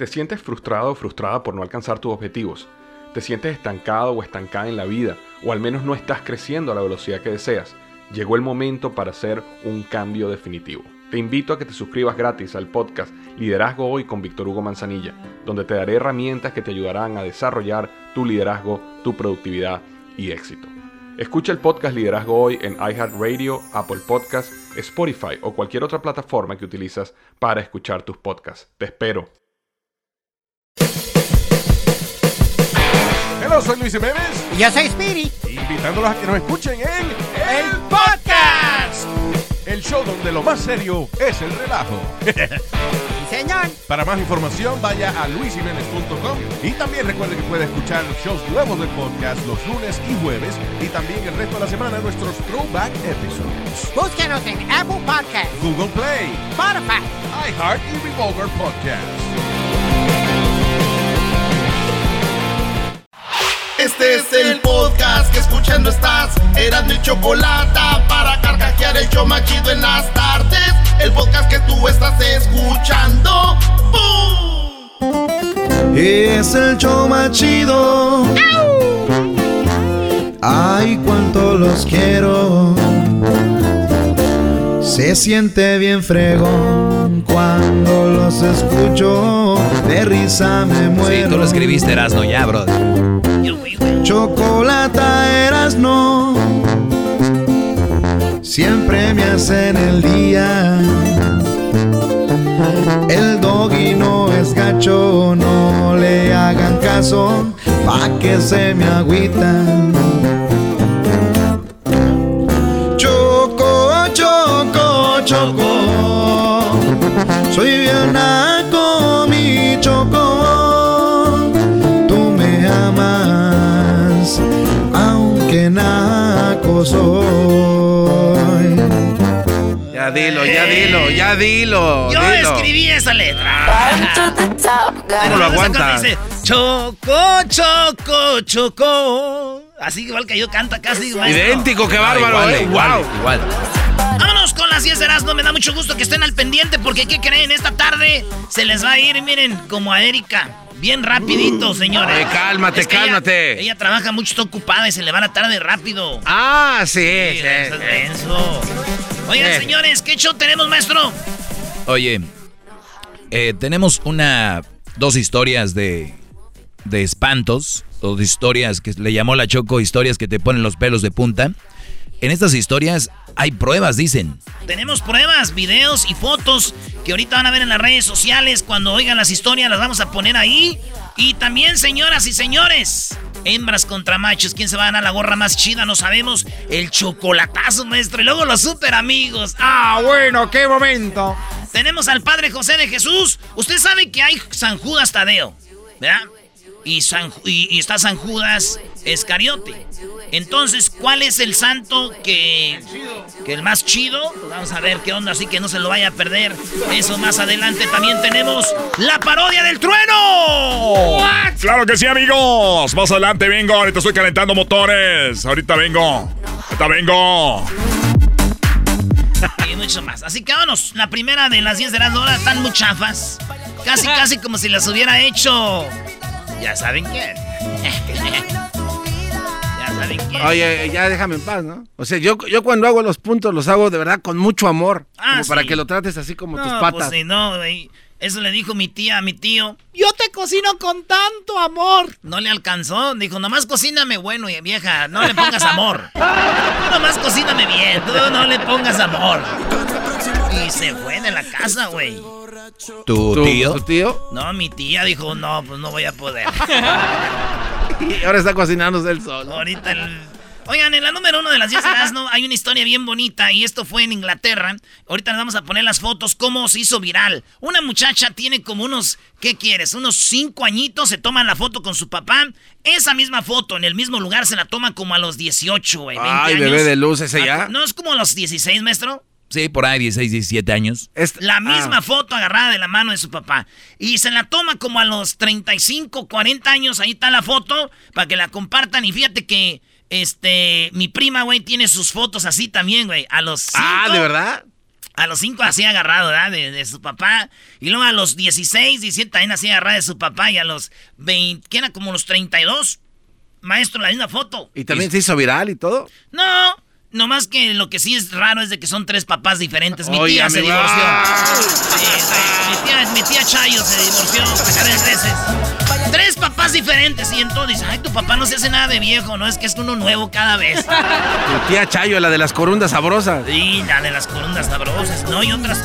¿Te sientes frustrado o frustrada por no alcanzar tus objetivos? ¿Te sientes estancado o estancada en la vida? ¿O al menos no estás creciendo a la velocidad que deseas? Llegó el momento para hacer un cambio definitivo. Te invito a que te suscribas gratis al podcast Liderazgo Hoy con Víctor Hugo Manzanilla, donde te daré herramientas que te ayudarán a desarrollar tu liderazgo, tu productividad y éxito. Escucha el podcast Liderazgo Hoy en iHeartRadio, Apple Podcasts, Spotify o cualquier otra plataforma que utilizas para escuchar tus podcasts. Te espero. Hola, soy Luis Jiménez. Y yo soy Spirit. Invitándolos a que nos escuchen en El Podcast. el show donde lo más serio es el relajo. Sí, señor. Para más información, vaya a luisiménez.com y también recuerde que puede escuchar shows nuevos del podcast los lunes y jueves y también el resto de la semana nuestros throwback episodes. Búsquenos en Apple Podcast, Google Play, Spotify. iHeart y Revolver Podcast. Este es el podcast que escuchando estás. Eran mi chocolate para carcajear el show machido en las tardes. El podcast que tú estás escuchando. ¡Bum! Es el show más chido. Ay, cuánto los quiero. Se siente bien fregón cuando los escucho. De risa me muero. Sí, tú lo escribiste, Erasno, ya, bro. Chocolata eras no. Siempre me hacen el día. El doggy no es gacho, no le hagan caso, pa' que se me agüitan. Choco, choco, choco. Soy bien soy. Ya dilo, ya dilo, ya dilo. Yo dilo. escribí esa letra. ¿Cómo lo aguantas? Dice, choco, choco, choco. Así igual que yo canta casi. maestro. Idéntico, qué Ah, bárbaro, igual, eh. igual, Wow. Igual. Vámonos con las 10 de Erasmo. Me da mucho gusto que estén al pendiente porque, ¿qué creen? Esta tarde se les va a ir, miren, como a Erika. Bien rapidito, señores. Eh, cálmate, Es que ella- cálmate. Ella, trabaja mucho, está ocupada y se le va la tarde rápido. Ah, sí, sí. Sí, eso es. Oigan, Eh. señores, ¿qué show tenemos, maestro? Oye, eh, tenemos una, dos historias de, de espantos, o de historias que le llamó la Choco, historias que te ponen los pelos de punta. En estas historias hay pruebas, dicen. Tenemos pruebas, videos y fotos que ahorita van a ver en las redes sociales. Cuando oigan las historias las vamos a poner ahí. Y también, señoras y señores, hembras contra machos. ¿Quién se va a ganar la gorra más chida? No sabemos. El chocolatazo, maestro. Y luego los super amigos. Ah, bueno, qué momento. Tenemos al Padre José de Jesús. Usted sabe que hay San Judas Tadeo, ¿verdad? Y, San, y, y está San Judas Escariote. Entonces, ¿cuál es el santo que, que el más chido? Pues vamos a ver qué onda, así que no se lo vaya a perder. Eso más adelante también tenemos la parodia del trueno. Claro que sí, amigos. Más adelante vengo. Ahorita estoy calentando motores. Ahorita vengo. Ahorita vengo. Y mucho más. Así que vámonos. La primera de las 10 de las horas están muy chafas. Casi, casi como si las hubiera hecho. Ya saben quién. ya saben quién. Oye, ya déjame en paz, ¿no? O sea, yo, yo cuando hago los puntos los hago de verdad con mucho amor. Ah, como para que lo trates así como tus No, patas. pues sí, no, güey. Eso le dijo mi tía a mi tío. Yo te cocino con tanto amor. No le alcanzó. Dijo, nomás cocíname bueno, y vieja. No le pongas amor. Tú nomás cocíname bien. Tú no le pongas amor. Y se fue de la casa, güey. ¿Tu, ¿Tu- tío? tu tío? No, mi tía dijo, no, pues no voy a poder. Y ahora está cocinándose él solo. Ahorita el... Oigan, en la número uno de las 10 de Erasmo hay una historia bien bonita y esto fue en Inglaterra. Ahorita les vamos a poner las fotos, cómo se hizo viral. Una muchacha tiene como unos, ¿qué quieres? Unos 5 añitos, se toman la foto con su papá. Esa misma foto en el mismo lugar se la toma como a los 18, güey. 20 Ay, años. bebé de luz ese ya. No, es como a los 16, maestro. Sí, por ahí, 16, 17 años. La misma ah. foto agarrada de la mano de su papá. Y se la toma como a los 35, 40 años. Ahí está la foto para que la compartan. Y fíjate que este mi prima, güey, tiene sus fotos así también, güey. A los cinco, Ah, ¿de verdad? A los 5 así agarrado, ¿verdad? De, de, su papá. Y luego a los 16, 17 también así agarrado de su papá. Y a los 20, que era como los 32, maestro, la misma foto. ¿Y también se hizo viral y todo? No, no más que lo que sí es raro es de que son tres papás diferentes. Mi tía se divorció. mi, tía, mi tía Chayo se divorció tres veces. Tres papás diferentes. Y entonces, ay, tu papá no se hace nada de viejo, ¿no? Es que es uno nuevo cada vez. Tu tía Chayo, la de las corundas sabrosas. Sí, la de las corundas sabrosas, ¿no? Y otras.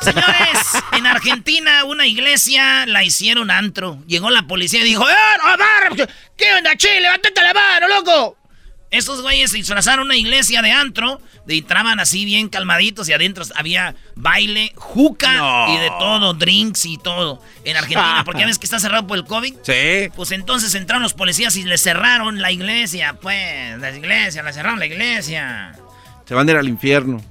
Señores, en Argentina, una iglesia la hicieron antro. Llegó la policía y dijo: ¡Eh, ver! ¿Qué onda, che? ¡Levántate la mano, loco! Esos güeyes se disfrazaron una iglesia de antro, de entraban así bien calmaditos y adentro había baile, juca y de todo, drinks y todo en Argentina. Porque ya ves que está cerrado por el COVID. Sí. Pues entonces entraron los policías y le cerraron la iglesia, pues, la iglesia, la cerraron la iglesia. Se van a ir al infierno.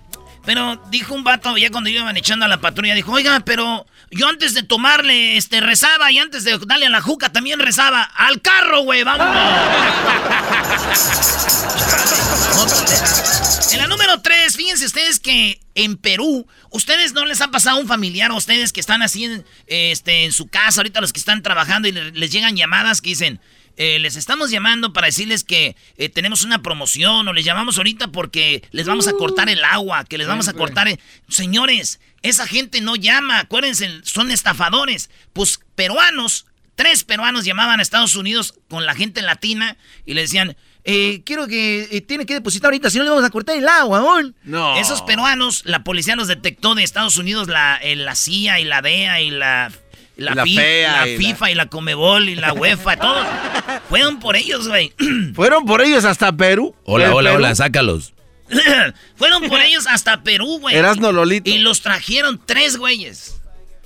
Pero dijo un vato, ya cuando iban echando a la patrulla, dijo, oiga, pero yo antes de tomarle, este, rezaba y antes de darle a la juca también rezaba. Al carro, güey, vamos. en la número 3, fíjense ustedes que en Perú, ustedes no les ha pasado un familiar a ustedes que están así este, en su casa, ahorita los que están trabajando y les llegan llamadas que dicen, eh, les estamos llamando para decirles que eh, tenemos una promoción o les llamamos ahorita porque les vamos a cortar el agua, que les vamos a cortar... El... Señores, esa gente no llama, acuérdense, son estafadores. Pues peruanos, tres peruanos llamaban a Estados Unidos con la gente latina y le decían... Eh, quiero que eh, tiene que depositar ahorita, si no le vamos a cortar el agua, aún. No. Esos peruanos, la policía los detectó de Estados Unidos, la, la CIA y la DEA y la la, la, fi fea la y FIFA y la Comebol y la UEFA, todo. Fueron por ellos, güey. Fueron por ellos hasta Perú. Hola, hola, Perú? hola, sácalos. Fueron por ellos hasta Perú, güey. Erasno Lolito. Y los trajeron tres güeyes.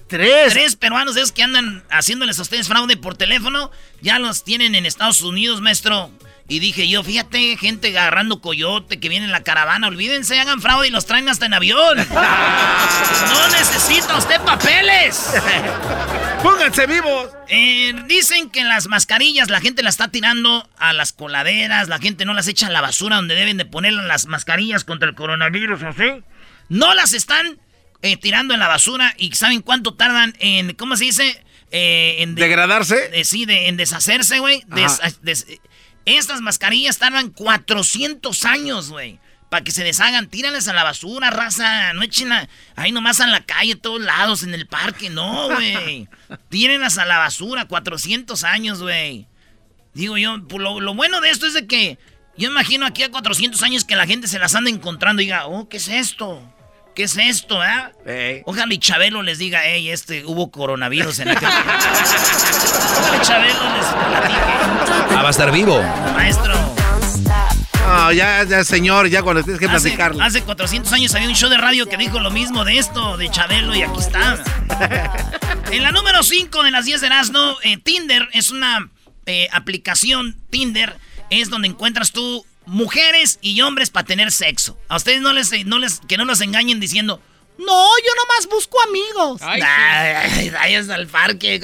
Tres. Tres peruanos esos que andan haciéndoles a ustedes fraude por teléfono. Ya los tienen en Estados Unidos, maestro. Y dije yo, fíjate, gente agarrando coyote que viene en la caravana. Olvídense, hagan fraude y los traen hasta en avión. no necesita usted papeles. Pónganse vivos. Eh, dicen que las mascarillas la gente las está tirando a las coladeras. La gente no las echa a la basura donde deben de poner las mascarillas contra el coronavirus, ¿así? No las están eh, tirando en la basura. ¿Y saben cuánto tardan en, ¿cómo se dice? Eh, en de- ¿Degradarse? eh, sí, de- en deshacerse, güey. Des- estas mascarillas tardan 400 años, güey. Para que se deshagan, tíralas a la basura, raza. No echen a- ahí nomás a la calle, a todos lados, en el parque. No, güey. Tírenlas a la basura, 400 años, güey. Digo yo, pues, lo, lo bueno de esto es de que yo imagino aquí a 400 años que la gente se las anda encontrando y diga, oh, ¿qué es esto? ¿Qué es esto, eh? Ojalá y Chabelo les diga, hey, este, hubo coronavirus en aquel Ojalá y Chabelo les platique. Ah, va a estar vivo. Maestro, No, ya, ya, señor, ya cuando tienes que hace, platicarlo. hace 400 años había un show de radio que dijo lo mismo de esto, de Chabelo, y aquí está. en la número 5 de las 10 de Erasmo, eh, Tinder es una eh, aplicación, Tinder, es donde encuentras tú mujeres y hombres para tener sexo. A ustedes no les, no les, que no los engañen diciendo, no, yo nomás busco amigos. Ay, Ay, vayas al parque.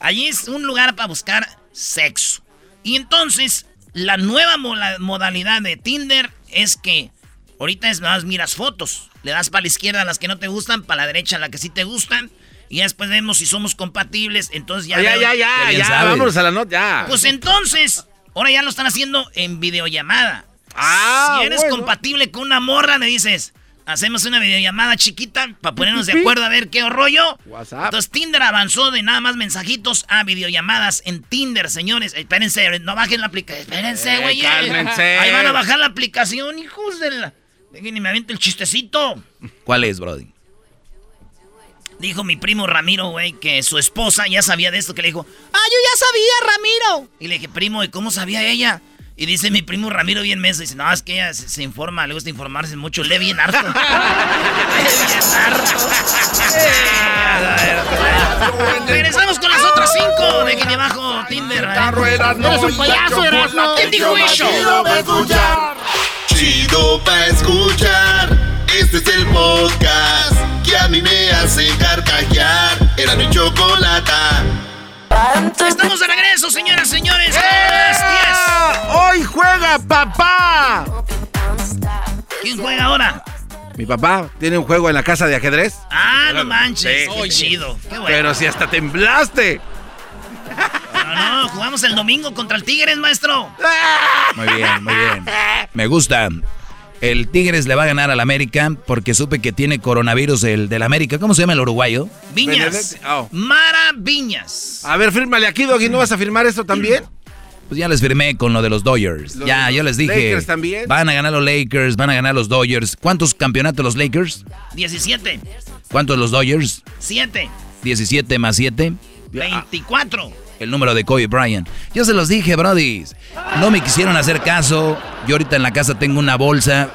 Allí es un lugar para buscar sexo. Y entonces, la nueva mola- modalidad de Tinder es que ahorita es más miras fotos. Le das para la izquierda a las que no te gustan, para la derecha las que sí te gustan. Y ya después vemos si somos compatibles. Entonces ya. Ah, ya, veo- ya, ya, ya, vámonos a la nota, ya. Pues entonces, ahora ya lo están haciendo en videollamada. Ah, si eres bueno. compatible con una morra, le dices, hacemos una videollamada chiquita para ponernos de acuerdo a ver qué rollo. WhatsApp. Entonces Tinder avanzó de nada más mensajitos a videollamadas en Tinder, señores. Espérense, no bajen la aplicación. Espérense, Eh, güey. cálmense. Ahí van a bajar la aplicación, hijos de la... Dejen y me aviente el chistecito. ¿Cuál es, Brody? Dijo mi primo Ramiro, güey, que su esposa ya sabía de esto, que le dijo, ah, yo ya sabía, Ramiro. Y le dije, primo, ¿y cómo sabía ella? Y dice mi primo Ramiro bien meso, dice, no, es que ella se, se informa, le gusta informarse mucho, lee bien harto. lee bien harto. Regresamos con las otras cinco de que abajo Tinder. Eres un payaso, Erasmo. ¿Quién dijo eso? Chido pa' escuchar. Chido pa' escuchar. Este es el podcast que a mí me hace carcajear. Era mi chocolata. Estamos de regreso, señoras y señores. 10. ¡Hoy juega papá! ¿Quién juega ahora? Mi papá tiene un juego en la casa de ajedrez. Ah, no manches. Sí. Qué chido. Qué bueno. Pero si hasta temblaste. No, no, jugamos el domingo contra el Tigres, maestro. Muy bien, muy bien. Me gusta. El Tigres le va a ganar al América porque supe que tiene coronavirus el del América. ¿Cómo se llama el uruguayo? Viñas. Oh. Mara Viñas. A ver, fírmale aquí, Doggy. ¿No vas a firmar esto también? Pues ya les firmé con lo de los Dodgers. Los- ya, yo les dije. Lakers también. Van a ganar los Lakers, van a ganar los Dodgers. ¿Cuántos campeonatos los Lakers? 17. ¿Cuántos los Dodgers? 7. 17 más 7. 24. El número de Kobe Bryant. Yo se los dije, Brody. No me quisieron hacer caso. Yo ahorita en la casa tengo una bolsa,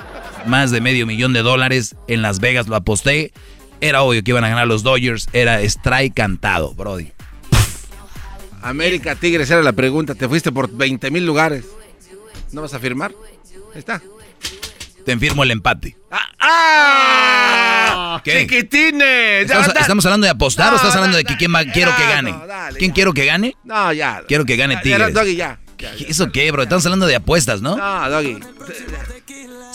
más de medio millón de dólares. En Las Vegas lo aposté. Era obvio que iban a ganar los Dodgers. Era strike cantado, Brody. América Tigres era la pregunta. Te fuiste por 20 mil lugares. ¿No vas a firmar? Ahí está. Te firmo el empate. ¡Ah! ¿Qué? ¡Chiquitines! ¿Estamos, hablando de apostar o estás hablando de que quién va- quiero que gane? no, dale, ¿Quién ya. quiero que gane? No, ya. Quiero que gane Ya, ya, Tigres. Doggy, ya. Ya, ya. ¿Eso qué, bro? Estamos hablando de apuestas, ¿no? No, Doggy.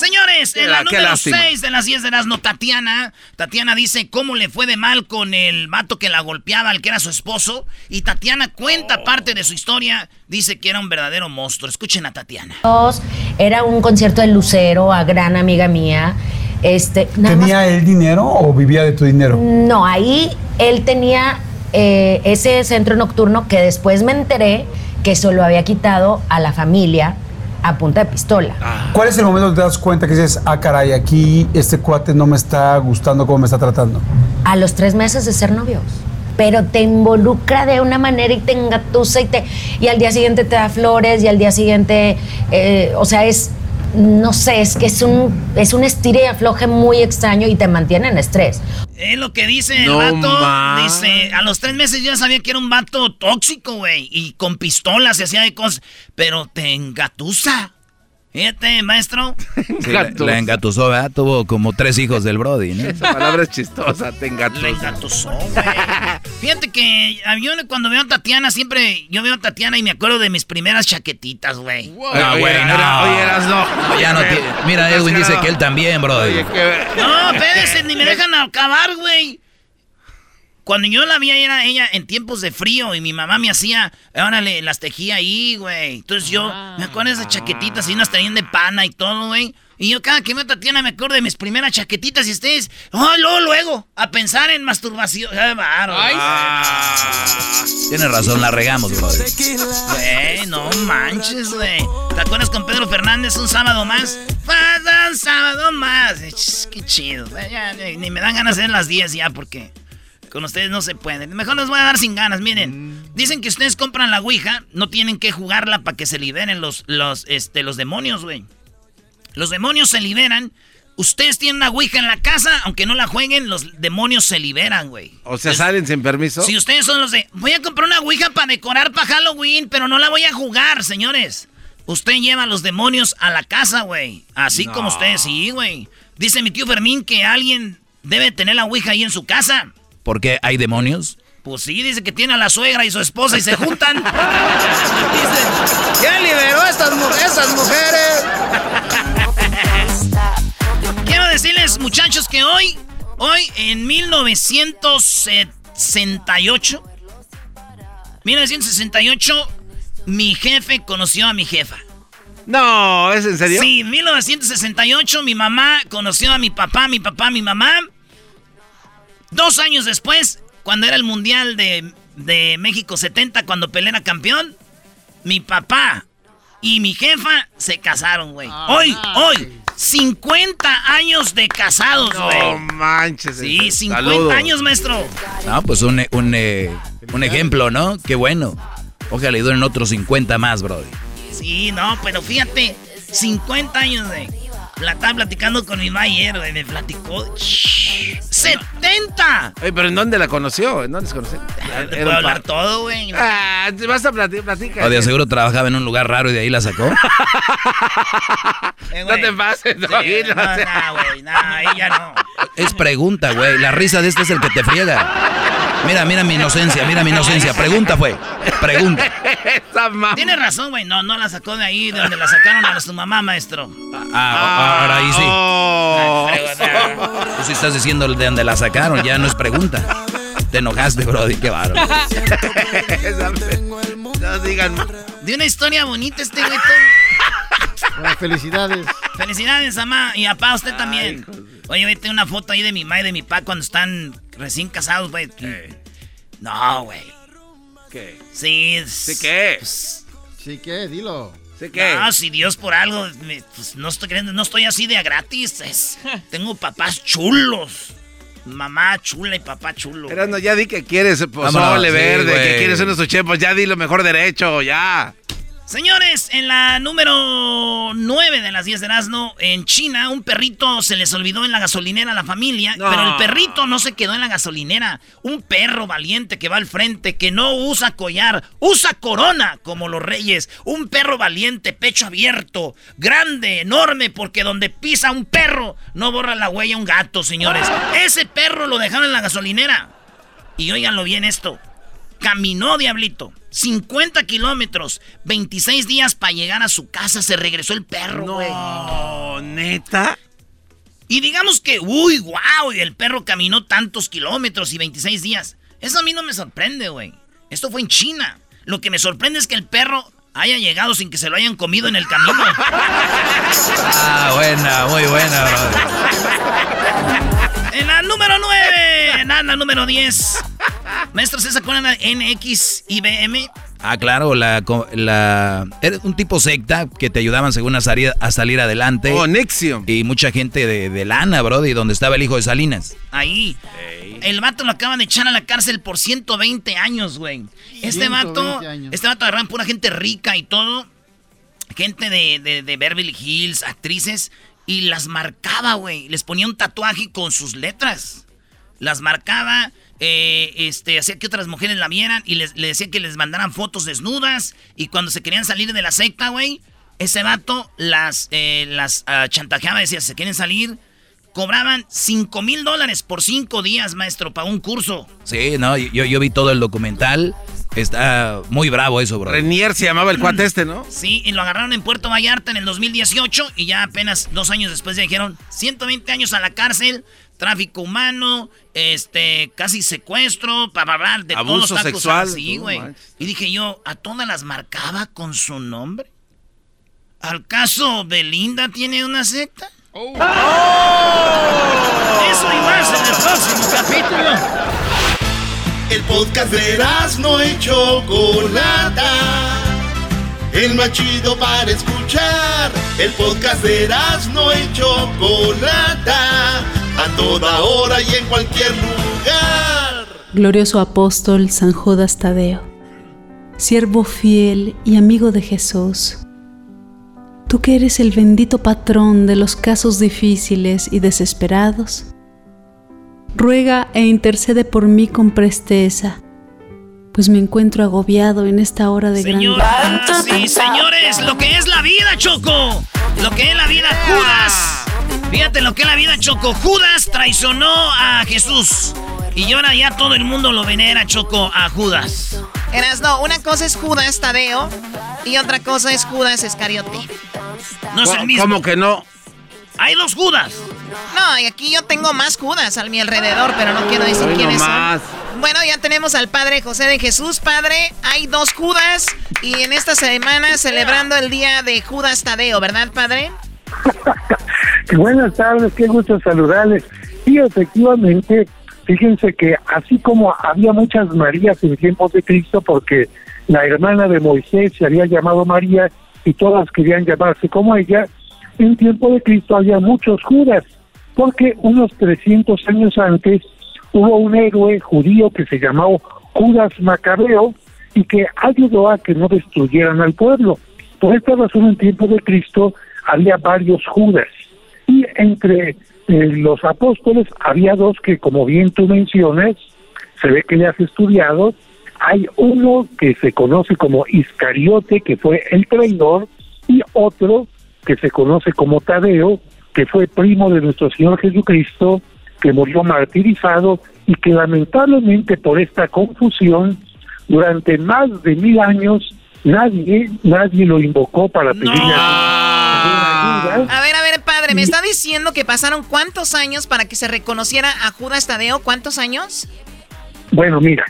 Señores, en la la- qué número lástima. 6 de las 10 de Erasmo, Tatiana. Tatiana dice cómo le fue de mal con el vato que la golpeaba, al que era su esposo. Y Tatiana cuenta parte de su historia. Dice que era un verdadero monstruo. Escuchen a Tatiana. Era un concierto de Lucero, a gran amiga mía. Este, nada más- ¿Tenía él dinero o vivía de tu dinero? No, ahí él tenía eh, ese centro nocturno que después me enteré que se lo había quitado a la familia a punta de pistola. ¿Cuál es el momento donde te das cuenta que dices, ah, caray, aquí este cuate no me está gustando cómo me está tratando? A los tres meses de ser novios. Pero te involucra de una manera y te engatusa y, te, y al día siguiente te da flores y al día siguiente, eh, o sea, es, no sé, es que es un, es un estire y afloje muy extraño y te mantiene en estrés. Es lo que dice el No vato. Dice, a los tres meses yo ya sabía que era un vato tóxico, güey. Y con pistolas se hacía de cosas. Pero te engatusa. Fíjate, maestro. Sí, la, la engatusó, ¿verdad? Tuvo como tres hijos del Brody, ¿no? Esa palabra es chistosa, te engatusó. Le engatusó, güey. Fíjate que a mí cuando veo a Tatiana, siempre yo veo a Tatiana y me acuerdo de mis primeras chaquetitas, güey. No, Oye, güey, no. era- oye, eras no. No, ya no tiene- Mira, Edwin dice que él también, Brody. Oye, No, espérense, ni me dejan acabar, güey. Cuando yo la vi era ella en tiempos de frío y mi mamá me hacía, órale, las tejía ahí, güey. Entonces yo me acuerdo de esas chaquetitas y unas tenían de pana y todo, güey. Y yo cada que veo a Tatiana me acuerdo de mis primeras chaquetitas y ustedes, oh, luego, luego, a pensar en masturbación. Qué bárbaro. Tiene razón, la regamos, Brody. Güey, no manches, güey. ¿Te acuerdas con Pedro Fernández un sábado más? Falta un sábado más. Qué chido. güey, ya, ni, ni me dan ganas de hacer las 10 ya porque con ustedes no se puede. Mejor les voy a dar sin ganas. Miren, dicen que ustedes compran la Ouija, no tienen que jugarla para que se liberen los, los, este, los demonios, güey. Los demonios se liberan. Ustedes tienen una Ouija en la casa, aunque no la jueguen, los demonios se liberan, güey. O sea, salen sin permiso. Si ustedes son los de, voy a comprar una Ouija para decorar para Halloween, pero no la voy a jugar, señores. Usted lleva a los demonios a la casa, güey. Así como ustedes, sí, güey. Dice mi tío Fermín que alguien debe tener la Ouija ahí en su casa. ¿Por qué hay demonios? Pues sí, dice que tiene a la suegra y su esposa y se juntan. dice, ¿quién liberó a estas, mu- mujeres? Quiero decirles, muchachos, que hoy, hoy en 1968, 1968, mi jefe conoció a mi jefa. No, ¿es en serio? Sí, en 1968 mi mamá conoció a mi papá, mi papá, mi mamá. Dos años después, cuando era el Mundial de, de México 70, cuando Pelé era campeón, mi papá y mi jefa se casaron, güey. hoy, hoy, 50 años de casados, güey. No manches. Sí, 50 Saludos. años, maestro. No, pues un, un, eh, un ejemplo, ¿no? Qué bueno. Ojalá le duren otros 50 más, Brody. Sí, no, pero fíjate, 50 años, güey. La estaba platicando con mi mamá ayer, güey. Me platicó. ¡Shh! ¡70! Oye, pero ¿en dónde la conoció? ¿En dónde se conoció? Te puedo hablar todo, güey. Ah, te vas a platicar. platica. O de seguro trabajaba en un lugar raro y de ahí la sacó. Eh, No te pases, Sí, Doggy, no no, no, güey, no, ella no. Es pregunta, güey. La risa de este es el que te friega. Mira, mira mi inocencia, mira mi inocencia. Pregunta fue. Pregunta. Tiene razón, güey. No, no la sacó de ahí, de donde la sacaron a su mamá, maestro. Ah, ahora ahí sí. Oh. Tú sí estás diciendo de donde la sacaron, ya no es pregunta. Te enojaste, Brody, qué bárbaro. no digan más. De una historia bonita este güey. Felicidades. Felicidades, mamá. Y papá, usted también. Oye, güey, tengo una foto ahí de mi mamá y de mi papá cuando están recién casados, güey. No, güey. ¿Qué? Sí. ¿Sí qué? Pues, Sí, ¿qué? Dilo. ¿Sí qué? no, si Dios por algo, me- pues, no estoy creyendo, no estoy así de a gratis. es- tengo papás chulos. Mamá chula y papá chulo. Erasno, ya di que quieres pozole Vámonos, sí, verde, güey. que quieres unos chepos, ya di lo mejor derecho, ya. Señores, en la número 9 de las 10 de Erasmo, en China, un perrito se les olvidó en la gasolinera a la familia, No. pero el perrito no se quedó en la gasolinera. Un perro valiente que va al frente, que no usa collar, usa corona como los reyes. Un perro valiente, pecho abierto, grande, enorme, porque donde pisa un perro no borra la huella un gato, señores. Ese perro lo dejaron en la gasolinera. Y óiganlo bien esto. Caminó, diablito. 50 kilómetros. 26 días para llegar a su casa. Se regresó el perro, güey. No, neta. Y digamos que, uy, wow, y el perro caminó tantos kilómetros y 26 días. Eso a mí no me sorprende, güey. Esto fue en China. Lo que me sorprende es que el perro haya llegado sin que se lo hayan comido en el camino. Ah, buena, muy buena, Brody. En la número 9, en la número 10. Maestro, ¿se acuerdan de NX IBM? Ah, claro, la, la era un tipo secta que te ayudaban según a salir, a salir adelante. Oh, Nexium. Y mucha gente de, de lana, Brody, donde estaba el hijo de Salinas. Ahí. El vato lo acaban de echar a la cárcel por 120 años, güey. Este 120 vato, años. este vato agarran pura gente rica y todo. Gente de, de, de Beverly Hills, actrices. Y las marcaba, güey. Les ponía un tatuaje con sus letras. Las marcaba, eh, este, hacía que otras mujeres la vieran y les, le decía que les mandaran fotos desnudas. Y cuando se querían salir de la secta, güey, ese vato las, eh, las ah, chantajeaba, decía, se quieren salir. Cobraban 5 mil dólares por 5 días, maestro, para un curso. Sí, no, yo, yo vi todo el documental. Está muy bravo eso, Brody. Renier se llamaba el cuate este, ¿no? Sí, y lo agarraron en Puerto Vallarta en el 2018 y ya apenas dos años después ya dijeron 120 años a la cárcel, tráfico humano, este, casi secuestro, para hablar de Abuso todo está sexual. acusado. Sí, No güey. y dije yo, ¿a todas las marcaba con su nombre? ¿Al caso Belinda tiene una secta? Eso y más en el próximo capítulo. El podcast de no y Chocolata. El más chido para escuchar. El podcast de no y Chocolata. A toda hora y en cualquier lugar. Glorioso apóstol San Judas Tadeo, siervo fiel y amigo de Jesús, tú que eres el bendito patrón de los casos difíciles y desesperados, ruega e intercede por mí con presteza, pues me encuentro agobiado en esta hora de gran Señor, sí, señores, lo que es la vida, Choco. Lo que es la vida, Judas. Fíjate lo que es la vida, Choco. Judas traicionó a Jesús. Y ahora ya todo el mundo lo venera, Choco, a Judas. Eras, no, una cosa es Judas Tadeo y otra cosa es Judas Iscariote. No es el mismo. ¿Cómo que no? Hay dos Judas. No, y aquí yo tengo más Judas a mi alrededor, pero no quiero decir Hoy quiénes nomás. son. Bueno, ya tenemos al Padre José de Jesús. Padre, hay dos Judas y en esta semana celebrando el día de Judas Tadeo, ¿verdad, Padre? Buenas tardes, qué gusto saludarles. Sí, efectivamente, fíjense que así como había muchas Marías en tiempos de Cristo, porque la hermana de Moisés se había llamado María y todas querían llamarse como ella, en tiempo de Cristo había muchos Judas, porque unos 300 años antes hubo un héroe judío que se llamó Judas Macabeo y que ayudó a que no destruyeran al pueblo. Por esta razón, en tiempo de Cristo había varios Judas. Y entre eh, los apóstoles había dos que, como bien tú mencionas, se ve que le has estudiado. Hay uno que se conoce como Iscariote, que fue el traidor, y otro que se conoce como Tadeo, que fue primo de nuestro Señor Jesucristo, que murió martirizado y que lamentablemente por esta confusión, durante más de mil años, nadie, nadie lo invocó para pedirle ayuda. A ver, a ver, padre, me está diciendo que pasaron cuántos años para que se reconociera a Judas Tadeo, ¿cuántos años? Bueno, mira,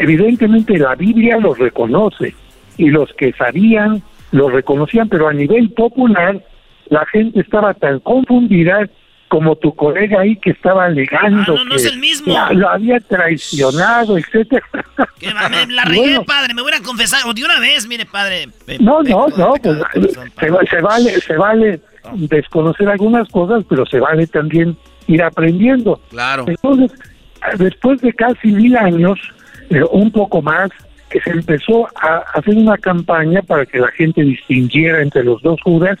evidentemente la Biblia los reconoce y los que sabían lo reconocían, pero a nivel popular la gente estaba tan confundida como tu colega ahí que estaba alegando Ah, no, no es el mismo. lo había traicionado, etcétera. Que va, me la regué, padre, me voy a confesar. O de una vez, mire, padre. No, no, no, pues, se, va- se vale, se vale desconocer algunas cosas, pero se vale también ir aprendiendo. Claro. Entonces, después de casi mil años, eh, un poco más, que se empezó a hacer una campaña para que la gente distinguiera entre los dos Judas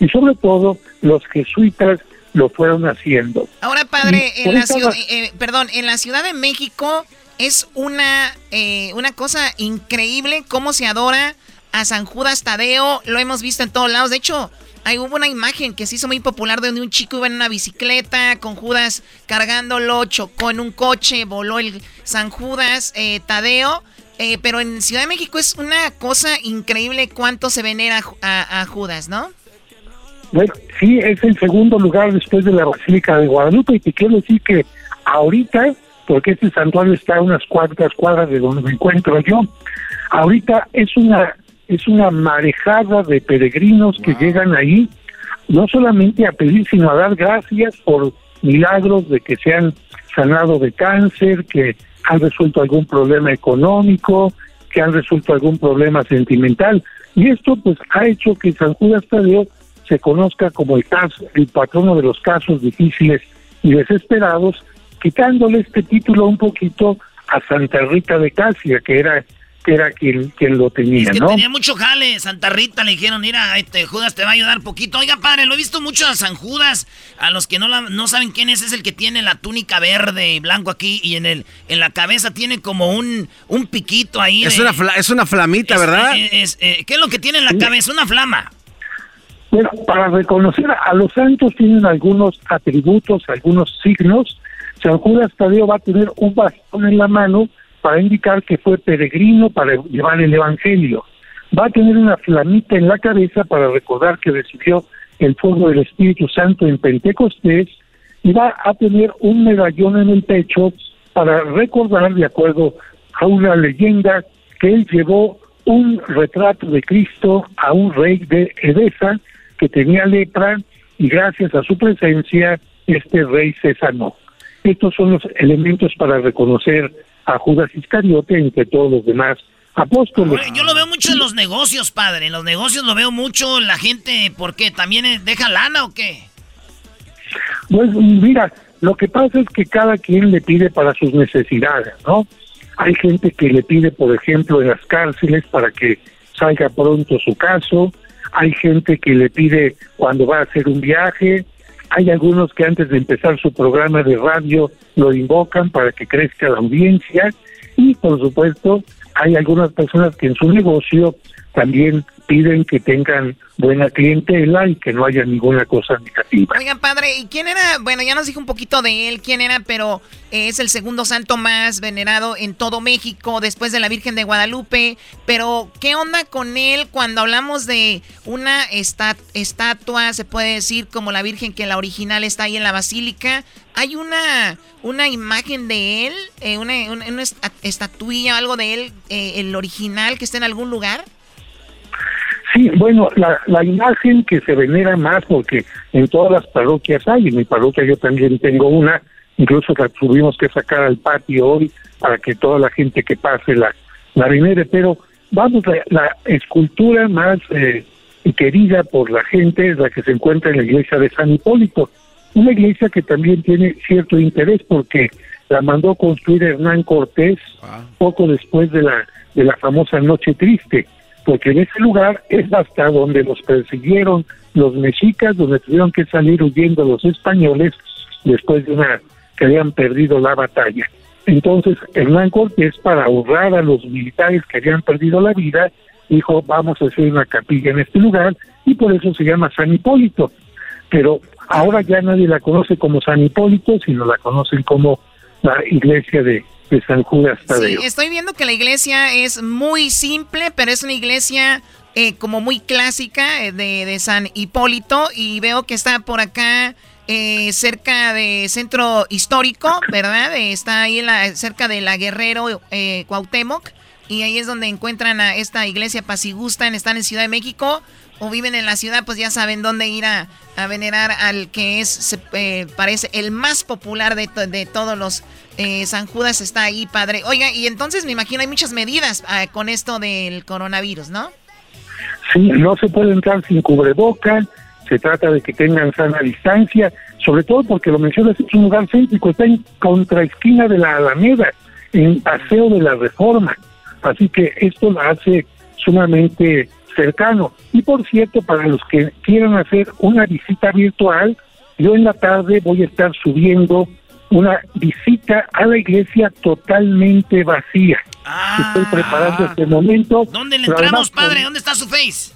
y sobre todo los jesuitas lo fueron haciendo. Ahora, padre, en la ciudad, raz- eh, perdón, en la Ciudad de México es una eh, una cosa increíble cómo se adora a San Judas Tadeo. Lo hemos visto en todos lados. De hecho, hay hubo una imagen que se hizo muy popular donde un chico iba en una bicicleta con Judas cargándolo, chocó en un coche, voló el San Judas eh, Tadeo. Eh, pero en Ciudad de México es una cosa increíble cuánto se venera a Ju- a, a Judas, ¿no? Bueno, sí, es el segundo lugar después de la Basílica de Guadalupe y te quiero decir que ahorita, porque este santuario está a unas cuantas cuadras de donde me encuentro yo, ahorita es una es una marejada de peregrinos que llegan ahí no solamente a pedir, sino a dar gracias por milagros de que se han sanado de cáncer, que han resuelto algún problema económico, que han resuelto algún problema sentimental. Y esto pues ha hecho que San Judas Tadeo se conozca como el, caso, el patrono de los casos difíciles y desesperados, quitándole este título un poquito a Santa Rita de Casia, que era que era quien, quien lo tenía, Es que ¿no? tenía mucho jale. Santa Rita le dijeron, mira, este Judas te va a ayudar poquito. Oiga, padre, lo he visto mucho a San Judas. A los que no, la- no saben quién es, es el que tiene la túnica verde y blanco aquí. Y en el en la cabeza tiene como un, un piquito ahí. Es de- una, fla- es una flamita, es- ¿verdad? eh, es- eh, ¿Qué es lo que tiene en la cabeza? Una flama. Bueno, para reconocer a los santos tienen algunos atributos, algunos signos. San Judas Tadeo va a tener un bastón en la mano para indicar que fue peregrino para llevar el Evangelio. Va a tener una flamita en la cabeza para recordar que recibió el fuego del Espíritu Santo en Pentecostés y va a tener un medallón en el pecho para recordar, de acuerdo a una leyenda, que él llevó un retrato de Cristo a un rey de Edesa que tenía lepra y gracias a su presencia este rey se sanó. Estos son los elementos para reconocer a Judas Iscariote entre todos los demás apóstoles. Oye, Yo lo veo mucho en los negocios, padre. En los negocios lo veo mucho. La gente, ¿por qué? ¿También eh, deja lana o qué? Pues mira, lo que pasa es que cada quien le pide para sus necesidades, ¿no? Hay gente que le pide, por ejemplo, en las cárceles para que salga pronto su caso, hay gente que le pide cuando va a hacer un viaje, hay algunos que antes de empezar su programa de radio lo invocan para que crezca la audiencia. Y por supuesto hay algunas personas que en su negocio también piden que tengan buena clientela y que no haya ninguna cosa negativa. Oigan, padre, ¿y quién era? Bueno, ya nos dijo un poquito de él, quién era, pero es el segundo santo más venerado en todo México después de la Virgen de Guadalupe. Pero, ¿qué onda con él cuando hablamos de una esta- estatua, se puede decir, como la Virgen, que la original está ahí en la basílica? ¿Hay una, una imagen de él, eh, una, una, una esta- estatuilla, algo de él, eh, el original, que está en algún lugar? Sí, bueno, la, la imagen que se venera más, porque en todas las parroquias hay, en mi parroquia yo también tengo una, incluso la tuvimos que sacar al patio hoy para que toda la gente que pase la, la venere, pero vamos, la, la escultura más eh, querida por la gente es la que se encuentra en la iglesia de San Hipólito, una iglesia que también tiene cierto interés porque la mandó construir Hernán Cortés poco después de la, de la famosa Noche Triste porque en ese lugar es hasta donde los persiguieron los mexicas, donde tuvieron que salir huyendo los españoles después de una que habían perdido la batalla. Entonces Hernán Cortés, para ahorrar a los militares que habían perdido la vida, dijo vamos a hacer una capilla en este lugar y por eso se llama San Hipólito. Pero ahora ya nadie la conoce como San Hipólito, sino la conocen como la iglesia de, de San Judas Tadeo. Sí, estoy viendo que la iglesia es muy simple, pero es una iglesia eh, como muy clásica eh, de, de, San Hipólito y veo que está por acá eh, cerca de centro histórico, ¿verdad? está ahí la, cerca de la Guerrero eh, Cuauhtémoc y ahí es donde encuentran a esta iglesia Pasigusta, están en Ciudad de México o viven en la ciudad, pues ya saben dónde ir a, venerar al que es, se, eh, parece, el más popular de, todos los eh, San Judas está ahí, padre. Oiga, y entonces me imagino hay muchas medidas ah, con esto del coronavirus, ¿no? Sí, no se puede entrar sin cubreboca, se trata de que tengan sana distancia, sobre todo porque lo mencionas, es un lugar céntrico, está en contraesquina de la Alameda, en Paseo de la Reforma. Así que esto lo hace sumamente cercano. Y por cierto, para los que quieran hacer una visita virtual, yo en la tarde voy a estar subiendo una visita a la iglesia totalmente vacía. Estoy preparando este momento. ¿Dónde le entramos, padre? ¿Dónde está su face?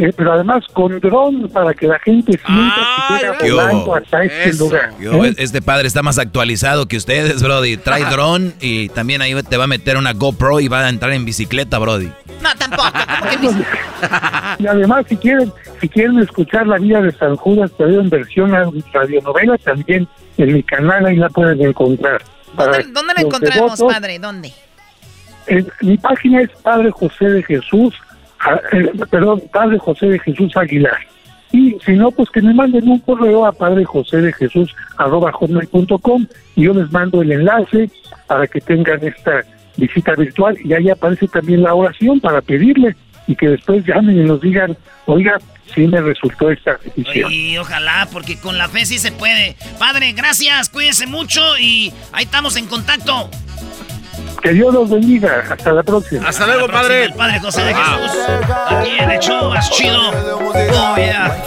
Eh, pero además con dron para que la gente sienta que llega volando hasta este lugar. ¿Eh? Este padre está más actualizado que ustedes, Brody. Trae dron y también ahí te va a meter una GoPro y va a entrar en bicicleta, Brody. No, tampoco. y además, si quieren, si quieren escuchar la vida de San Judas Tadeo en versión radionovela, también en mi canal ahí la pueden encontrar. ¿Dónde, ¿dónde la encontramos, padre? ¿Dónde? mi página es Padre José de Jesús perdón, Padre José de Jesús Aguilar. Y si no, pues que me manden un correo a Padre José de Jesús hotmail.com y yo les mando el enlace para que tengan esta visita virtual y ahí aparece también la oración para pedirle y que después llamen y nos digan, oiga, sí me resultó esta petición. Y ojalá, porque con la fe sí se puede. Padre, gracias, cuídense mucho y ahí estamos en contacto. Que Dios los bendiga. Hasta la próxima. Hasta luego, padre. El padre José de Jesús. Aquí en el show más chido. Oh, yeah.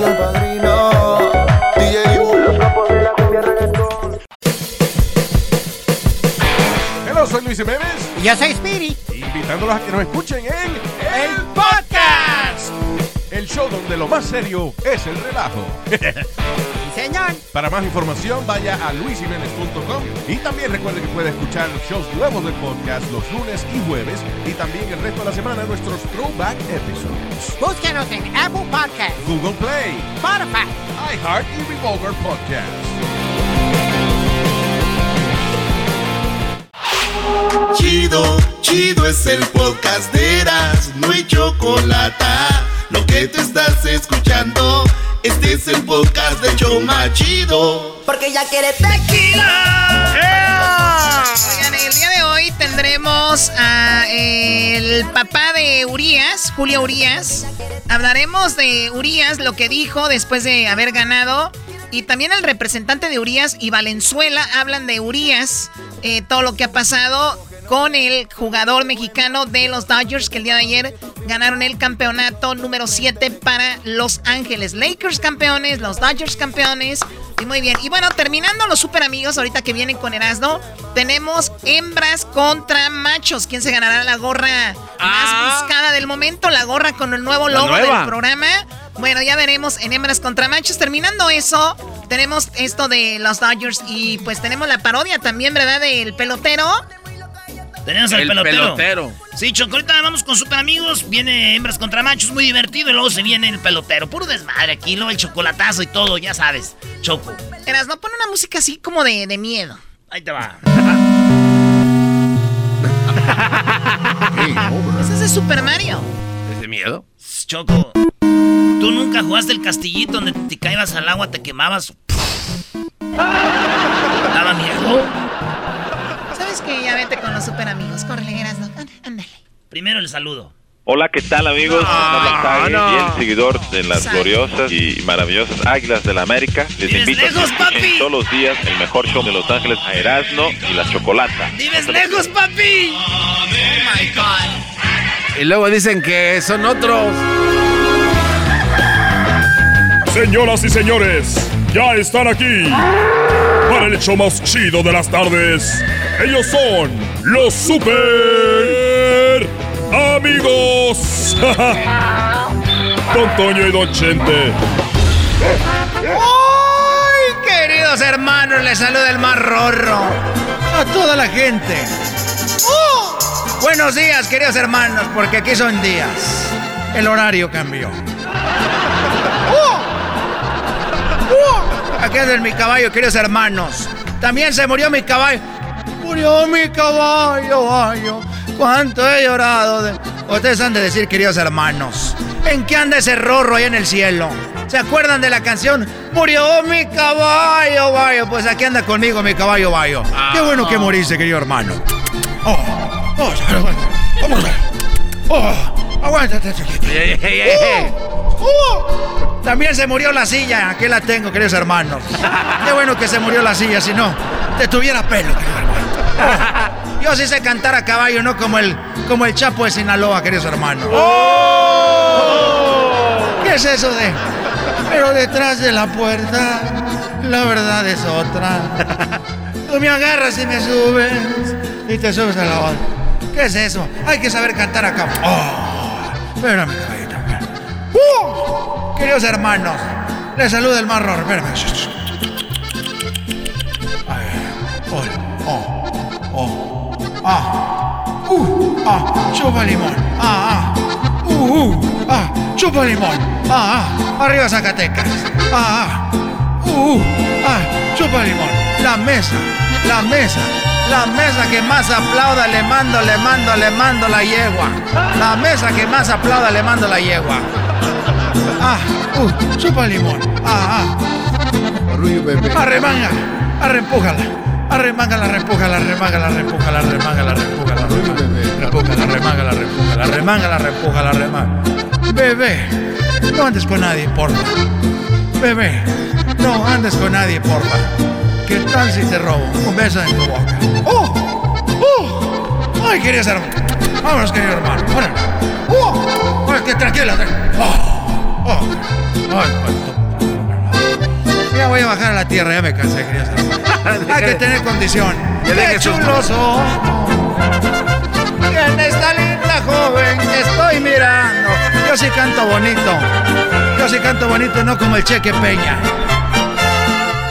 Hello, soy Luis Jiménez. Y yo soy Spirit. Invitándolos a que nos escuchen en El Podcast. El show donde lo más serio es el relajo. señor. Para más información, vaya a luisimenez.com y también recuerde que puede escuchar shows nuevos del podcast los lunes y jueves y también el resto de la semana nuestros throwback episodes. Búsquenos en Apple Podcast, Google Play, Spotify, iHeart y Revolver Podcast. Chido, chido es el podcast de Eras, no hay chocolate. Lo que te estás escuchando. Este es el podcast de Choma Chido. Porque ya quiere tequila. Oigan, el día de hoy tendremos a el papá de Urias, Julio Urias. Hablaremos de Urias, lo que dijo después de haber ganado. Y también el representante de Urias y Valenzuela hablan de Urias, eh, todo lo que ha pasado con el jugador mexicano de los Dodgers que el día de ayer ganaron el campeonato número 7 para Los Ángeles. Lakers campeones, los Dodgers campeones. Y muy bien. Y bueno, terminando los super amigos, ahorita que vienen con Erasmo, tenemos hembras contra machos. ¿Quién se ganará la gorra más Ah. buscada del momento? La gorra con el nuevo logo del programa. Bueno, ya veremos en hembras contra machos. Terminando eso, tenemos esto de los Dodgers y pues tenemos la parodia también, ¿verdad? Del pelotero. Tenemos al El pelotero. pelotero. Sí, Choco, ahorita vamos con super amigos. Viene hembras contra machos, muy divertido. Y luego se viene el pelotero. Puro desmadre aquí, luego el chocolatazo y todo, ya sabes. Choco. Eras, no pone una música así como de, de miedo. Ahí te va. Ese es de Super Mario. ¿Es de miedo? Choco, tú nunca jugaste el castillito donde te caibas al agua, te quemabas. Daba miedo. ¿Sabes qué? Ya vete los super amigos. Córrele, Erasno. Ándale. Primero el saludo. Hola, ¿qué tal amigos? Tage, no. fiel seguidor de las gloriosas y maravillosas Águilas de la América. Les ¡Vives invito lejos, a que papi! todos los días el mejor show de Los Ángeles a Erasmo y la Chocolata. ¡Vives lejos, papi! Oh my God. Y luego dicen que son otros. Señoras y señores, ya están aquí para el hecho más chido de las tardes. Ellos son los super amigos. Don Toño y Don Chente. ¡Ay, queridos hermanos! Les saluda el más rorro. a toda la gente. ¡Oh! Buenos días, queridos hermanos, porque aquí son días. El horario cambió. ¡Oh! Aquí es mi caballo, queridos hermanos. También se murió mi caballo. Murió mi caballo, caballo. Cuánto he llorado. de- Ustedes han de decir, queridos hermanos, ¿en qué anda ese rorro ahí en el cielo? ¿Se acuerdan de la canción? Murió mi caballo, bayo. Pues aquí anda conmigo mi caballo, bayo. Qué bueno que moriste, querido hermano. Oh, oh, vamos a ver. Oh, aguántate, chiquito. Oh, oh. También se murió la silla. Aquí la tengo, queridos hermanos. Qué bueno que se murió la silla, si no, te tuviera pelo, querido hermano. Oh, Yo sí sé cantar a caballo, no como el, como el Chapo de Sinaloa, queridos hermanos. ¿Qué es eso de? Pero detrás de la puerta, la verdad es otra. Tú me agarras y me subes y te subes a la otra. ¿Qué es eso? Hay que saber cantar acá. Oh, espérame, caballito. ¡Uh! Queridos hermanos, les saluda el marrón. Oh, oh, ah, uh, ah, chupa limón. Ah, ah, uh, uh, chupa limón. Ah, ah, arriba Zacatecas. Ah, ah, uh, ah, chupa limón. La mesa, la mesa, la mesa que más aplauda le mando, le mando, le mando la yegua. La mesa que más aplauda le mando la yegua. Ah, uh, chupa limón. Ah, ah. Arremanga, arrempújala. Arremángala, repújala, remángala, repújala, remángala, repújala. Repújala, remángala, repújala, remángala, repújala, remángala. Bebé, no andes con nadie, porfa. Bebé, no andes con nadie, porfa. ¿Qué tal si te robo un beso en tu boca? ¡Oh! ¡Oh! ¡Ay, quería ser... Vámonos, querido hermano. ¡Órale! ¡Oh! ¡Ay, que tranquila! tranquila. ¡Oh! ¡Oh! ¡Ay, cuánto ya voy a bajar a la tierra, ya me cansé, quería. Hay que tener condición. ¡Qué chulos son! En esta linda joven que estoy mirando. Yo sí canto bonito. Yo sí canto bonito, no como el Cheque Peña.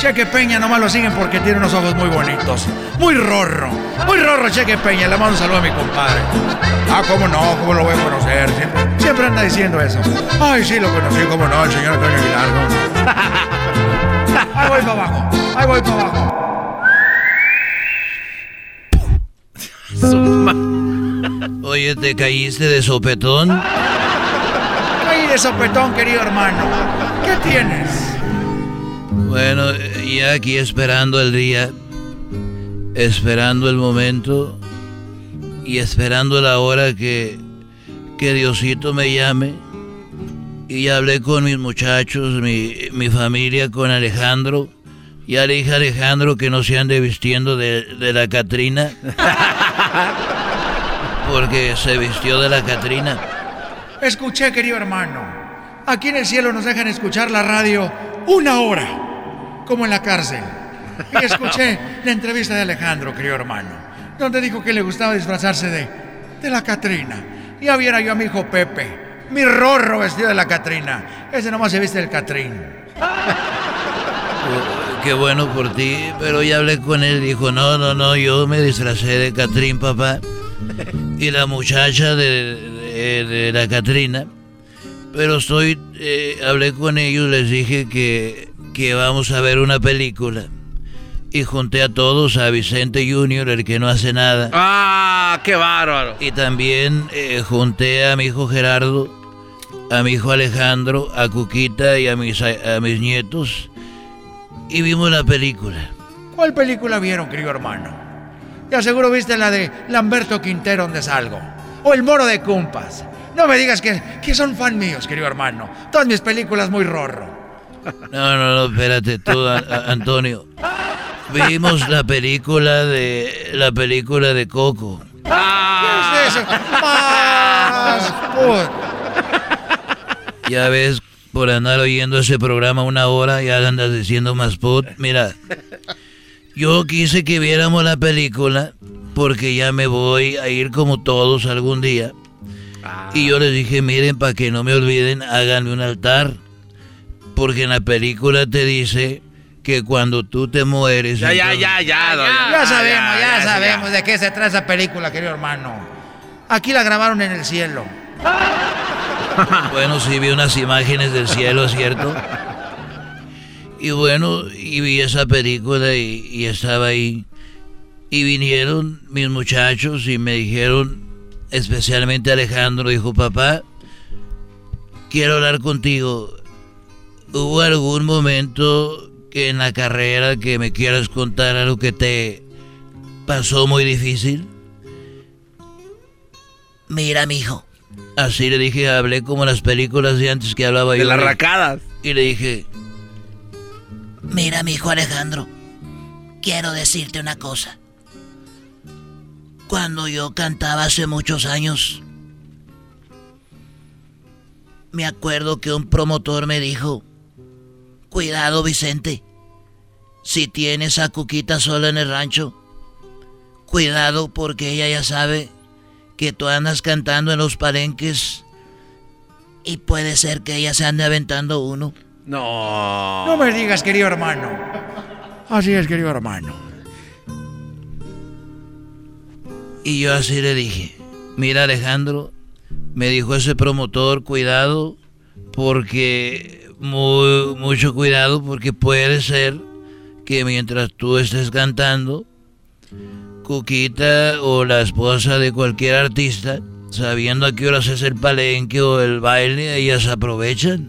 Cheque Peña nomás lo siguen porque tiene unos ojos muy bonitos. Muy rorro. Muy rorro Cheque Peña. Le mando un saludo a mi compadre. Ah, cómo no, cómo lo voy a conocer. Siempre, siempre anda diciendo eso. Ay, sí, lo conocí, cómo no, el señor Antonio Aguilar. Ahí voy para abajo. Ahí voy para abajo. Oye, ¿te caíste de sopetón? Ahí de sopetón, querido hermano. ¿Qué tienes? Bueno, ya aquí esperando el día, esperando el momento y esperando la hora que, que Diosito me llame. Y ya hablé con mis muchachos, mi, mi familia, con Alejandro. Ya le dije a Alejandro que no se ande vistiendo de, de la Catrina. Porque se vistió de la Catrina. Escuché, querido hermano. Aquí en el cielo nos dejan escuchar la radio una hora, como en la cárcel. Y escuché la entrevista de Alejandro, querido hermano, donde dijo que le gustaba disfrazarse de, de la Catrina. Ya viera yo a mi hijo Pepe, mi rorro vestido de la Catrina. Ese nomás se viste del Catrín. Qué bueno por ti, pero ya hablé con él, dijo, no, no, no, yo me disfracé de Catrín, papá. Y la muchacha de, de- de la Catrina, pero estoy, eh, hablé con ellos, les dije que, que vamos a ver una película. Y junté a todos, a Vicente Junior, el que no hace nada. ¡Ah, qué bárbaro! Y también eh, junté a mi hijo Gerardo, a mi hijo Alejandro, a Cuquita y a mis, a mis nietos. Y vimos la película. ¿Cuál película vieron, querido hermano? Ya seguro viste la de Lamberto Quintero, donde salgo. O El Moro de Cumpas. No me digas que, que son fan míos, querido hermano. Todas mis películas muy rorro. No, no, no, espérate tú, a- a- Antonio. Vimos la película de la película de Coco. ¿Qué es eso? Más put. Ya ves, por andar oyendo ese programa una hora, ya andas diciendo más put. Mira, yo quise que viéramos la película porque ya me voy a ir como todos algún día. Y yo les dije, miren, para que no me olviden, háganme un altar. Porque en la película te dice que cuando tú te mueres... Ya, ya, entonces- ya, ya, don- Ya sabemos, ya, ya, sabemos de qué se trata esa película, querido hermano. Aquí la grabaron en el cielo. Bueno, sí vi unas imágenes del cielo, ¿cierto? Y bueno, y vi esa película y, y estaba ahí. Y vinieron mis muchachos y me dijeron, especialmente Alejandro, dijo, papá, quiero hablar contigo. ¿Hubo algún momento que en la carrera que me quieras contar algo que te pasó muy difícil? Mira, mijo. Así le dije, hablé como en las películas de antes que hablaba De yo. las Le- racadas. Y le dije, Mira, mi hijo Alejandro, quiero decirte una cosa. Cuando yo cantaba hace muchos años, me acuerdo que un promotor me dijo, cuidado Vicente, si tienes a Cuquita sola en el rancho, cuidado porque ella ya sabe que tú andas cantando en los palenques y puede ser que ella se ande aventando uno. No. No me digas, querido hermano. Así es, querido hermano. Y yo así le dije, mira Alejandro, me dijo ese promotor, cuidado, porque mu- mucho cuidado, porque puede ser que mientras tú estés cantando, Cuquita o la esposa de cualquier artista, sabiendo a qué horas es el palenque o el baile, ellas aprovechan.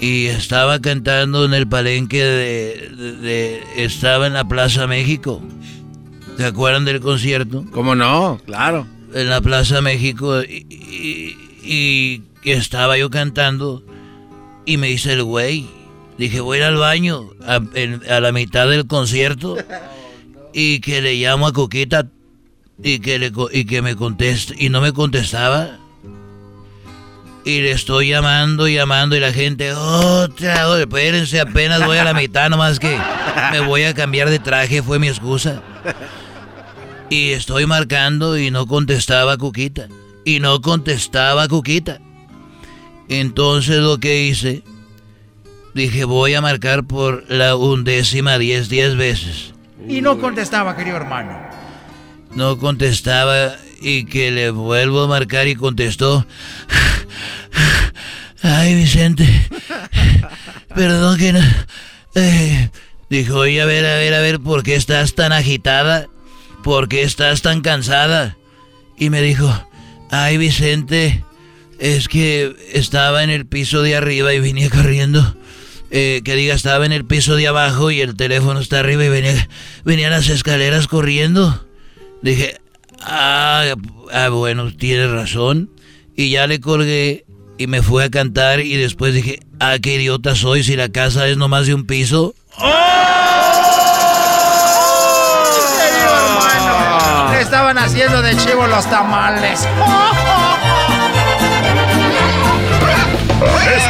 Y estaba cantando en el palenque de, de- de- estaba en la Plaza México. ¿Se acuerdan del concierto? ¿Cómo no? Claro. En la Plaza México y, y- estaba yo cantando y me dice el güey, dije voy a ir al baño a, la mitad del concierto y que le llamo a Coquita y que, le, y que me conteste y no me contestaba. Y le estoy llamando, llamando y la gente, otra, oh, espérense, apenas voy a la mitad, nomás que me voy a cambiar de traje, fue mi excusa. Y estoy marcando y no contestaba Cuquita. Y no contestaba Cuquita. Entonces lo que hice, dije voy a marcar por la undécima diez, diez veces. Y no contestaba, querido hermano. No contestaba y que le vuelvo a marcar y contestó. Ay, Vicente. Perdón que no. Eh, dijo, oye, a ver, a ver, a ver, ¿por qué estás tan agitada? ¿Por qué estás tan cansada? Y me dijo, ay, Vicente, es que estaba en el piso de arriba y venía corriendo. Eh, que diga, estaba en el piso de abajo y el teléfono está arriba y venía, venía las escaleras corriendo. Dije, ah, ah, bueno, tienes razón. Y ya le colgué y me fui a cantar y después dije, ah, qué idiota soy si la casa es nomás de un piso. Le estaban haciendo de chivo los tamales.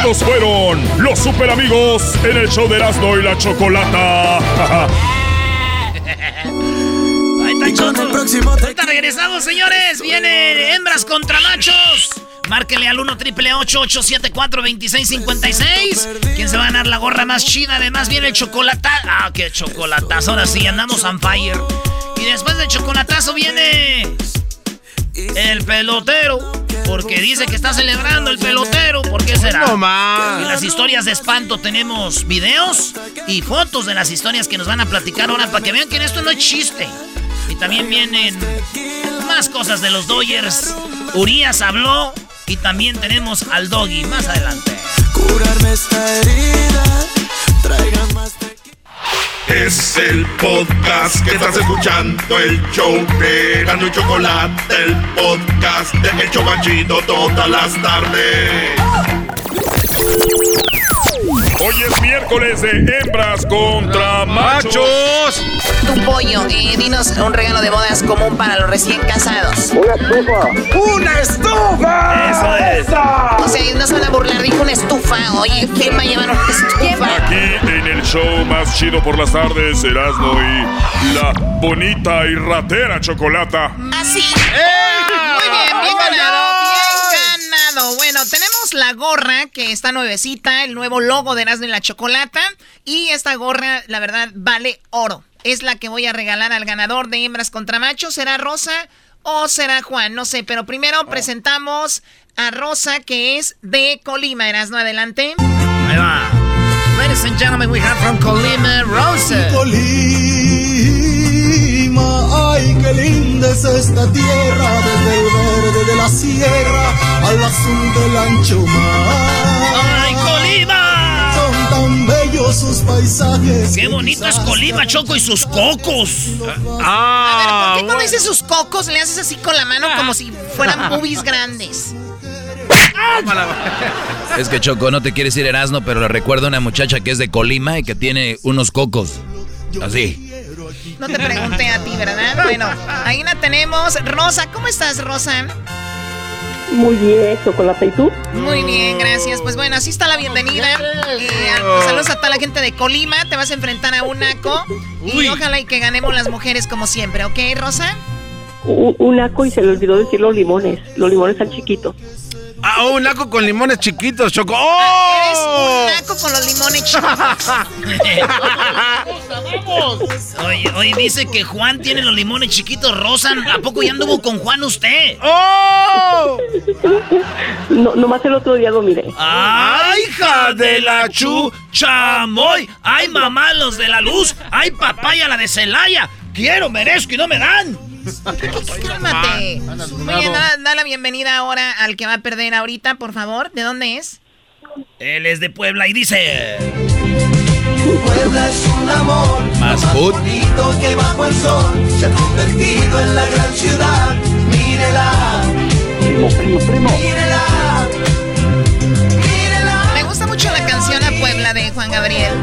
Estos fueron los super amigos en el show de Erasmo y la Chocolata. Ahí está Choco. Ahorita regresamos, señores. Vienen hembras contra machos. Márquele al 1 triple 874 2656 ¿Quién se va a ganar la gorra más chida? Además viene el chocolatazo. Ah, qué chocolatazo. Ahora sí, andamos on fire. Y después del chocolatazo viene el pelotero. Porque dice que está celebrando el pelotero. ¿Por qué será? No más. Y las historias de espanto tenemos videos y fotos de las historias que nos van a platicar ahora para que vean que esto no es chiste. Y también vienen más cosas de los Dodgers. Urias habló y también tenemos al Doggy más adelante. Curarme esta herida. Traigan más Es el podcast que estás escuchando, el show de Gano y Chocolate, el podcast de El Chocachito todas las tardes. Hoy es miércoles de hembras contra machos. Tu pollo, eh, dinos un regalo de bodas común para los recién casados. Una estufa. ¡Una estufa! Eso es. O sea, no se van a burlar, dijo una estufa. Oye, ¿quién va a llevar una estufa? Aquí en el show más chido por las tardes, Erasmo y la bonita y ratera Chocolata. Así. Muy bien, bien ganado, bien ganado. La gorra que está nuevecita, el nuevo logo de Erasmo y la Chocolata. Y esta gorra, la verdad, vale oro. Es la que voy a regalar al ganador de hembras contra machos. ¿Será Rosa o será Juan? No sé, pero primero presentamos a Rosa, que es de Colima. Erasmo, adelante. Ahí va. Ladies and gentlemen, we have from Colima, Rosa. Colima, ay, qué linda es esta tierra, desde el verde de la sierra al azul del ancho mar. ¡Ay, Colima! Son tan bellos sus paisajes. ¡Qué bonito es Colima, Choco, y sus cocos! A ver, ¿por qué cuando dices sus cocos le haces así con la mano como si fueran boobies grandes? Es que Choco, no te quieres ir Erasmo, pero le recuerdo a una muchacha que es de Colima y que tiene unos cocos. Así. No te pregunté a ti, ¿verdad? Bueno, ahí la tenemos. Rosa, ¿cómo estás, Rosa? Muy bien, chocolate, ¿y tú? Muy bien, gracias. Pues bueno, así está la bienvenida. Eh, saludos a toda la gente de Colima. Te vas a enfrentar a un naco. Y ojalá y que ganemos las mujeres como siempre, ¿ok, Rosa? Un, un naco y se le olvidó decir los limones. Los limones están chiquitos. Ah, un naco con limones chiquitos, Choco. Ah, Eres ¡Oh! un naco con los limones chiquitos. Oye, oye, dice que Juan tiene los limones chiquitos, Rosa. ¿A poco ya anduvo con Juan usted? ¡Oh! No, nomás el otro día lo miré. ¡Ay, hija de la chu! ¡Chamoy! ¡Ay, mamá, los de la luz! ¡Ay, papaya, la de Celaya! ¡Quiero, merezco y no me dan! Cálmate. Muy bien, da, da la bienvenida ahora al que va a perder ahorita, por favor. ¿De dónde es? Él es de Puebla y dice... Puebla es un amor Más food. bonito que bajo el sol se ha convertido en la gran ciudad. Mírela, Primo, primo, primo. mírela. Me gusta mucho la canción A Puebla de Juan Gabriel.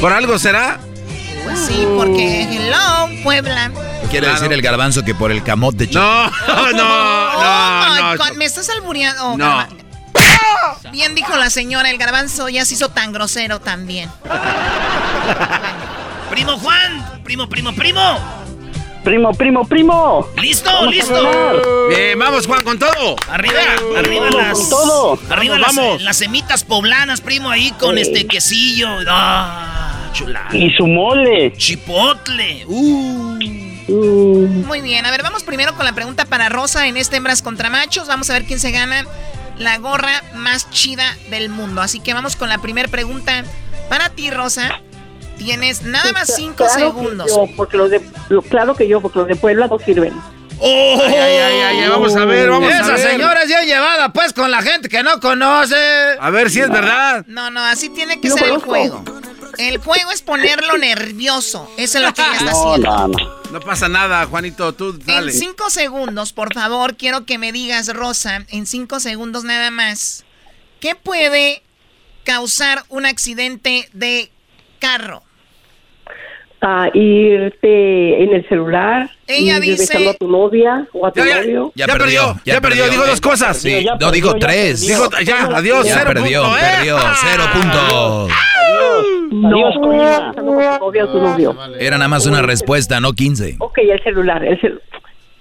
¿Por algo será? Pues sí, porque hello, Puebla. Quiere decir el garbanzo que por el camote. Choco. No, no, no, oh my no. God, me estás albureando. Oh, No. garba- Bien dijo la señora, el garbanzo ya se hizo tan grosero también. Primo Juan, primo, primo, primo. Primo, primo, primo. ¿Listo? Vamos ¿Listo? Bien, vamos, Juan, con todo. Arriba, arriba Vamos las. con todo. Arriba Vamos, las, vamos. las semitas poblanas, primo, ahí con Sí. este quesillo. Ah, chula. Y su mole. Chipotle. Uh. Mm, Muy bien, a ver, vamos primero con la pregunta para Rosa en este Hembras contra Machos. Vamos a ver quién se gana la gorra más chida del mundo. Así que vamos con la primera pregunta para ti, Rosa. Tienes nada más cinco claro que segundos. yo, porque los de, lo- claro que yo, porque los de Puebla no sirven. Oh. Ay, ay, ay, ay, vamos a ver, vamos a Esa ver. señora es bien llevada, pues, con la gente que no conoce. A ver si es verdad. No, no, así tiene que ser el juego. El juego es ponerlo nervioso. Eso es lo que ella está No, haciendo. no, no. No pasa nada, Juanito, tú dale. En cinco segundos, por favor, quiero que me digas, Rosa, en cinco segundos nada más, ¿qué puede causar un accidente de carro? Ah, irte en el celular, Ella ir dice- besando a tu novia o a tu Ya, ya, novio. ya perdió, ya perdió, dijo dos cosas. Sí, Ya no, perdió, digo ya tres. perdió. Dijo, ya, adiós, Ya cero perdió, punto, ¿eh? perdió, cero puntos. Adiós, Colima. Besando con tu novia o tu novio. Era nada más una respuesta, no 15. Ok, el celular, el cel-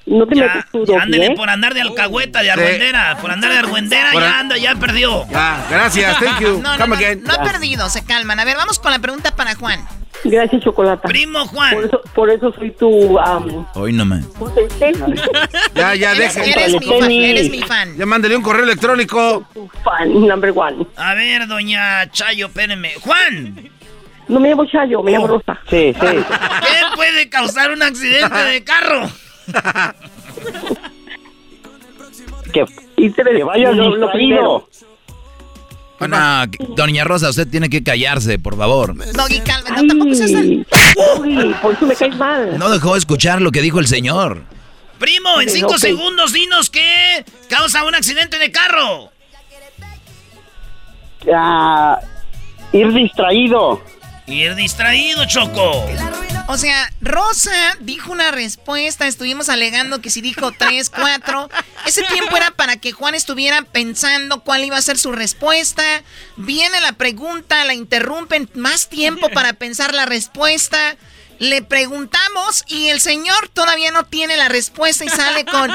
No te Ya, metes tú, ándele ¿eh? por andar de alcahueta, de argüendera. Por andar de argüendera, Por ya a- anda, ya perdió. Ah, gracias, thank you. No, no, Come no, again. no ha perdido, se calman. A ver, vamos con la pregunta para Juan. Gracias, Chocolata. Primo Por Juan. eso, por eso soy tu... am, Hoy no me. Ya, ya, Eres, deje. eres mi fan, eres mi fan. Ya mándale un correo electrónico. tu fan, number one. A ver, doña Chayo, espérenme. Juan, No me llamo Chayo, me llamo Rosa. Sí, sí. ¿qué puede causar un accidente de carro? Que, que vayas lo, lo primero. Bueno, doña Rosa, usted tiene que callarse, por favor. Doggy, calma. No, tampoco seas. Ay, Doggy, por eso me caes mal. No dejó escuchar lo que dijo el señor. Primo, en cinco segundos dinos qué causa un accidente de carro. Ah, ir distraído. Ir distraído, Choco. O sea, Rosa dijo una respuesta, estuvimos alegando que si dijo tres, cuatro, ese tiempo era para que Juan estuviera pensando cuál iba a ser su respuesta. Viene la pregunta, la interrumpen, más tiempo para pensar la respuesta. Le preguntamos y el señor todavía no tiene la respuesta y sale con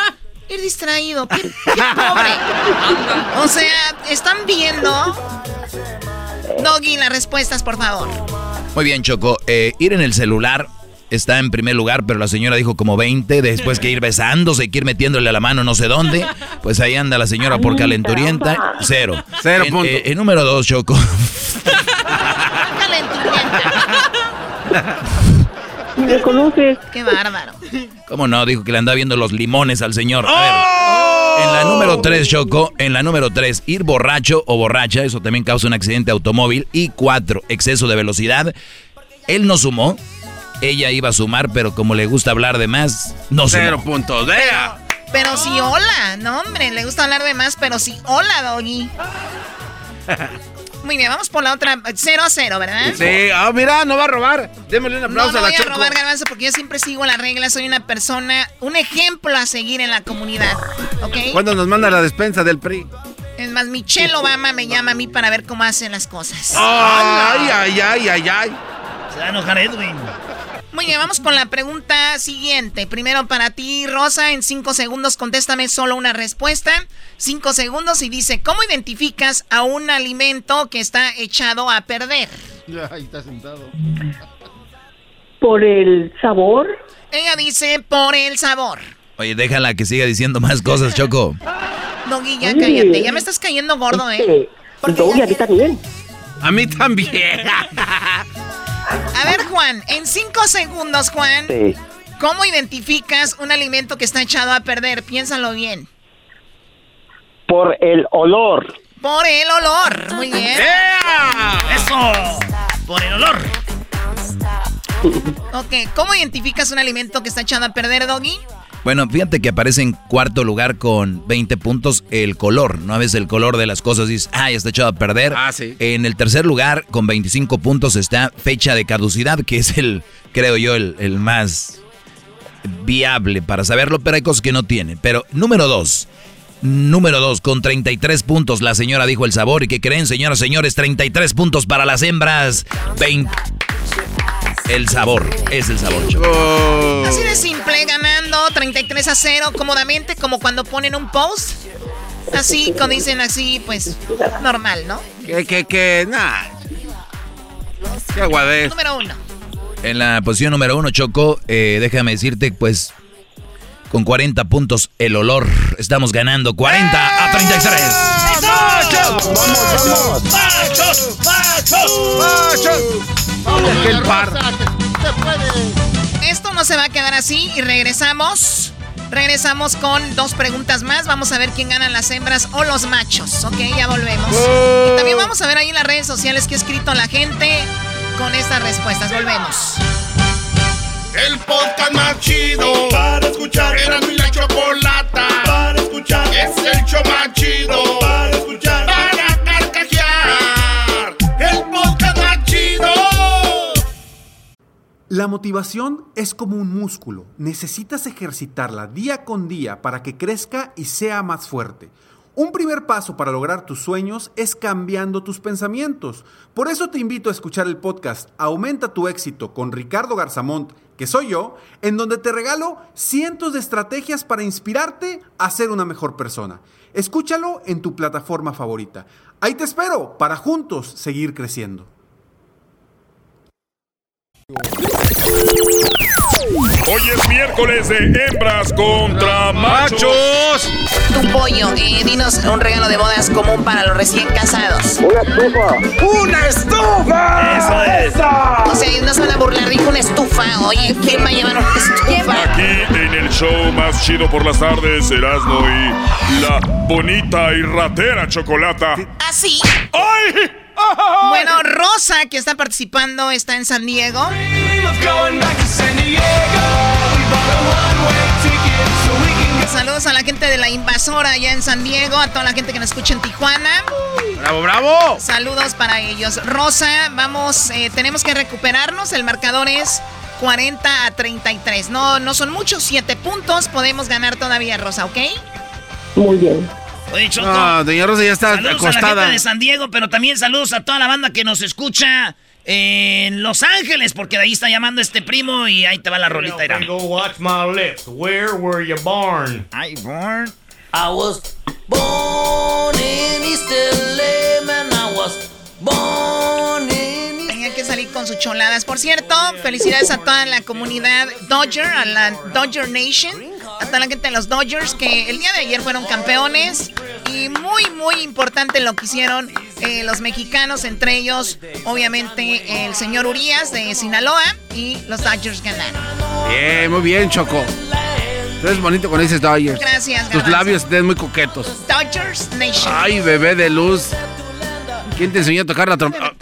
Ir distraído. Qué, qué pobre. O sea, ¿están viendo? Doggy, las respuestas, por favor. Muy bien, Choco. Eh, ir en el celular está en primer lugar, pero la señora dijo como 20. Después que ir besándose, que ir metiéndole a la mano no sé dónde. Pues ahí anda la señora por calenturienta. Cero. Cero En, punto. eh, en número dos, Choco. Ni me conoces. Qué bárbaro. ¿Cómo no? Dijo que le andaba viendo los limones al señor. A ver. En la número 3, Choco, en la número 3, ir borracho o borracha, eso también causa un accidente automóvil. Y 4, exceso de velocidad. Él no sumó, ella iba a sumar, pero como le gusta hablar de más, no sumó. Cero puntos. ¡Vea! Pero sí, hola. No, hombre, le gusta hablar de más, pero sí, hola, Doggy. Muy bien, vamos por la otra. 0 a 0, ¿verdad? Sí, ah, mira, no va a robar. Démosle un No, aplauso no a la voy a robar garbanzo porque yo siempre sigo las reglas. Soy una persona, un ejemplo a seguir en la comunidad. ¿Ok? ¿Cuándo nos manda la despensa del PRI? Es más, Michelle Obama me llama a mí para ver cómo hacen las cosas. Ay, ay, ay, ay, ay. Se va a enojar Edwin. Muy bien, vamos con la pregunta siguiente. Primero para ti, Rosa, en cinco segundos contéstame solo una respuesta. Cinco segundos y dice, ¿cómo identificas a un alimento que está echado a perder? Ahí está sentado. Por el sabor. Ella dice, por el sabor. Oye, déjala que siga diciendo más cosas, Choco. Ya Oye. cállate. Ya me estás cayendo gordo, ¿eh? Doggy, a ti también. A mí también. A ver, Juan, en cinco segundos, Juan, Sí. ¿cómo identificas un alimento que está echado a perder? Piénsalo bien. Por el olor. Por el olor. Muy bien. ¡Eso! Por el olor. Ok, ¿cómo identificas un alimento que está echado a perder, Doggy? Bueno, fíjate que aparece en cuarto lugar con 20 puntos el color, ¿no? A veces el color de las cosas dices, ah, ya está echado a perder. Ah, sí. En el tercer lugar, con 25 puntos, está fecha de caducidad, que es el, creo yo, el, el más viable para saberlo, pero hay cosas que no tiene. Pero número dos, número dos, con 33 puntos, la señora dijo el sabor. ¿Y qué creen, señoras y señores? 33 puntos para las hembras, 20... El sabor, es el sabor, Choco. Oh. Así de simple, ganando 33 a 0 cómodamente, como cuando ponen un post. Así, cuando dicen así, pues normal, ¿no? Que, que, que, nah. Qué aguadez. Número uno. En la posición número uno, Choco, eh, déjame decirte, pues, con 40 puntos el olor. Estamos ganando 40 a 33. ¡Machos! ¡Vamos, vamos! ¡Machos! ¡Machos! ¡Machos! ¡Vamos, aquel par. Esto no se va a quedar así y regresamos. Regresamos con dos preguntas más. Vamos a ver quién ganan las hembras o los machos. Ok, ya volvemos. Y también vamos a ver ahí en las redes sociales qué ha escrito la gente con estas respuestas. Volvemos. El podcast más chido para escuchar. Era mi la chocolata para escuchar. Es el show más chido para La motivación es como un músculo. Necesitas ejercitarla día con día para que crezca y sea más fuerte. Un primer paso para lograr tus sueños es cambiando tus pensamientos. Por eso te invito a escuchar el podcast Aumenta tu éxito con Ricardo Garzamont, que soy yo, en donde te regalo cientos de estrategias para inspirarte a ser una mejor persona. Escúchalo en tu plataforma favorita. Ahí te espero para juntos seguir creciendo. Hoy es miércoles de hembras contra machos. Tu pollo, eh, dinos un regalo de bodas común para los recién casados. ¡Una estufa! ¡Una estufa! Eso es. O sea, no se van a burlar, dijo una estufa. Oye, ¿quién va a llevar una estufa? Aquí en el show más chido por las tardes, Erasmo y la bonita y ratera Chocolata. ¿Ah, sí? ¡Ay! Bueno, Rosa, que está participando, está en San Diego. Saludos a la gente de la invasora allá en San Diego, a toda la gente que nos escucha en Tijuana. ¡Bravo, bravo! Saludos para ellos. Rosa, vamos, eh, tenemos que recuperarnos. El marcador es 40 a 33. No, no son muchos, 7 puntos. Podemos ganar todavía, Rosa, ¿ok? Muy bien. Oye, Choco. No, doña Rosa ya está saludos a la acostada. gente de San Diego, pero también saludos a toda la banda que nos escucha en Los Ángeles, porque de ahí está llamando este primo y ahí te va la rolita. Irán. Go watch my lips. Where were you born? I born. I was born in East LA, man. I was born in con sus choladas. Por cierto, felicidades a toda la comunidad Dodger, a la Dodger Nation, a toda la gente de los Dodgers que el día de ayer fueron campeones. Y muy, muy importante lo que hicieron eh, los mexicanos, entre ellos, obviamente, el señor Urias de Sinaloa y los Dodgers ganaron. Bien, muy bien, Choco. Tú eres bonito cuando dices Dodgers. Gracias, Tus Garbanzo. labios están muy coquetos. Dodgers Nation. Ay, bebé de luz. ¿Quién te enseñó a tocar la trompeta?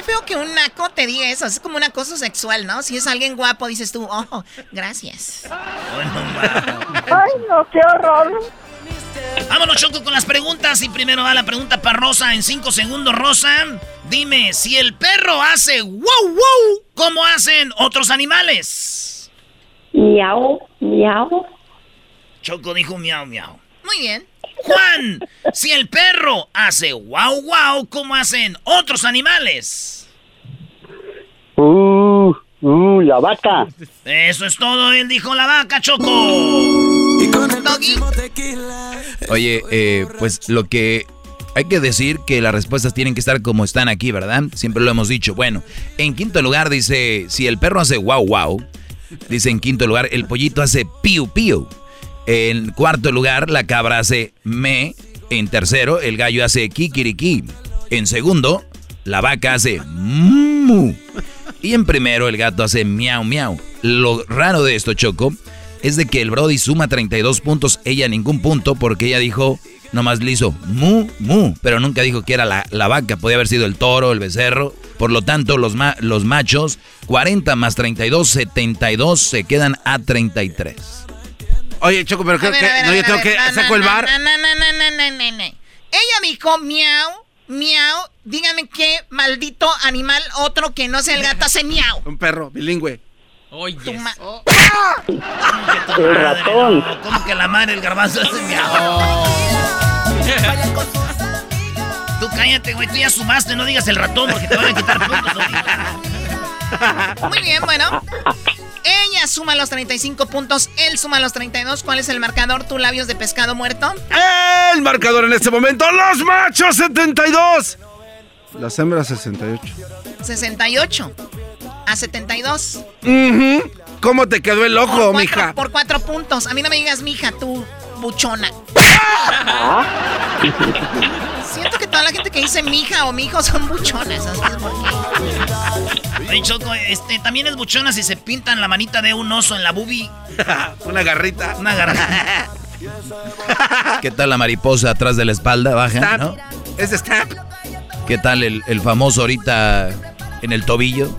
Qué feo que un naco te diga eso. Es como un acoso sexual, ¿no? Si es alguien guapo, dices tú, oh, gracias. Ay, no, qué horror. Vámonos, Choco, con las preguntas. Y primero va la pregunta para Rosa en 5 segundos, Rosa. Dime, si el perro hace wow, wow, ¿cómo hacen otros animales? Miau, miau. Choco dijo miau, miau. Muy bien. Juan, si el perro hace wow, wow, ¿cómo hacen otros animales? Uh, uh, la vaca. Eso es todo, él dijo la vaca, Choco. Oye, eh, pues lo que hay que decir que las respuestas tienen que estar como están aquí, ¿verdad? Siempre lo hemos dicho. Bueno, en quinto lugar dice, si el perro hace wow wow, dice en quinto lugar, el pollito hace piu piu. En cuarto lugar, la cabra hace me. En tercero, el gallo hace kikiriki. En segundo, la vaca hace mu. Y en primero, el gato hace miau miau. Lo raro de esto, Choco, es de que el Brody suma 32 puntos, ella ningún punto, porque ella dijo, nomás le hizo mu, mu, pero nunca dijo que era la, la vaca, podía haber sido el toro, el becerro. Por lo tanto, los, ma- los machos, 40 más 32, 72, se quedan a 33. Oye, Choco, pero creo ver, que. ver, No, yo tengo que. No, Saco no, el no, bar. No, no, no, no, no, no, no. Ella dijo miau, miau. Dígame qué maldito animal otro que no sea el gato hace miau. Un perro bilingüe. Oye. Tu ma- El ratón. ¿Cómo que la madre del garbanzo hace miau? Tú cállate, güey, tú ya sumaste, no digas el ratón porque te van a quitar puntos. Muy bien, bueno. Ella suma los 35 puntos, él suma los 32. ¿Cuál es el marcador? ¿Tu labios de pescado muerto? El marcador en este momento, los machos 72. Las hembras 68. 68 a 72. Ujú. ¿Cómo te quedó el ojo, Cuatro- mija? Por cuatro puntos. A mí no me digas mija, tú buchona. Siento que toda la gente que dice mija o mijo son buchonas. ¿sabes por qué? Oye, Choco, este, también es buchona si se pintan la manita de un oso en la bubi. Una garrita. Una garrita. ¿Qué tal la mariposa atrás de la espalda? Baja. ¿no? Es stamp. ¿Qué tal el, el famoso ahorita en el tobillo?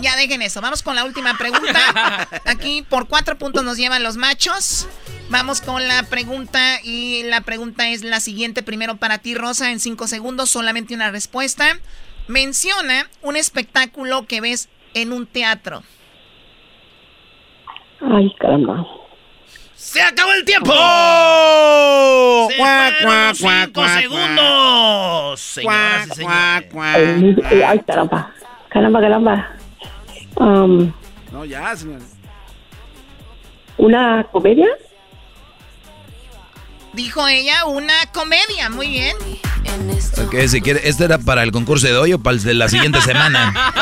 Ya dejen eso. Vamos con la última pregunta. Aquí por cuatro puntos nos llevan los machos. Vamos con la pregunta y la pregunta es la siguiente. Primero para ti, Rosa, en cinco segundos, solamente una respuesta. Menciona un espectáculo que ves en un teatro. Ay, caramba. ¡Se acabó el tiempo! ¡Oh! ¡Se Cuac, fueron cuac, los cuac, cinco cuac, segundos! Señoras y Cuac, señores. cuac, cuac. El- eh, ay, caramba. Caramba, caramba. Um, No, ya, señor. ¿Una comedia? Dijo ella una comedia. Muy bien. Ok, si quiere, ¿este era para el concurso de hoy o para el de la siguiente semana?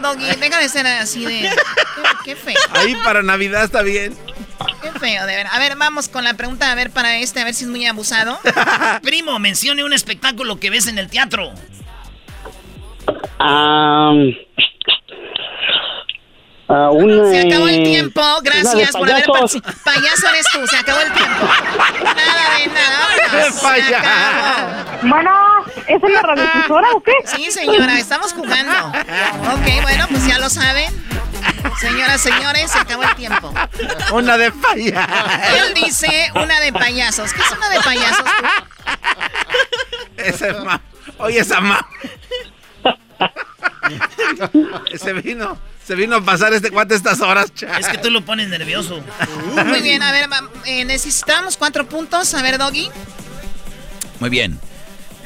Doggy, deja de ser así de. Qué, qué feo. Ahí para Navidad está bien. Qué feo, de ver. A ver, vamos con la pregunta, a ver, para este, a ver si es muy abusado. Primo, mencione un espectáculo que ves en el teatro. Ah, ah, una, Se acabó el tiempo, gracias por haber payasos. participado. Payaso eres tú, se acabó el tiempo. Nada de nada. vámonos, se Payaso. acabó. Bueno, ¿es en la radiodifusora o qué? Sí, señora, estamos jugando. Ok, bueno, pues ya lo saben. Señoras, señores, se acabó el tiempo. Una de falla. Él dice una de payasos. ¿Qué es una de payasos? Ese ma. Oye, esa ma. se vino. Se vino a pasar este cuate estas horas, cha. Es que tú lo pones nervioso. Muy bien, a ver, eh, necesitamos cuatro puntos. A ver, Doggy. Muy bien.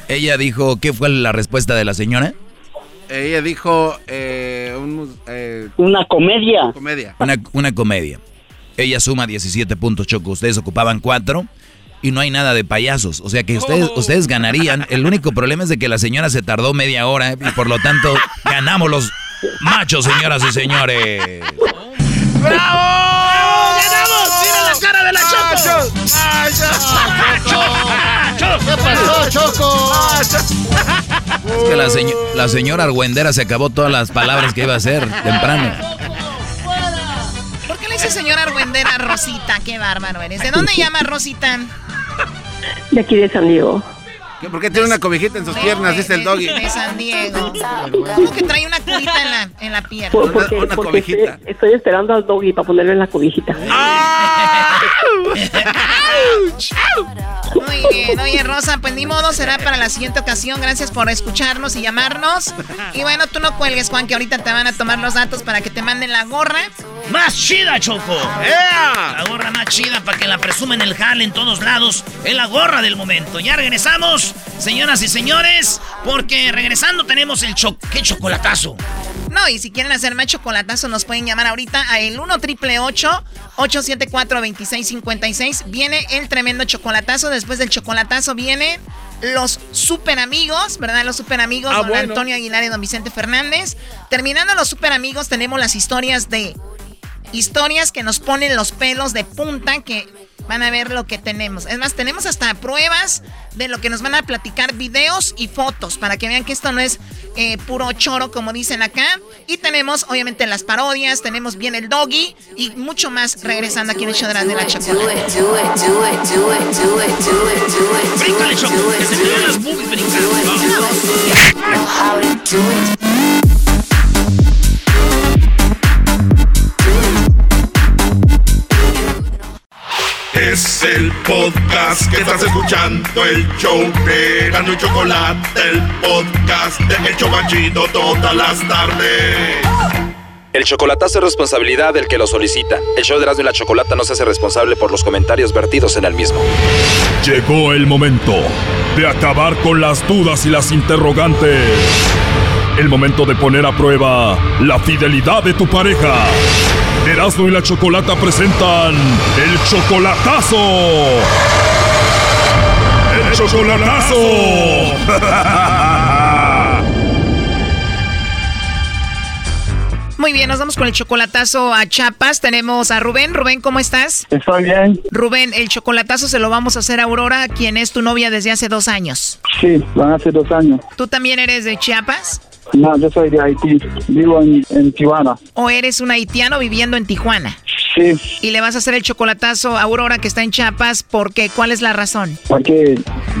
Ella dijo, ¿qué fue la respuesta de la señora? Ella dijo eh, un, eh, Una comedia. comedia. Una, una comedia. Ella suma 17 puntos, Choco. Ustedes ocupaban 4 y no hay nada de payasos. O sea que ustedes, ustedes ganarían. El único problema es de que la señora se tardó media hora y por lo tanto ganamos los machos, señoras y señores. ¡Bravo! ¡Ganamos! ¡Mira la cara de la Choco! ¿Qué pasó, Choco? Es que la, seño- la señora Argüendera se acabó todas las palabras que iba a hacer temprano. ¿Por qué le dice señora Argüendera Rosita? Qué bárbaro eres. ¿De dónde llama Rosita? De aquí de San Diego. ¿Qué- ¿Por qué tiene una cobijita en sus piernas? Dice el doggy. De San Diego. ¿Cómo que trae una cubita en la, en la pierna? Por- porque porque estoy, estoy esperando al doggy para ponerle en la cobijita. Muy bien. Oye, Rosa, pues ni modo, será para la siguiente ocasión. Gracias por escucharnos y llamarnos. Y bueno, tú no cuelgues, Juan, que ahorita te van a tomar los datos para que te manden la gorra. Más chida, Choco. La gorra más chida para que la presumen el jale en todos lados. Es la gorra del momento. Ya regresamos, señoras y señores, porque regresando tenemos el cho ¿Qué chocolatazo? No, y si quieren hacer más chocolatazo, nos pueden llamar ahorita a el 1 triple 874 2656 Viene el tremendo chocolatazo. Después del chocolatazo vienen los super amigos, ¿verdad? Los super amigos, Ah, don bueno. Antonio Aguilar y don Vicente Fernández. Terminando los super amigos, tenemos las historias de. Historias que nos ponen los pelos de punta, que van a ver lo que tenemos. Es más, tenemos hasta pruebas de lo que nos van a platicar, videos y fotos, para que vean que esto no es eh, puro choro, como dicen acá. Y tenemos, obviamente, las parodias, tenemos bien el doggy y mucho más regresando aquí en el show de la, de la Es el podcast que estás escuchando, el show de Gano y Chocolate, el podcast de El Chocachito todas las tardes. El chocolatazo es responsabilidad del que lo solicita. El show de Erasmo y la Chocolata no se hace responsable por los comentarios vertidos en el mismo. Llegó el momento de acabar con las dudas y las interrogantes. El momento de poner a prueba la fidelidad de tu pareja. Erasmo y la Chocolata presentan el chocolatazo. El chocolatazo. Muy bien, nos vamos con el chocolatazo a Chiapas. Tenemos a Rubén. Rubén, ¿cómo estás? Estoy bien. Rubén, el chocolatazo se lo vamos a hacer a Aurora, quien es tu novia desde hace dos años. Sí, van a ser dos años. ¿Tú también eres de Chiapas? No, yo soy de Haití. Vivo en, en Tijuana. ¿O eres un haitiano viviendo en Tijuana? Sí, Y le vas a hacer el chocolatazo a Aurora, que está en Chiapas, porque ¿cuál es la razón? porque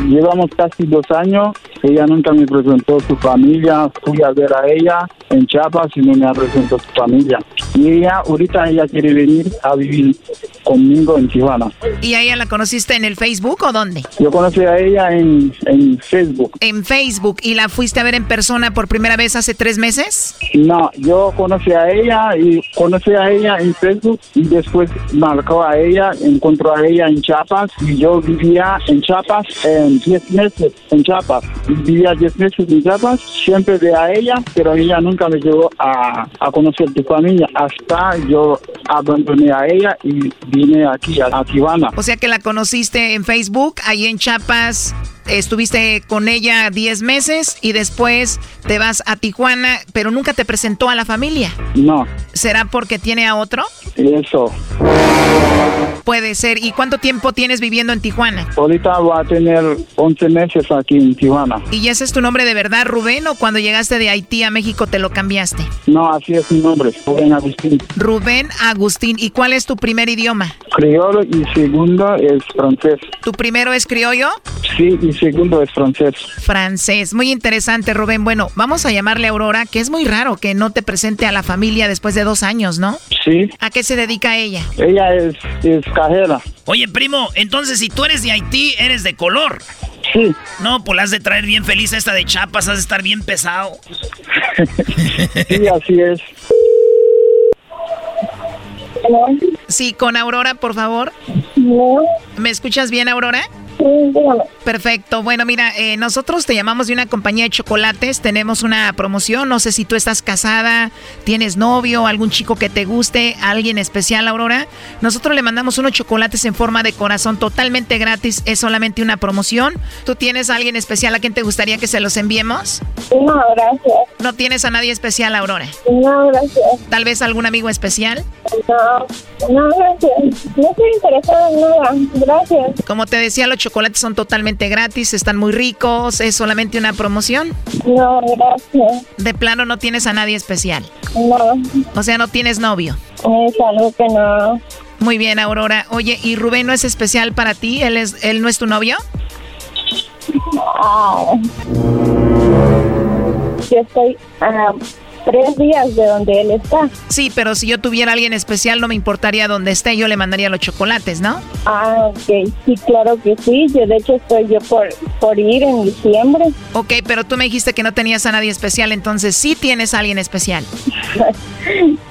llevamos casi dos años. Ella nunca me presentó su familia. Fui a ver a ella en Chiapas y no me presentó su familia. Y ella, ahorita ella quiere venir a vivir conmigo en Tijuana. ¿Y a ella la conociste en el Facebook o dónde? Yo conocí a ella en, en Facebook. En Facebook. ¿Y la fuiste a ver en persona por primera vez hace tres meses? No, yo conocí a ella y conocí a ella en Facebook y después marcó a ella, encontró a ella en Chiapas y yo vivía en Chiapas en 10 meses en Chiapas. Vivía 10 meses en Chiapas, siempre de a ella, pero ella nunca me llegó a, a conocer tu familia hasta yo abandoné a ella y vine aquí a, a Tijuana. O sea que la conociste en Facebook, ahí en Chiapas. Estuviste con ella 10 meses y después te vas a Tijuana, pero nunca te presentó a la familia. No, ¿Será porque tiene a otro? eso. Puede ser. ¿Y cuánto tiempo tienes viviendo en Tijuana? Ahorita va a tener 11 meses aquí en Tijuana. ¿Y ese es tu nombre de verdad, Rubén, o cuando llegaste de Haití a México te lo cambiaste? No, así es mi nombre, Rubén Agustín. Rubén Agustín. ¿Y cuál es tu primer idioma? Criollo y segundo es francés. ¿Tu primero es criollo? Sí, y segundo es francés. Francés. Muy interesante, Rubén. Bueno, vamos a llamarle a Aurora, que es muy raro que no te presente a la familia después de dos años, ¿no? Sí. ¿A qué se dedica ella? Ella es, es cajera. Oye, primo, entonces si tú eres de Haití, eres de color. Sí. No, pues la has de traer bien feliz a esta de Chapas, has de estar bien pesado. Sí, así es. Sí, con Aurora, por favor. ¿Me escuchas bien, Aurora? Perfecto. Bueno, mira, eh, nosotros te llamamos de una compañía de chocolates. Tenemos una promoción. No sé si tú estás casada, tienes novio, algún chico que te guste, alguien especial, Aurora. Nosotros le mandamos unos chocolates en forma de corazón totalmente gratis. Es solamente una promoción. ¿Tú tienes a alguien especial a quien te gustaría que se los enviemos? No, gracias. ¿No tienes a nadie especial, Aurora? No, gracias. ¿Tal vez algún amigo especial? No, no, gracias. No estoy interesada en nada. Gracias. Como te decía, los chocolates son totalmente gratis, están muy ricos, es solamente una promoción. No, gracias. De plano no tienes a nadie especial. No. O sea, no tienes novio. Es algo que no. Muy bien, Aurora. Oye, ¿y Rubén no es especial para ti? ¿Él, es, él no es tu novio? Ah. Yo estoy a tres días de donde él está. Sí, pero si yo tuviera alguien especial no me importaría dónde esté, yo le mandaría los chocolates, ¿no? Ah, ok. Sí, claro que sí. Yo de hecho estoy yo por, por ir en diciembre. Ok, pero tú me dijiste que no tenías a nadie especial, entonces sí tienes a alguien especial.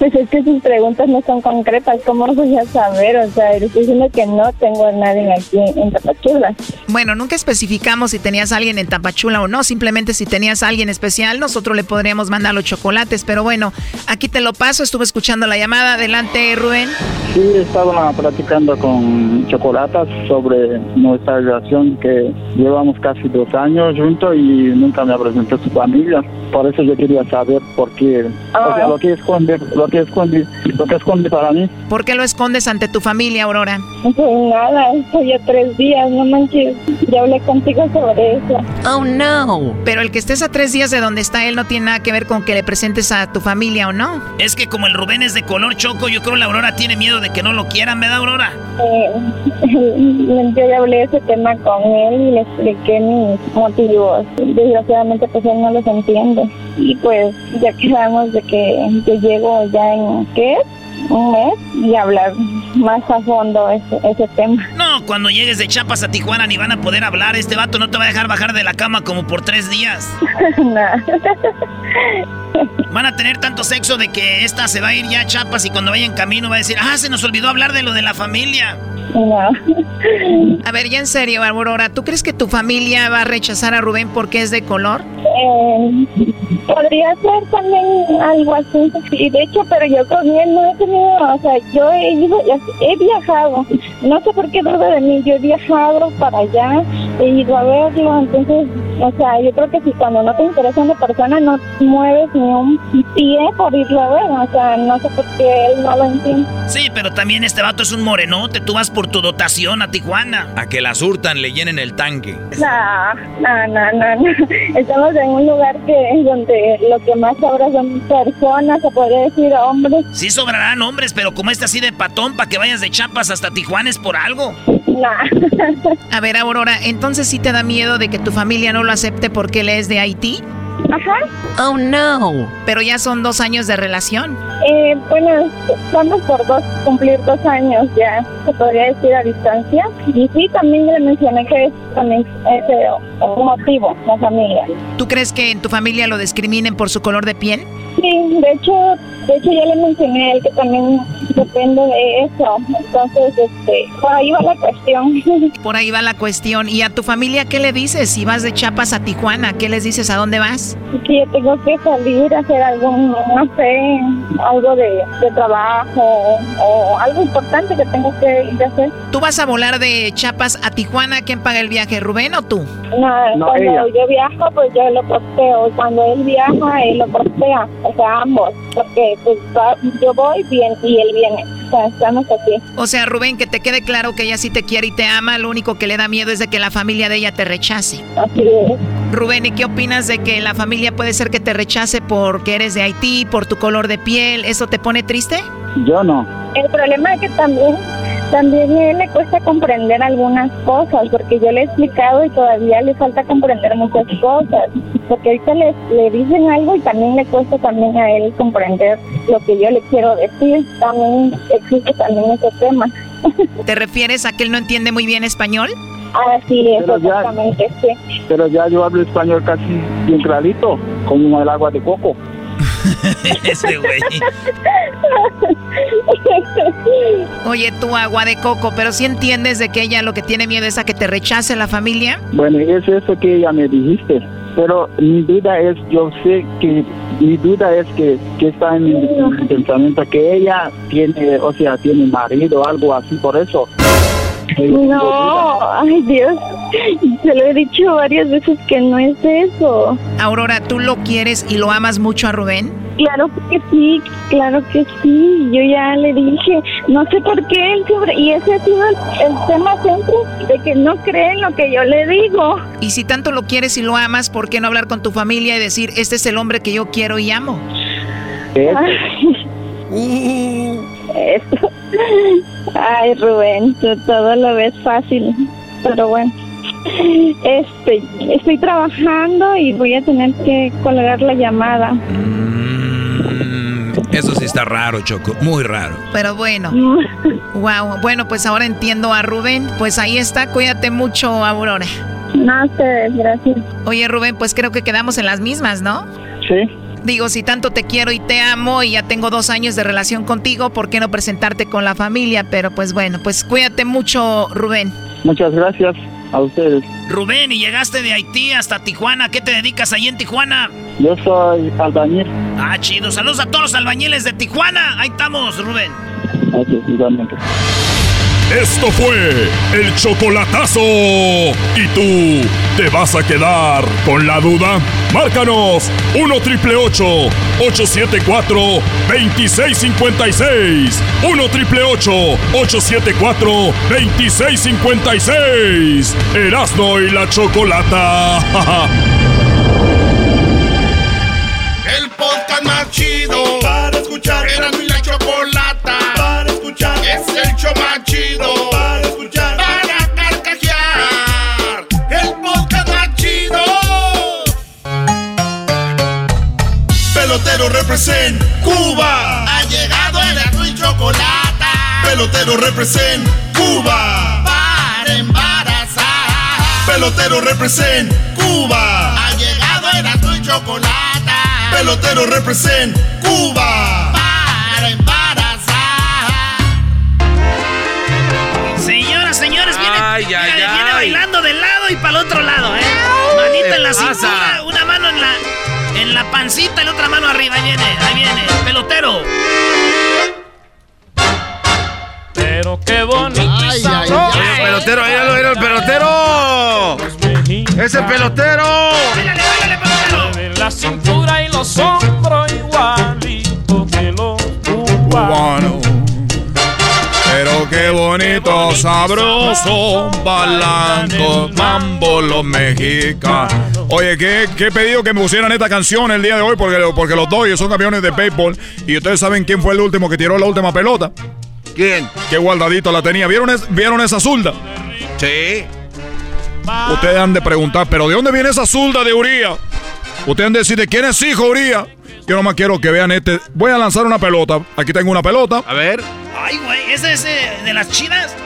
Pues es que sus preguntas no son concretas, ¿cómo voy a saber? O sea, estoy diciendo que no tengo a nadie aquí en Tapachula. Bueno, nunca especificamos si tenías a alguien en Tapachula o no, simplemente si tenías a alguien especial, nosotros le podríamos mandar los chocolates, pero bueno, aquí te lo paso, estuve escuchando la llamada, adelante Rubén. Sí, estaba platicando con Chocolatas sobre nuestra relación que llevamos casi dos años juntos y nunca me presentó su familia. Por eso yo quería saber por qué, o sea, lo que esconde, lo que esconde, lo que esconde para mí. ¿Por qué lo escondes ante tu familia, Aurora? Pues nada, estoy ya tres días, no manches, ya hablé contigo sobre eso. Oh no. Pero el que estés a tres días de donde está él no tiene nada que ver con que le presentes a tu familia o no. Es que como el Rubén es de color choco, yo creo la Aurora tiene miedo de que no lo quieran, ¿verdad, Aurora? Eh, yo ya hablé de ese tema con él y le expliqué mis motivos. Desgraciadamente pues él no los entiende. Y pues ya quedamos de que yo llego ya en, ¿qué? Un mes y hablar más a fondo ese, ese tema. No, cuando llegues de Chapas a Tijuana ni van a poder hablar. Este vato no te va a dejar bajar de la cama como por tres días. Van a tener tanto sexo de que esta se va a ir ya a Chapas y cuando vaya en camino va a decir, ah, se nos olvidó hablar de lo de la familia. A ver, ya en serio, Aurora, ¿tú crees que tu familia va a rechazar a Rubén porque es de color? Eh, podría ser también algo así. Y de hecho, pero yo con él no he tenido, o sea, yo he ido, he viajado. No sé por qué duda de mí, yo he viajado para allá, he ido a verlo. Entonces, o sea, yo creo que si cuando no te interesa una persona, no mueves ni un pie por irlo a ver. O sea, no sé por qué él no lo entiende. Sí, pero también este vato es un morenote. Tú vas por tu dotación a Tijuana. A que la surtan, le llenen el tanque. No, no, no, no, no. Estamos en un lugar que donde lo que más sobra son personas, se podría decir hombres. Sí sobrarán hombres, pero como este así de patón para que vayas de Chapas hasta Tijuana es por algo. A ver, Aurora, entonces sí te da miedo de que tu familia no lo acepte porque él es de Haití. Ajá. Oh no. Pero ya son dos años de relación. Eh, bueno, vamos por dos, cumplir dos años ya, se podría decir a distancia. Y sí, también le mencioné que es también ese un motivo, la familia. ¿Tú crees que en tu familia lo discriminen por su color de piel? Sí, de hecho, de hecho ya le mencioné a él que también depende de eso. Entonces, este, por ahí va la cuestión. Por ahí va la cuestión. ¿Y a tu familia qué le dices? Si vas de Chiapas a Tijuana, ¿qué les dices? ¿A dónde vas? Que yo tengo que salir a hacer algún, no sé, algo de, de trabajo o algo importante que tengo que ir a hacer. ¿Tú vas a volar de Chiapas a Tijuana? ¿Quién paga el viaje, Rubén o tú? No, No, cuando ella. yo viajo, pues yo lo costeo. Y cuando él viaja, él lo costea. O sea, ambos. Porque pues va- yo voy bien y él viene. O sea, estamos aquí. O sea, Rubén, que te quede claro que ella sí te quiere y te ama, lo único que le da miedo es de que la familia de ella te rechace. Así es. Rubén, ¿y qué opinas de que la familia puede ser que te rechace porque eres de Haití, por tu color de piel? ¿Eso te pone triste? Yo no. El problema es que también, también a él le cuesta comprender algunas cosas, porque yo le he explicado y todavía le falta comprender muchas cosas, porque ahorita le, le dicen algo y también le cuesta también a él comprender lo que yo le quiero decir. También existe también ese tema. ¿Te refieres a que él no entiende muy bien español? Así es, Pero ya- exactamente, sí. Pero ya yo hablo español casi bien clarito, como el agua de coco. Ese güey. Oye, tú agua de coco, pero si entiendes de que ella lo que tiene miedo es a que te rechace la familia. Bueno, es eso que ella me dijiste. Pero mi duda es, yo sé que mi duda es que, que está en mi pensamiento que ella tiene, o sea, tiene marido o algo así, por eso. No, ay Dios, se lo he dicho varias veces que no es eso. Aurora, ¿tú lo quieres y lo amas mucho a Rubén? Claro que sí, claro que sí. Yo ya le dije, no sé por qué él siempre, y ese ha sido el, el tema siempre, de que no cree en lo que yo le digo. Y si tanto lo quieres y lo amas, ¿por qué no hablar con tu familia y decir, este es el hombre que yo quiero y amo? Eso. Ay, Rubén, tú todo lo ves fácil, pero bueno. Este, estoy trabajando y voy a tener que colgar la llamada. Eso sí está raro, Choco, muy raro. Pero bueno. wow. Bueno, pues ahora entiendo a Rubén. Pues ahí está. Cuídate mucho, Aurora. No sé, gracias. Oye, Rubén, pues creo que quedamos en las mismas, ¿no? Sí. Digo, si tanto te quiero y te amo y ya tengo dos años de relación contigo, ¿por qué no presentarte con la familia? Pero pues bueno, pues cuídate mucho, Rubén. Muchas gracias a ustedes. Rubén, y llegaste de Haití hasta Tijuana. ¿Qué te dedicas ahí en Tijuana? Yo soy albañil. Ah, chido. Saludos a todos los albañiles de Tijuana. Ahí estamos, Rubén. Gracias, igualmente. Esto fue el chocolatazo. ¿Y tú te vas a quedar con la duda? Márcanos 1 triple 874 2656. 1 triple 874 2656. Erasno y la chocolata. El podcast más chido para escuchar. Era represent Cuba. Ha llegado el y chocolata. Pelotero represent Cuba. Para embarazar. Pelotero represent Cuba. Ha llegado el y chocolata. Pelotero represent Cuba. Para embarazar. Señoras, señores, viene, Ay, mira, ay, viene ay. bailando del lado y para el otro lado, ¿eh? Manita en la pasa? cintura, una mano en la, en la pancita y la otra mano arriba. Ahí viene, ahí viene, pelotero. Pero qué bonito y Oye, sabroso. pelotero, ahí lo era el pelotero. Ese pelotero. De la cintura y los hombros igualito que los Cubano. Pero qué bonito, sabroso, bailando mambo los mexicanos. Oye, ¿qué, qué pedido que me pusieran esta canción el día de hoy porque, porque los Dodgers son campeones de béisbol y ustedes saben quién fue el último que tiró la última pelota. ¿Quién? Qué guardadito la tenía. ¿Vieron, es- ¿vieron esa zurda? Sí. Ustedes han de preguntar, ¿pero de dónde viene esa zurda de Uría? Ustedes han de decir, ¿de quién es hijo Uría? Yo nomás quiero que vean este. Voy a lanzar una pelota. Aquí tengo una pelota. A ver. Ay, güey, ¿ese es eh, de las chidas?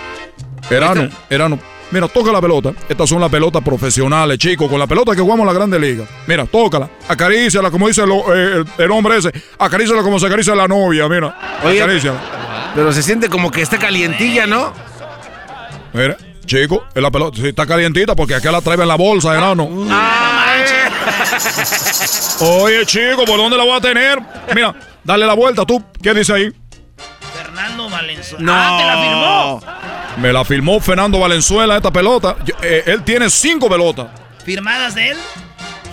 Erano, Erano. Mira, toca la pelota. Estas son las pelotas profesionales, chicos. Con la pelota que jugamos en la Grande Liga. Mira, tócala. Acaríciala, como dice lo- eh, el, hombre ese. Acaríciala como se acaricia la novia, mira. Oye, Acaríciala. Pero se siente como que está calientilla, ¿no? Mira, chico, es la pelota. Sí, está calientita porque acá la trae en la bolsa, Erano. Oye, chico, ¿por dónde la voy a tener? Mira, dale la vuelta tú. ¿Qué dice ahí? Fernando Valenzuela. No. Ah, te la firmó. Me la firmó Fernando Valenzuela esta pelota. Yo- eh, él tiene cinco pelotas. ¿Firmadas de él?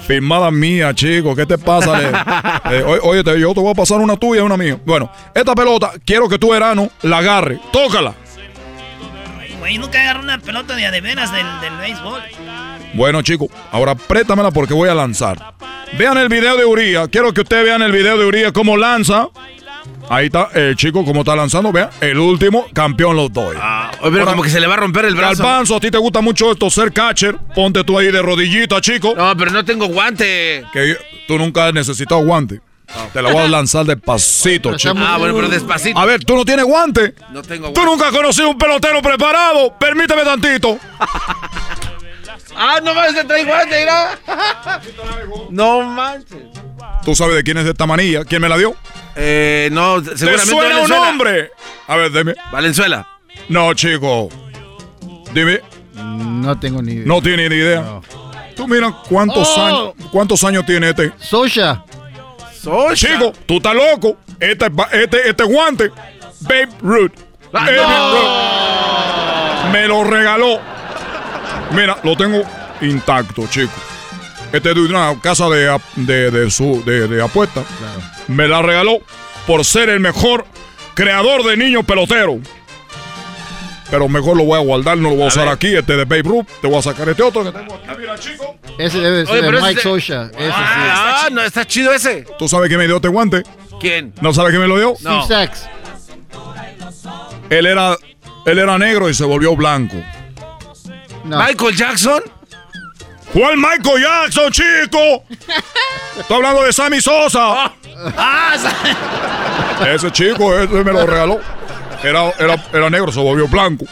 Firmada mía, chico. ¿Qué te pasa? Eh, oye, te- yo te voy a pasar una tuya y una mía. Bueno, esta pelota, quiero que tú, Erano, la agarre. Tócala. Güey, nunca una pelota de del, del béisbol. Bueno, chicos, ahora préstamela porque voy a lanzar. Vean el video de Uría. Quiero que ustedes vean el video de Uría cómo lanza. Ahí está el chico como está lanzando. Vean, el último campeón los doy. Oye, pero como que se le va a romper el brazo. Alpanzo, a ti te gusta mucho esto, ser catcher. Ponte tú ahí de rodillita, chico. No, pero no tengo guante. Que yo- tú nunca has necesitado guante. Te la voy a lanzar despacito, chico. Ah, bueno, pero despacito. A ver, tú no tienes guante. No tengo Tú guante. nunca has conocido un pelotero preparado. Permíteme tantito. Ah, no manches, se trae guante, mira. No manches. ¿Tú sabes de quién es esta manilla? ¿Quién me la dio? Eh, no, ¿Te seguramente suena un nombre? A ver, dime. Valenzuela. No, chico. Dime. No tengo ni idea. No tiene ni idea. Tú mira cuántos Oh. años cuántos años tiene este. Sosha. Chico, tú estás loco. Este, este, este guante, Babe Ruth. Ah, Babe Ruth. Me lo regaló. Mira, lo tengo intacto, chico. Este es de una casa de, de, de su, de, de apuestas. Me la regaló por ser el mejor creador de niños peloteros. Pero mejor lo voy a guardar, no lo voy a, usar aquí. Este de Babe Ruth. Te voy a sacar este otro que tengo aquí. Mira, chico. Ese debe ser Oye, de Mike. Ese sí. Ah, no, está chido ese. ¿Tú sabes quién me dio este guante? ¿Quién? ¿No sabes quién me lo dio? Steve Sachs. Él era, él era negro y se volvió blanco. Michael Jackson. ¿Cuál Michael Jackson, chico? Estoy hablando de Sammy Sosa. Ese chico, ese me lo regaló. Era, era, era negro, se volvió blanco.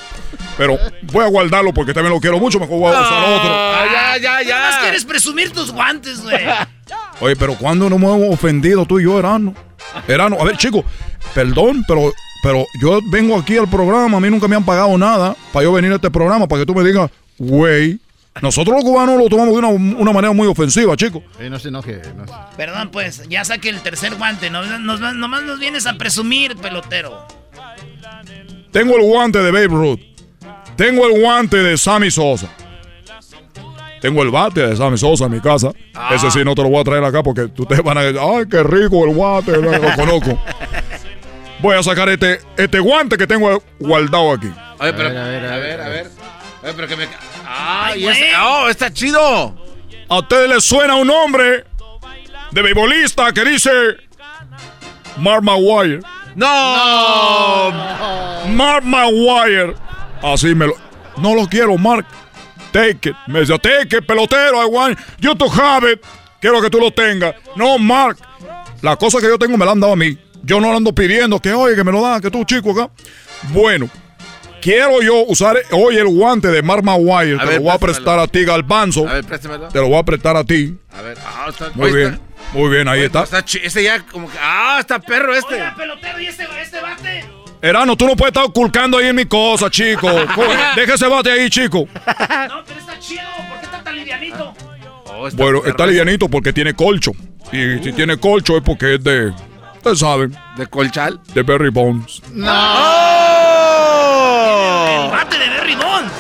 Pero voy a guardarlo porque también lo quiero mucho. Mejor voy a usar otro. Ah, ya, ya, ya. quieres presumir tus guantes, güey. Oye, pero ¿cuándo nos hemos ofendido tú y yo, Erano? Erano, a ver, chico, perdón, pero, pero yo vengo aquí al programa, a mí nunca me han pagado nada para yo venir a este programa, para que tú me digas, güey, nosotros los cubanos lo tomamos de una, una manera muy ofensiva, chico. Eh, no se enoje. No se- Perdón, pues, ya saque el tercer guante. No, nos- nomás nos vienes a presumir, pelotero. Tengo el guante de Babe Ruth. Tengo el guante de Sammy Sosa. Tengo el bate de Sammy Sosa en mi casa. Ese sí no te lo voy a traer acá porque ustedes van a decir, ay, qué rico el guante, lo conozco. Voy a sacar este, este guante que tengo guardado aquí. Oye, pero. A ver, a ver, a a ver, ver, a ver. Oye, pero que me. Ah, Ay, y güey. Oh, está chido. ¿A ustedes les suena un nombre de beisbolista que dice Mark Maguire? No. Mark Maguire. Así me lo... No lo quiero, Mark. Take it. Me dice, take it, pelotero. I want you to have it. Quiero que tú lo tengas. No, Mark. Las cosas que yo tengo me las han dado a mí. Yo no lo ando pidiendo que, oye, que me lo dan, que tú, chico, acá. Bueno, quiero yo usar hoy el guante de Mark Maguire. Te ver, lo voy a prestar a ti, Galbanzo. A ver, préstamelo. Te lo voy a prestar a ti. A ver. Ah, está. Muy bien. está- Muy bien, ahí oye, está. está Ese ya como que. Ah, está perro este. Oiga, pelotero, ¿y este, este bate? Erano, tú no puedes estar ocultando ahí en mi cosa, chico. Co- Deja ese bate ahí, chico. No, pero está chido. ¿Por qué está tan livianito? Oh, está Bueno, perro está livianito porque tiene colcho. Y si tiene colcho es porque es de. Ustedes saben, ¿De colchal? de Berry Bones. ¡Oh! El bate de Bonds.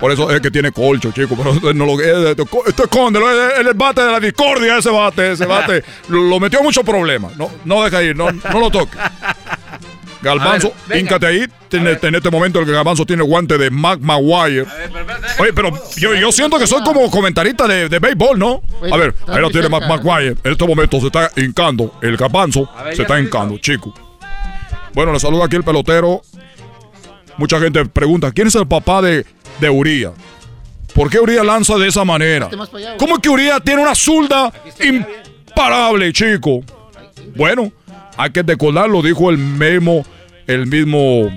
Por eso es que tiene colcho, chico. Pero esto no lo es, esto, esto escóndelo, es el bate de la discordia, ese bate, ese bate. lo, lo metió en muchos problemas. No, no deja ir, no, no lo toque. Galbanzo, A híncate ahí. En, este- en este momento el que Galbanzo tiene guante de Mac Maguire. Oye, pero yo, yo siento que soy como comentarista de, de béisbol, ¿no? A ver, ahí lo tiene Mac. Maguire. En este momento se está hincando. El Galbanzo A ver, se está hincando, chico. Bueno, le saluda aquí el pelotero. Mucha gente pregunta, ¿quién es el papá de, de Uriah? ¿Por qué Uriah lanza de esa manera? Este. ¿Cómo es que Uriah tiene una zurda imparable, chico? Bueno, hay que recordarlo, dijo el mismo, el mismo...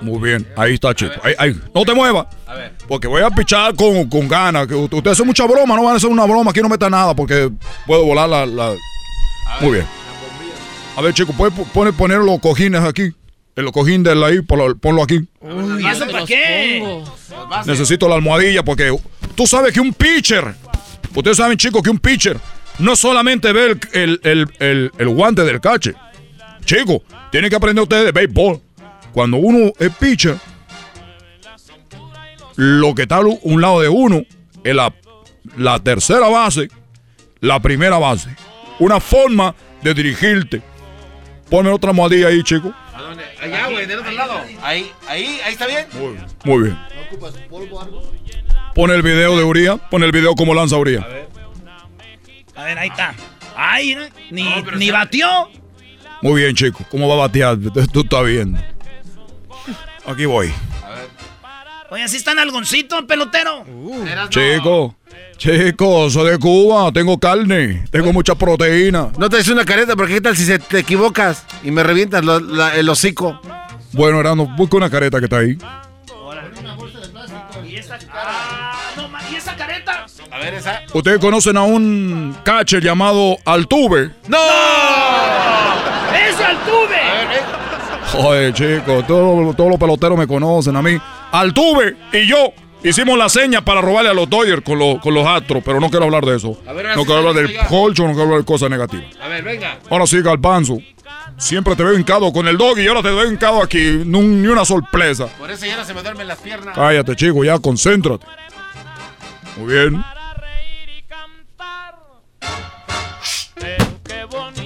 Muy bien, ahí está, chico. Ahí, ahí. No te muevas. A ver. Porque voy a pichar con, con ganas. Que usted hace mucha broma, no van a hacer una broma. Aquí no meta nada porque puedo volar la. la- Muy bien. A ver, chico, ¿puedes poner, poner los cojines aquí? El cojín de ahí, ponlo, ponlo aquí. ¿Y eso para qué? Necesito la almohadilla porque tú sabes que un pitcher, ustedes saben, chicos, que un pitcher no solamente ve el, el- el- el- el guante del cache. Chicos, tienen que aprender ustedes de béisbol. Cuando uno es pitcher, lo que está a un lado de uno es la, la tercera base, la primera base. Una forma de dirigirte. Ponme otra almohadilla ahí, chico. Allá, güey, del otro lado. Ahí, ahí, ahí está bien. Muy bien. Pon el video de Uría. Pon el video como lanza Uría. A ver, ahí está. Ay, ¿no? ni, ni batió. Muy bien, chico. ¿Cómo va a batear? Tú estás viendo. Aquí voy. Oye, ¿así está en algoncito, pelotero? Chico, chico, soy de Cuba. Tengo carne. Tengo mucha proteína. No te des una careta porque qué tal si se te equivocas y me revientas lo- la- el hocico. Bueno, Erano, busca una careta que está ahí. Y esta- Ah, no, ma- ¿y esa careta? A ver, esa. ¿Ustedes conocen a un catcher llamado Altuve? ¡No! ¡Es Altuve! Joder, chicos, todos, todos los peloteros me conocen a mí. Altuve y yo hicimos la seña para robarle a los Dodgers con, los- con los Astros, pero no quiero hablar de eso. Ver, no quiero hablar del colcho, no quiero hablar de cosas negativas. A ver, venga. Ahora sí, Galbanzo. Siempre te veo hincado con el dog y ahora te veo hincado aquí. Ni, un- ni una sorpresa. Por eso ya no se me duermen las piernas. Cállate, chico, ya concéntrate. Muy bien.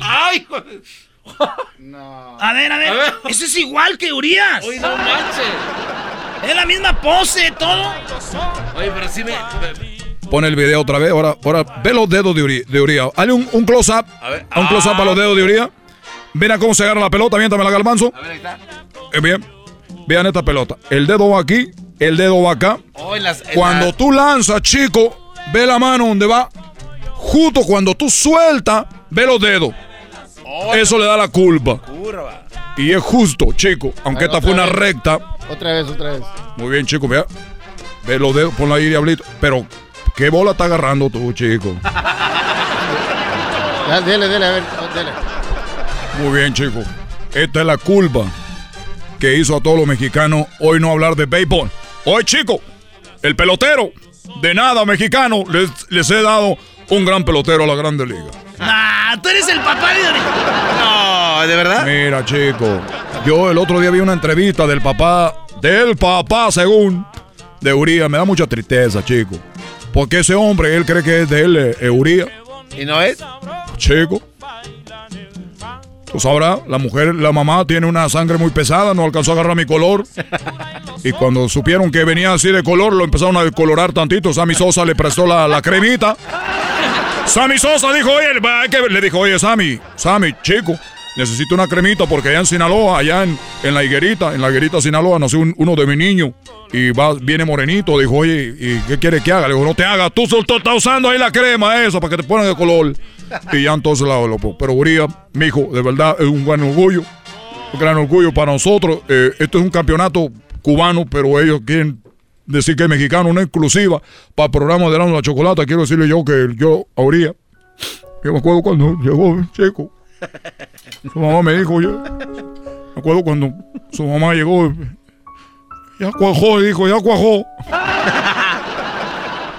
¡Ay, hijo! A ver, a ver. A ver. Eso es igual que Urias. Uy, no manches. Es la misma pose, todo. Oye, pero sí me. Pon el video otra vez. Ahora, ahora ve los dedos de Uri- de Uriah. Hazle un, un close-up. A ver. Un close-up a los dedos de Uriah. Mira cómo se agarra la pelota. Miéntame la galbanzo. A ver, ahí está. Eh, bien. Vean esta pelota. El dedo va aquí. El dedo va acá. Oh, en las- en Cuando la- tú lanzas, chico, ve la mano donde va. Justo cuando tú sueltas, ve los dedos. Eso le da la culpa. Curva. Y es justo, chico. Aunque esta fue una vez. recta. Otra vez, otra vez. Muy bien, chico, vea. Ve los dedos, ponla ahí, diablito. Pero, ¿qué bola está agarrando tú, chico? Ya, dele, dele, a ver, dele. Muy bien, chico. Esta es la culpa que hizo a todos los mexicanos hoy no hablar de béisbol. Hoy, chico, el pelotero, de nada mexicano, les, les he dado un gran pelotero a la Grande Liga. Ah, tú eres el papá de. No, ¿de verdad? Mira, chico, yo el otro día vi una entrevista del papá, del papá, según, de Urias. Me da mucha tristeza, chico. Porque ese hombre, él cree que es de él, eh, Urias. ¿Y no es? Chico. Tú sabrás, la mujer, la mamá tiene una sangre muy pesada, no alcanzó a agarrar mi color. Y cuando supieron que venía así de color, lo empezaron a decolorar tantito. Sammy Sosa le prestó la, la cremita. Sammy Sosa dijo, oye, va, hay que-" le dijo, oye, Sammy, Sammy, chico, necesito una cremita porque allá en Sinaloa, allá en, en la higuerita, en la higuerita Sinaloa, nació un- uno de mi niño y va, viene morenito. Dijo, oye, ¿y qué quiere que haga? Le dijo, no te hagas, tú solo estás usando ahí la crema esa para que te pongan de color. Y ya entonces la Pero Uriah, mi hijo, de verdad es un gran orgullo, un gran orgullo para nosotros. Eh, esto es un campeonato cubano, pero ellos quieren decir que es mexicano, una exclusiva para el programa de la chocolate. Quiero decirle yo que yo, a yo me acuerdo cuando llegó chico, su mamá me dijo, yo, me acuerdo cuando su mamá llegó, ya cuajó, dijo, ya cuajó.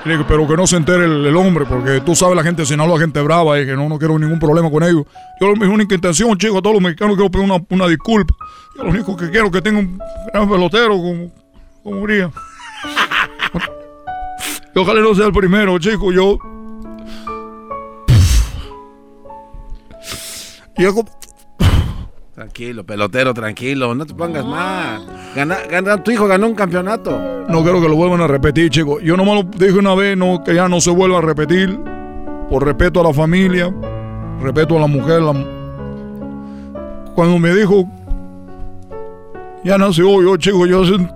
Le dije, pero que no se entere el, el hombre, porque tú sabes, la gente de Sinaloa, gente brava, y que no, no quiero ningún problema con ellos. Yo, mi única intención, chicos, a todos los mexicanos quiero pedir una, una disculpa. Yo lo único que quiero es que tenga un gran pelotero como, como Uriah. Ojalá no sea el primero, chicos, yo... Yo como- Tranquilo, pelotero, tranquilo. No te pongas mal. Gana, gana- tu hijo ganó un campeonato. No quiero que lo vuelvan a repetir, chicos. Yo nomás lo dije una vez, no, que ya no se vuelva a repetir. Por respeto a la familia, respeto a la mujer. la- Cuando me dijo, ya nació yo, chico, yo, sent-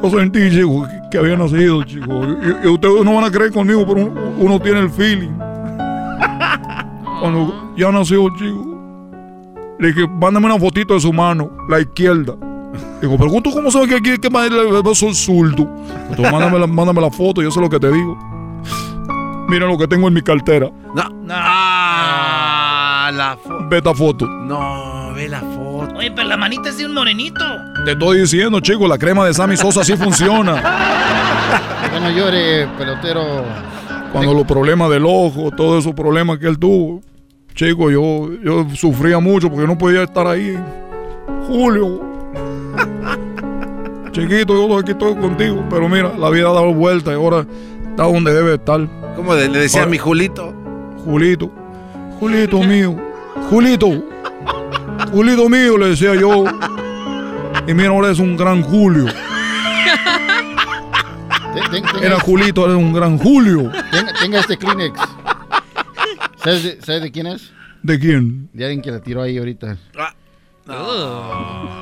yo sentí, chico, que, que había nacido, chico. Y, y ustedes no van a creer conmigo, pero uno, uno tiene el feeling. Cuando ya nació, chico. Le dije, mándame una fotito de su mano, la izquierda. Digo, pero tú cómo sabes que aquí que madre le soy zurdo. Tú mándame la, mándame la foto, yo sé lo que te digo. Mira lo que tengo en mi cartera. No. Ah, la foto. Ve esta foto. No, ve la foto. Oye, pero la manita es de un morenito. Te estoy diciendo, chico, la crema de Sammy Sosa sí funciona. Ya no llore, pelotero. Cuando los problemas del ojo, todos esos problemas que él tuvo. Chico, yo, yo sufría mucho porque no podía estar ahí. Julio. Chiquito, yo aquí estoy contigo. Pero mira, la vida ha dado vuelta y ahora está donde debe estar. ¿Cómo le decía a mi Julito? Julito. Julito mío. Julito. Julito mío, le decía yo. Y mira, ahora es un gran Julio. Ten- ten- tenga- Era Julito, ahora es un gran Julio. Tenga, tenga este Kleenex. ¿Sabes de, sabes de quién es? ¿De quién? De alguien que la tiró ahí ahorita.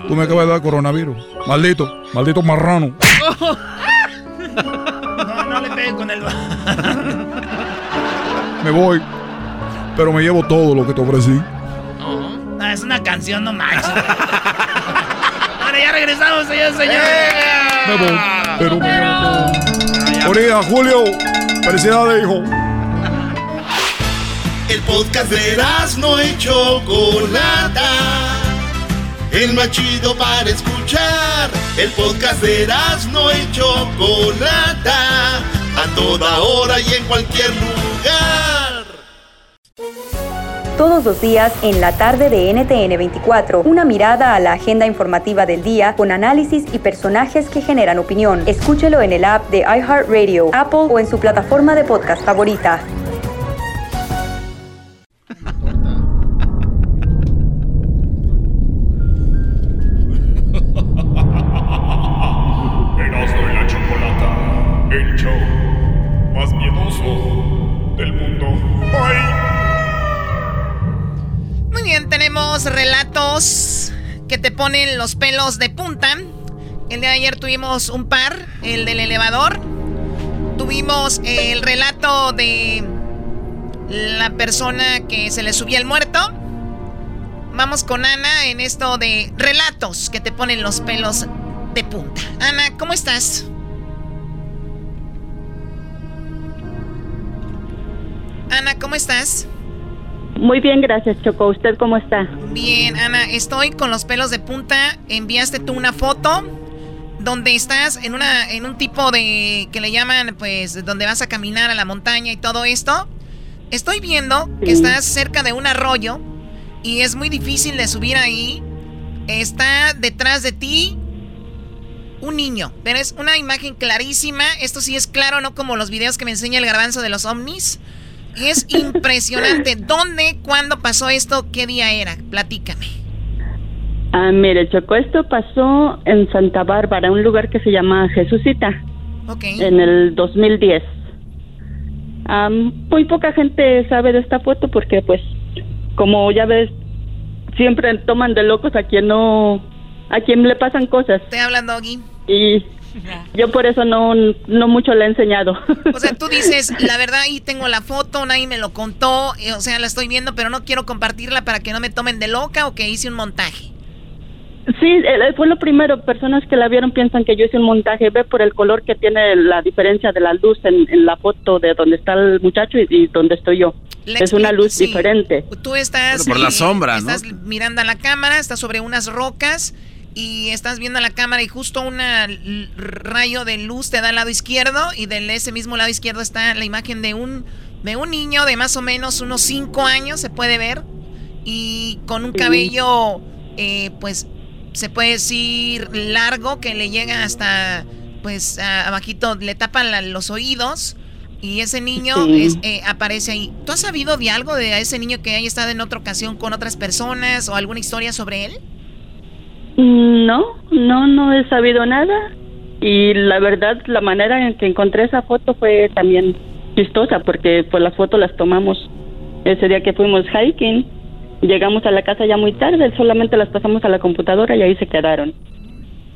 Tú me acabas de dar coronavirus. Maldito, maldito marrano. No, no le pegues con el. Me voy. Pero me llevo todo lo que te ofrecí. No, es una canción, no manches. Ahora ya regresamos, señores, señores. Me voy. Pero me llevo todo. Bonita, Julio. Felicidades, hijo. El podcast de no y Chocolata. El más chido para escuchar. El podcast de no y Chocolata. A toda hora y en cualquier lugar. Todos los días en la tarde de NTN 24, una mirada a la agenda informativa del día con análisis y personajes que generan opinión. Escúchelo en el app de iHeartRadio, Apple o en su plataforma de podcast favorita. Te ponen los pelos de punta. El día de ayer tuvimos un par, el del elevador. Tuvimos el relato de la persona que se le subía el muerto. Vamos con Ana en esto de relatos que te ponen los pelos de punta. Ana, ¿cómo estás? Ana, ¿cómo estás? Muy bien, gracias, Choco. ¿Usted cómo está? Bien, Ana, estoy con los pelos de punta. Enviaste tú una foto donde estás en una en un tipo de que le llaman pues donde vas a caminar a la montaña y todo esto. Estoy viendo que estás cerca de un arroyo y es muy difícil de subir ahí. Está detrás de ti un niño. Pero es una imagen clarísima. Esto sí es claro, no como los videos que me enseña el garbanzo de los ovnis. Es impresionante. ¿Dónde, cuándo pasó esto? ¿Qué día era? Platícame. Ah, mire, Choco, esto pasó en Santa Bárbara, un lugar que se llama Jesucita, Ok. en el 2010. Am, muy poca gente sabe de esta foto porque, pues, como ya ves, siempre toman de locos a quien no, a quien le pasan cosas. Estoy hablando, Doggy. Y yo por eso no, no mucho le he enseñado. O sea, tú dices, la verdad, ahí tengo la foto, nadie me lo contó, eh, o sea, la estoy viendo, pero no quiero compartirla para que no me tomen de loca o que hice un montaje. Sí, eh, fue lo primero. Personas que la vieron piensan que yo hice un montaje. Ve por el color que tiene la diferencia de la luz en, en la foto de donde está el muchacho y, y donde estoy yo. Le es una luz sí. diferente. Tú estás... Pero por la eh, sombra, ¿no? Estás mirando a la cámara, estás sobre unas rocas y estás viendo la cámara y justo un rayo de luz te da al lado izquierdo y de ese mismo lado izquierdo está la imagen de un, de un niño de más o menos unos 5 años, se puede ver, y con un cabello, eh, pues, se puede decir largo que le llega hasta, pues, a- abajito, le tapan la- los oídos. Y ese niño Sí. es, eh, aparece ahí. ¿Tú has sabido de algo de ese niño que haya estado en otra ocasión con otras personas o alguna historia sobre él? No, no, no he sabido nada. Y la verdad, la manera en que encontré esa foto fue también chistosa porque pues las fotos las tomamos ese día que fuimos hiking. Llegamos a la casa ya muy tarde, solamente las pasamos a la computadora y ahí se quedaron.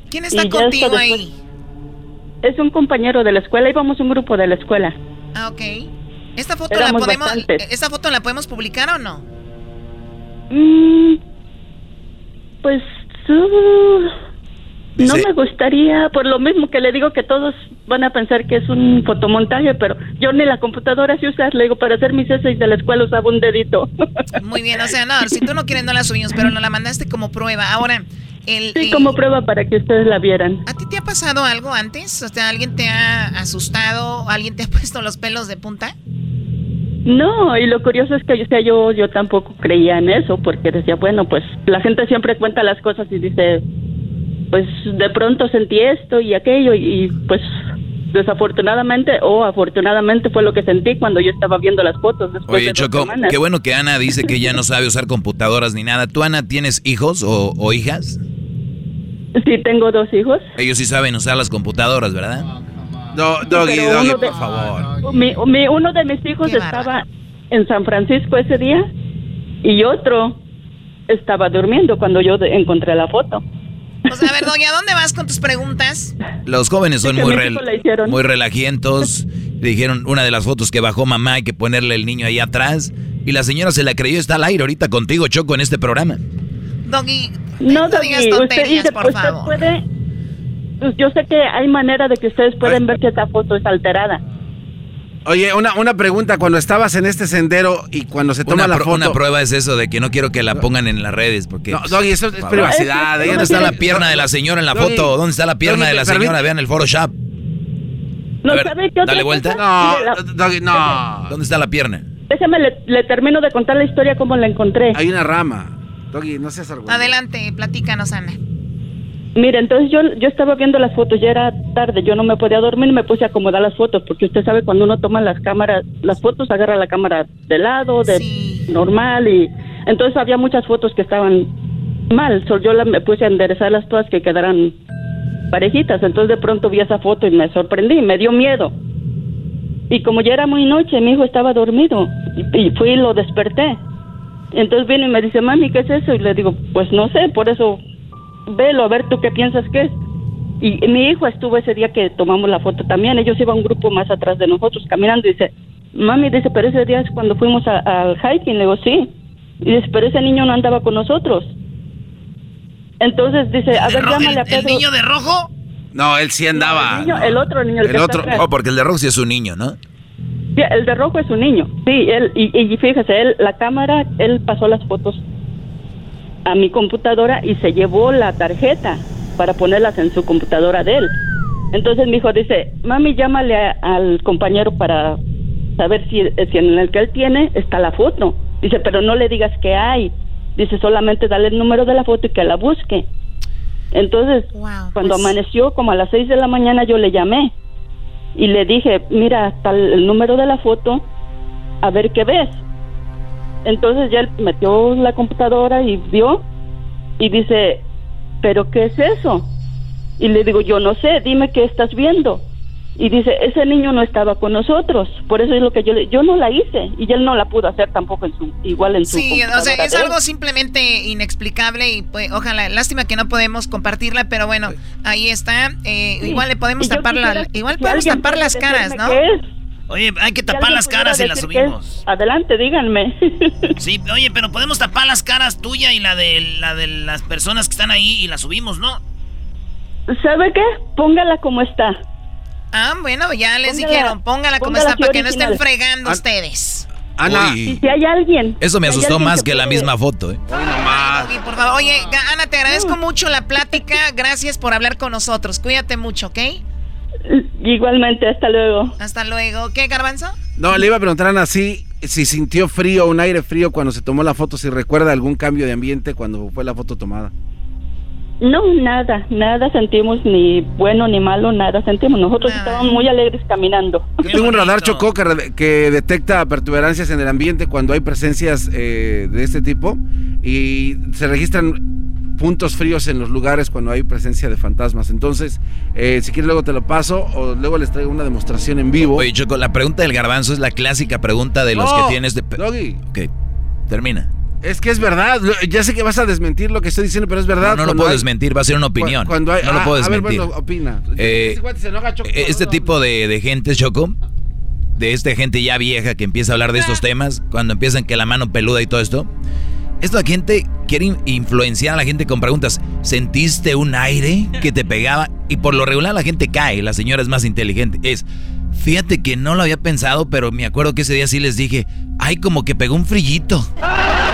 ¿Quién está contigo ahí? Es un compañero de la escuela, íbamos un grupo de la escuela. Ah, ok. ¿Esta foto, la podemos, bastantes. ¿Esta foto la podemos publicar o no? Mm, pues uh, no me gustaría, por lo mismo que le digo que todos van a pensar que es un fotomontaje, pero yo ni la computadora sé usar, le digo, para hacer mis essays de la escuela usaba un dedito. Muy bien, o sea, no, si tú no quieres no la subimos, pero nos la mandaste como prueba. Ahora, el, sí, como prueba para que ustedes la vieran. ¿a ti te ha pasado algo antes? O sea, ¿alguien te ha asustado? ¿Alguien te ha puesto los pelos de punta? No, y lo curioso es que o sea, yo, yo tampoco creía en eso, porque decía, bueno, pues la gente siempre cuenta las cosas y dice, pues de pronto sentí esto y aquello, y, y, pues desafortunadamente o afortunadamente fue lo que sentí cuando yo estaba viendo las fotos después Oye, de Choco, semanas. qué bueno que Ana dice que ya no sabe usar computadoras ni nada. ¿Tú, Ana, tienes hijos o, o hijas? Sí, tengo dos hijos. Ellos sí saben usar las computadoras, ¿verdad? No, Doggy, Pero Doggy, uno de- por favor. Mi, mi- uno de mis hijos Qué estaba en San Francisco ese día y otro estaba durmiendo cuando yo de- encontré la foto. O sea, a ver, doña, ¿dónde vas con tus preguntas? Los jóvenes son Sí, muy, a rel- muy relajientos. Le dijeron una de las fotos que bajó mamá, hay que ponerle el niño ahí atrás. Y la señora se la creyó, está al aire ahorita contigo, Choco, en este programa. Doggy, No, no Doggy, digas usted, tonterías, dice, por usted favor. puede, pues yo sé que hay manera de que ustedes pueden ver que esta foto es alterada. Oye, una, una pregunta, cuando estabas en este sendero y cuando se toma Una, la foto... una prueba es eso de que no quiero que la pongan en las redes porque... No, Doggy, eso es privacidad. ¿Dónde está la pierna de la señora en la Doggy, foto? ¿Dónde está la pierna Doggy, de la señora? Vean el Photoshop. No, ver, ¿sabe qué otra dale vuelta. la- Doggy, no. ¿Dónde está la pierna? Déjeme, le, le termino de contar la historia como la encontré. Hay una rama. Doggy, no seas argüente. Adelante, platícanos, Ana. Mira, entonces yo, yo estaba viendo las fotos, ya era tarde, yo no me podía dormir me puse a acomodar las fotos, porque usted sabe cuando uno toma las cámaras, las fotos agarra la cámara de lado, de normal, y entonces había muchas fotos que estaban mal, so, yo la- me puse a enderezarlas todas que quedaran parejitas, entonces de pronto vi esa foto y me sorprendí, me dio miedo. Y como ya era muy noche, mi hijo estaba dormido, y, y fui y lo desperté. Entonces viene y me dice, mami, ¿qué es eso? Y le digo, pues no sé, por eso velo, a ver tú qué piensas que es. Y, y mi hijo estuvo ese día que tomamos la foto también, ellos iban un grupo más atrás de nosotros caminando y dice, mami, dice, pero ese día es cuando fuimos a- al hiking, le digo, sí. Y dice, pero ese niño no andaba con nosotros. Entonces dice, a ver, llámale a ¿El Pedro. niño de rojo? No, él sí andaba. El, niño- el otro niño, el, El que otro. Oh, porque el de rojo sí es un niño, ¿no? Sí, el de rojo es un niño. Sí, él, y, y fíjese, él, la cámara, él pasó las fotos a mi computadora y se llevó la tarjeta para ponerlas en su computadora de él. Entonces mi hijo dice, mami, llámale a- al compañero para saber si, si en el que él tiene está la foto. Dice, pero no le digas que hay. Dice, solamente dale el número de la foto y que la busque. Entonces, cuando pues amaneció, como a las seis de la mañana, yo le llamé y le dije, mira, tal el número de la foto, a ver qué ves. Entonces ya él metió la computadora y vio y dice, ¿pero qué es eso? Y le digo, yo no sé, dime qué estás viendo. Y dice, ese niño no estaba con nosotros, por eso es lo que yo le, yo no la hice y él no la pudo hacer tampoco en su, igual en su Sí, o sea, es algo simplemente inexplicable y pues ojalá, lástima que no podemos compartirla, pero bueno, ahí está. Eh, Sí, igual le podemos tapar la, igual podemos tapar las caras, ¿no? Oye, hay que tapar las caras y las subimos. Adelante, díganme. Sí, oye, pero podemos tapar las caras tuya y la de la de las personas que están ahí y la subimos, ¿no? ¿Sabe qué? Póngala como está. Ah, bueno, ya les Póngala- dijeron, póngala como póngala está para que no estén fregando ustedes. Ana. Y si hay alguien. Eso me si asustó más que la misma foto, ¿eh? Por favor. Oye, Ana, te agradezco mucho la plática. Gracias por hablar con nosotros. Cuídate mucho, ¿ok? Igualmente, hasta luego. Hasta luego. ¿Qué, Garbanzo? No, le iba a preguntar a Ana si, si sintió frío, un aire frío cuando se tomó la foto, si recuerda algún cambio de ambiente cuando fue la foto tomada. No, nada, nada sentimos ni bueno ni malo, nada sentimos. Nosotros estábamos muy alegres caminando. Yo tengo un radar chocó que, detecta perturbancias en el ambiente cuando hay presencias eh, de este tipo y se registran puntos fríos en los lugares cuando hay presencia de fantasmas. Entonces, eh, si quieres luego te lo paso o luego les traigo una demostración en vivo. Oye, Choco, la pregunta del garbanzo es la clásica pregunta de los No, que tienes de... Doggy. Ok, termina. Es que es verdad. Ya sé que vas a desmentir lo que estoy diciendo, pero es verdad. No, no lo puedo hay- desmentir, va a ser una opinión. Cuando hay, no lo ah, puedo A ver, desmentir. bueno, opina. Eh, enoja, Choco, este tipo de, de gente, Choco, de esta gente ya vieja que empieza a hablar de estos temas, cuando empiezan que la mano peluda y todo esto, esta gente quiere in- influenciar a la gente con preguntas. ¿Sentiste un aire que te pegaba? Y por lo regular la gente cae, la señora es más inteligente. Es, fíjate que no lo había pensado, pero me acuerdo que ese día sí les dije, ay, como que pegó un frillito.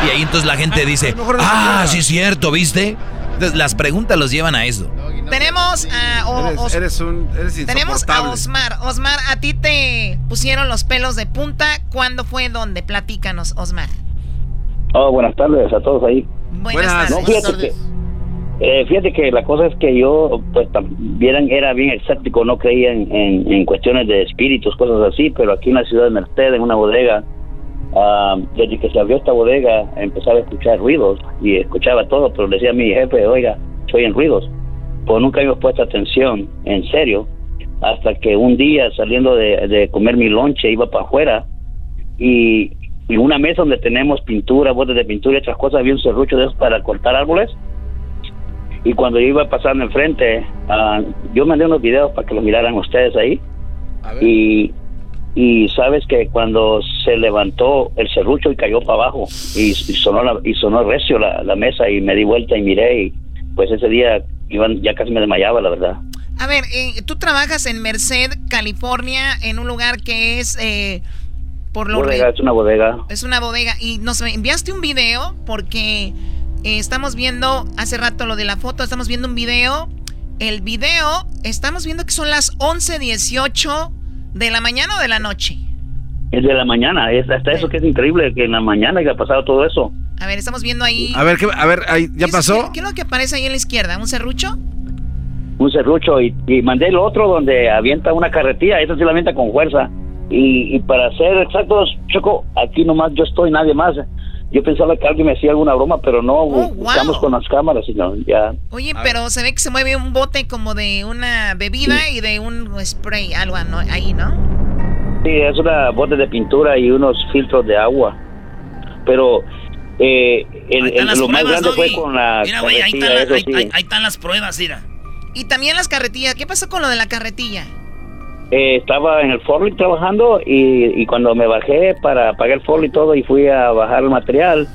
Y ahí entonces la gente dice, ah, sí es cierto, ¿viste? Entonces las preguntas los llevan a eso. Tenemos a, o- Eres, Os- eres un eres tenemos a. Osmar. Osmar, a ti te pusieron los pelos de punta. ¿Cuándo fue? ¿Dónde? Platícanos, Osmar. Oh, buenas tardes a todos ahí. Buenas, tardes. No, fíjate que, eh, fíjate que la cosa es que yo, pues, también era bien escéptico, no creía en, en, en cuestiones de espíritus, cosas así, pero aquí en la ciudad de Merced, en una bodega, ah, desde que se abrió esta bodega, empezaba a escuchar ruidos y escuchaba todo, pero le decía a mi jefe, oiga, estoy en ruidos. Pues nunca había puesto atención, en serio, hasta que un día saliendo de, de comer mi lonche iba para afuera y, y una mesa donde tenemos pintura, botes de pintura y otras cosas, había un serrucho de esos para cortar árboles. Y cuando yo iba pasando enfrente, ah, yo mandé unos videos para que lo miraran ustedes ahí. Y, y sabes que cuando se levantó el serrucho y cayó para abajo y, y sonó la- y sonó recio la, la mesa y me di vuelta y miré y pues ese día iban, ya casi me desmayaba la verdad. A ver, eh, tú trabajas en Merced, California, en un lugar que es eh, por lo bodega, es una bodega. Es una bodega y nos enviaste un video porque eh, estamos viendo hace rato lo de la foto, estamos viendo un video. El video, estamos viendo que son las 11:18 de la mañana o de la noche. Es de la mañana, es hasta eso que es increíble que en la mañana haya pasado todo eso. A ver, estamos viendo ahí. A ver, ¿qué, a ver, ahí, ¿ya pasó? ¿qué, es lo que aparece ahí en la izquierda? ¿Un serrucho? Un serrucho y, mandé el otro donde avienta una carretilla, esa sí la avienta con fuerza. Y, para ser exactos, Choco, aquí nomás yo estoy, nadie más. Yo pensaba que alguien me hacía alguna broma, pero no, oh, estamos con las cámaras y no, ya. Oye, pero se ve que se mueve un bote como de una bebida y de un spray, algo ¿no? ahí, ¿no? Sí, es una bote de pintura y unos filtros de agua. Pero eh, el, lo más grande fue con la. Mira, güey, ahí, ahí, están las pruebas, mira. Y también las carretillas. ¿Qué pasó con lo de la carretilla? Eh, estaba en el Forli trabajando y, y, cuando me bajé para pagar el Forli y todo y fui a bajar el material,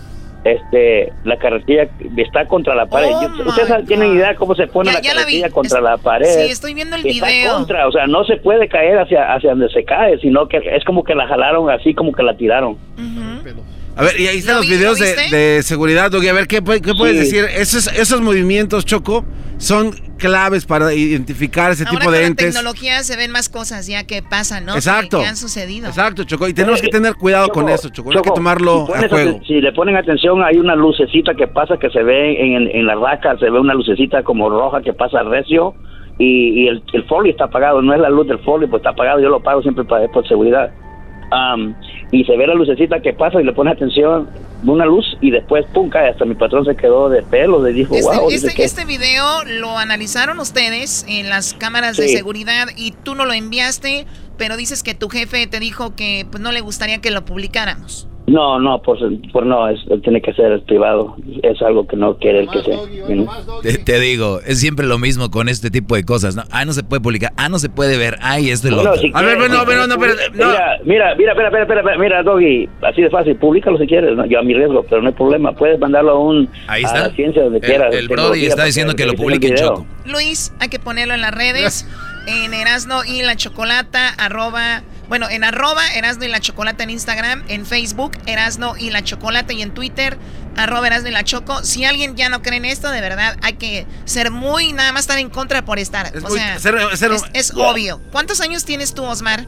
este, la carretilla está contra la pared. Oh ¿Ustedes tienen idea cómo se pone la carretilla contra la pared? Sí, estoy viendo el está video. Contra, o sea, no se puede caer hacia, hacia donde se cae, sino que es como que la jalaron así, como que la tiraron. A ver, y ahí están los videos de, seguridad, Doggy. A ver, ¿qué, qué puedes decir? Esos, esos movimientos, Choco, son claves para identificar ese tipo de con entes. La tecnología se ven más cosas ya que pasan, ¿no? Exacto. Que, han sucedido. Exacto, Choco. Y tenemos que tener cuidado con eso, Choco. hay que tomarlo a juego. Si le ponen atención, hay una lucecita que pasa que se ve en, en la raca, se ve una lucecita como roja que pasa recio. Y, y el, el folio está apagado, no es la luz del folio, pues está apagado. Yo lo pago siempre para, por seguridad y se ve la lucecita que pasa y le pone atención, una luz y después pum cae, hasta mi patrón se quedó de pelo, le dijo, este, wow. Este, este, video lo analizaron ustedes en las cámaras de seguridad y tú no lo enviaste, pero dices que tu jefe te dijo que pues, no le gustaría que lo publicáramos. No, no, por, por no, es, tiene que ser privado. Es algo que no quiere el que sea. Te, digo, es siempre lo mismo con este tipo de cosas, ¿no? Ah, no se puede publicar, ah, no se puede ver, ay, esto es lo otro. a ver, bueno, bueno, no, pero, Mira, mira, mira, espera, espera, espera, mira, Doggy, así de fácil, públicalo si quieres, ¿no? yo a mi riesgo, pero no hay problema, puedes mandarlo a un Ahí está. a la ciencia donde el, quieras. El Brody está diciendo que lo publique en Choco. Luis, hay que ponerlo en las redes, en Erasno y la Chocolata, arroba bueno, en arroba Erasno y la Chocolata en Instagram, en Facebook Erasno y la Chocolata y en Twitter arroba Erasno y la Choco. Si alguien ya no cree en esto, de verdad hay que ser muy, nada más estar en contra por estar. Es o sea, es, obvio. ¿Cuántos años tienes tú, Osmar?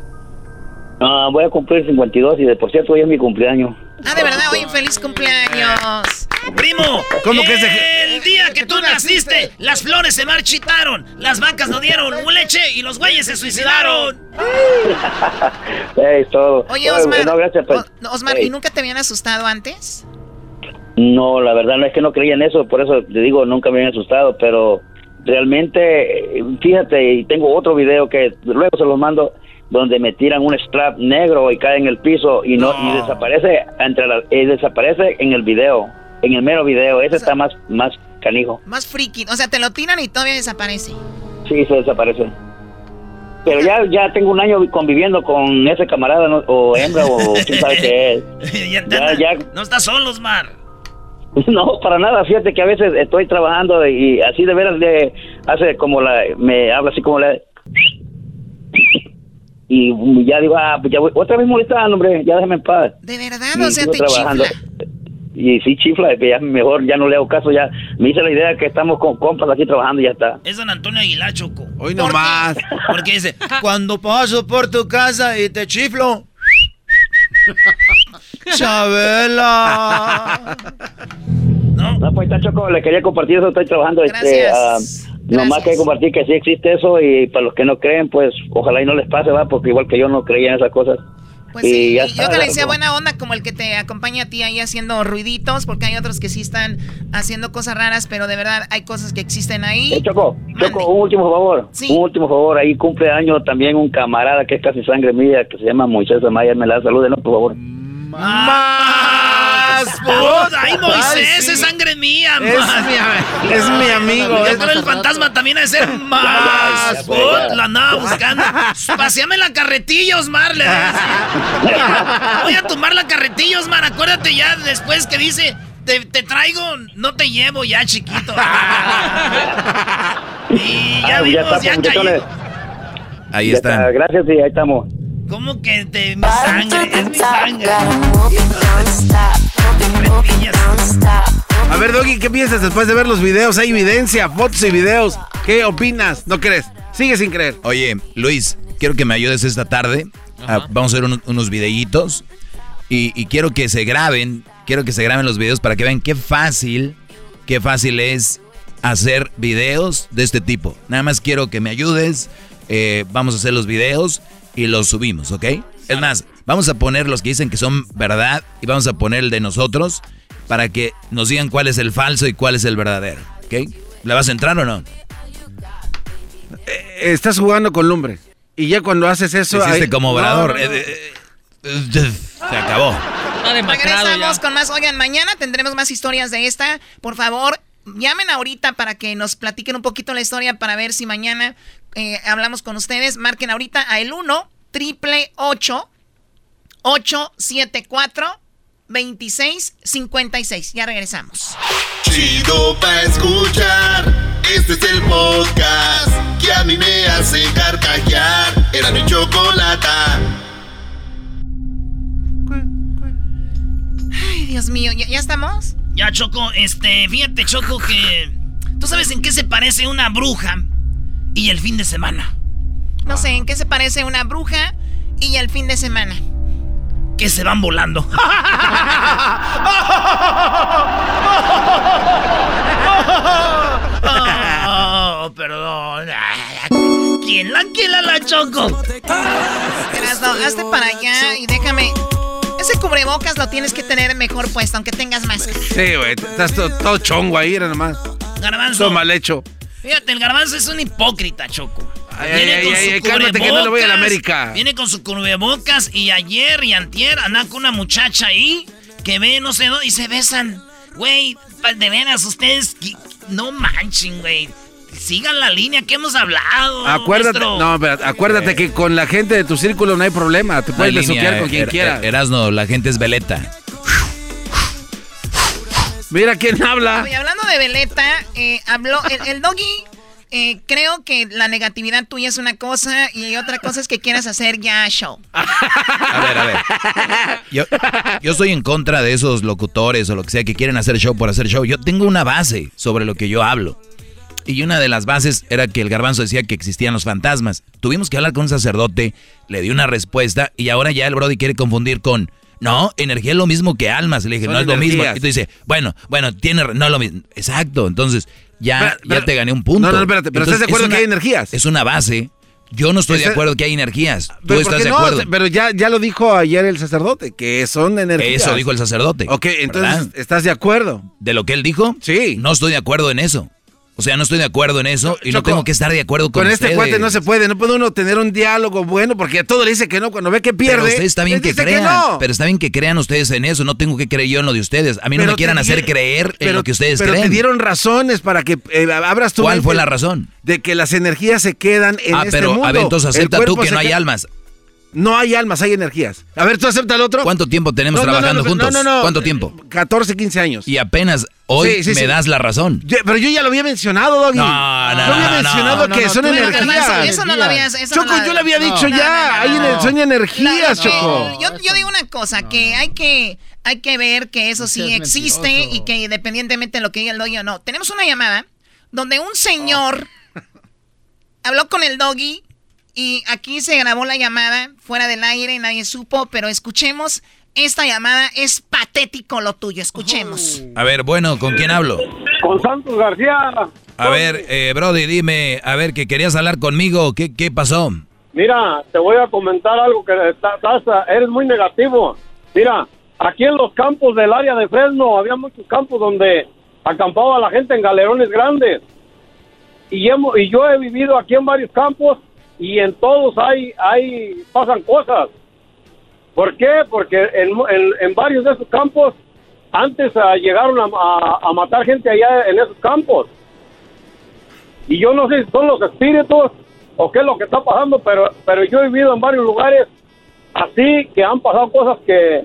Ah, voy a cumplir 52 y de por cierto hoy es mi cumpleaños. Ah, de verdad, hoy un feliz cumpleaños. Primo, ¿cómo que es el día que tú naciste, las flores se marchitaron, las vacas no dieron leche y los güeyes se suicidaron. es todo. Oye, Osmar, pues. Osmar ¿y nunca te habían asustado antes? No, la verdad no es que no creía en eso, por eso te digo, nunca me habían asustado, pero realmente, fíjate, y tengo otro video que luego se los mando, donde me tiran un strap negro y cae en el piso y no, y desaparece entre la, y desaparece en el video, en el mero video, ese está más más canijo. Más friki, o sea, te lo tiran y todavía desaparece. Sí, se desaparece. Pero ya, ya tengo un año conviviendo con ese camarada o hembra o quién sabe qué es. ya, ya, No estás solo, Osmar. No, para nada. Fíjate que a veces estoy trabajando y así de veras le hace como la, me habla así como la, y ya digo, ah, pues ya voy, otra vez molestando, hombre, ya déjame en paz. De verdad, o sea, te trabajando. chifla. Y sí, chifla, que ya mejor, ya no le hago caso, ya me hice la idea que estamos con compas aquí trabajando y ya está. Es don Antonio Aguilar, Choco. Hoy nomás. Porque dice, cuando paso por tu casa y te chiflo. Chabela. ¿No? no, pues está Choco, le quería compartir eso, estoy trabajando. Este, Gracias. Nomás que compartir que sí existe eso y para los que no creen, pues ojalá y no les pase, va, porque igual que yo no creía en esas cosas. Pues sí, yo que le decía buena onda como el que te acompaña a ti ahí haciendo ruiditos, porque hay otros que sí están haciendo cosas raras, pero de verdad hay cosas que existen ahí. Eh, Choco, Choco, un último favor, un último favor, ahí cumple año también un camarada que es casi sangre mía, que se llama Moisés Amaya, me la salude, ¿no? Por favor. Más. ¡Ay, Moisés! ¡Es sangre mía! Es, mi, es mi amigo. Es el fantasma también ha de ser más. La andaba buscando. Paseame la carretilla, Osmar. Voy a tomar la carretilla, Osmar. Acuérdate ya después que dice te, te traigo, no te llevo ya, chiquito. y ya Ah, vimos, está, ya muchachones. cayó. Ahí Ya está. Gracias y ahí estamos. ¿Cómo que de mi sangre? Es mi sangre. A ver, Doggy, ¿qué piensas después de ver los videos? Hay evidencia, fotos y videos. ¿Qué opinas? ¿No crees? Sigue sin creer. Oye, Luis, quiero que me ayudes esta tarde. Ah, vamos a hacer unos, unos videitos. Y, y quiero que se graben, quiero que se graben los videos para que vean qué fácil, qué fácil es hacer videos de este tipo. Nada más quiero que me ayudes. eh, vamos a hacer los videos y los subimos, ¿ok? Es más, vamos a poner los que dicen que son verdad y vamos a poner el de nosotros para que nos digan cuál es el falso y cuál es el verdadero, ¿ok? ¿Le vas a entrar o no? Eh, Estás jugando con lumbre. Y ya cuando haces eso. Hiciste ahí- como obrador. no, no. Eh, eh, eh, Se acabó. Regresamos con más. Oigan, mañana tendremos más historias de esta. Por favor, llamen ahorita para que nos platiquen un poquito la historia para ver si mañana eh, hablamos con ustedes. Marquen ahorita a el 1 triple 874 2656. Ya regresamos. Chido pa' escuchar. Este es el podcast que a mí me hace carcajear. Era mi chocolata. Ay, Dios mío, ¿ya, ya estamos? Ya, Choco, este, fíjate, Choco, que. ¿Tú sabes en qué se parece una bruja y el fin de semana? No sé, ¿en qué se parece una bruja y el fin de semana? Que se van volando. Oh, perdón. ¿Quién la quiera la Choco? Erasno, hazte para allá y déjame. Ese cubrebocas lo tienes que tener mejor puesto, aunque tengas máscara. Sí, güey. Estás todo, todo chongo ahí, era nomás. Garbanzo. Todo mal hecho. Fíjate, el garbanzo es un hipócrita, Choco. Ay, ay, ay, ay, cálmate que no le voy a la América. Viene con su cubrebocas y ayer y antier anda con una muchacha ahí que ve no sé dónde y se besan. Güey, de veras, ustedes no manchen, güey. Sigan la línea que hemos hablado. Acuérdate, no, acuérdate que con la gente de tu círculo no hay problema. Te puedes besuquear con quien Er- quiera. Er- Erasno, la gente es veleta. Mira quién habla. Hablando de Veleta, eh, habló el, el doggy. Eh, creo que la negatividad tuya es una cosa y otra cosa es que quieras hacer ya show. A ver, a ver. Yo, yo estoy en contra de esos locutores o lo que sea que quieren hacer show por hacer show. Yo tengo una base sobre lo que yo hablo. Y una de las bases era que el garbanzo decía que existían los fantasmas. Tuvimos que hablar con un sacerdote, le di una respuesta y ahora ya el Brody quiere confundir con... No, energía es lo mismo que almas. Le dije, Son no es lo mismo. Y tú dices, bueno, bueno, tiene, no es lo mismo. Exacto, entonces ya, Pero- pero- ya te gané un punto. No, no, espérate, pero ¿estás de Entonces, acuerdo es que hay energías? Es una base. Yo no estoy de acuerdo que hay energías. Tú Pero, ¿por estás de no? acuerdo. Pero ya, ya lo dijo ayer el sacerdote, que son energías. Eso dijo el sacerdote. Ok, entonces, ¿verdad? ¿estás de acuerdo? ¿De lo que él dijo? Sí. No estoy de acuerdo en eso. O sea, no estoy de acuerdo en eso y no tengo que estar de acuerdo con, Con este ustedes. cuate no se puede, no puede uno tener un diálogo bueno porque a todo le dice que no, cuando ve que pierde. Pero usted está bien que crean. no. Pero está bien que crean ustedes en eso. No tengo que creer yo en lo de ustedes. A mí no Pero me quieran te hacer creer en pero- lo que ustedes pero creen. te dieron razones para que eh, abras tu ¿Cuál mente fue la razón? De que las energías se quedan en ah, este pero mundo. a ver, entonces acepta tú que no hay almas. No hay almas, hay energías. A ver, tú acepta el otro. ¿Cuánto tiempo tenemos No, no, no, trabajando no, juntos? no, no, no. ¿Cuánto tiempo? 14, 15 años. Y apenas hoy Sí, sí, me sí. das la razón. Yo- pero yo ya lo había mencionado, Doggy. No, no, Yo había no, no, mencionado no, que no, son energías. Eso no lo habías. Eso Choco, no lo- yo le había No. dicho No, ya. no, no, hay no. son energías, No, no, Choco. Yo, yo digo una cosa, que hay que hay que ver que eso sí es existe mentiroso. y que independientemente de lo que diga el doggy o no. Tenemos una llamada donde un señor habló con el doggy y aquí se grabó la llamada fuera del aire, nadie supo, pero escuchemos esta llamada. Es patético lo tuyo, escuchemos. A ver, bueno, ¿con quién hablo? Con Santos García. A ver, eh, Brody, dime, a ver, que querías hablar conmigo. ¿Qué, qué pasó? Mira, te voy a comentar algo que está- estás, eres muy negativo. Mira, aquí en los campos del área de Fresno había muchos campos donde acampaba la gente en galerones grandes. Y, hemos- y yo he vivido aquí en varios campos y en todos hay, hay pasan cosas. ¿Por qué? Porque en, en- en varios de esos campos antes ah, llegaron a, a- matar gente allá en esos campos. Y yo no sé si son los espíritus o qué es lo que está pasando, pero, pero yo he vivido en varios lugares así que han pasado cosas que,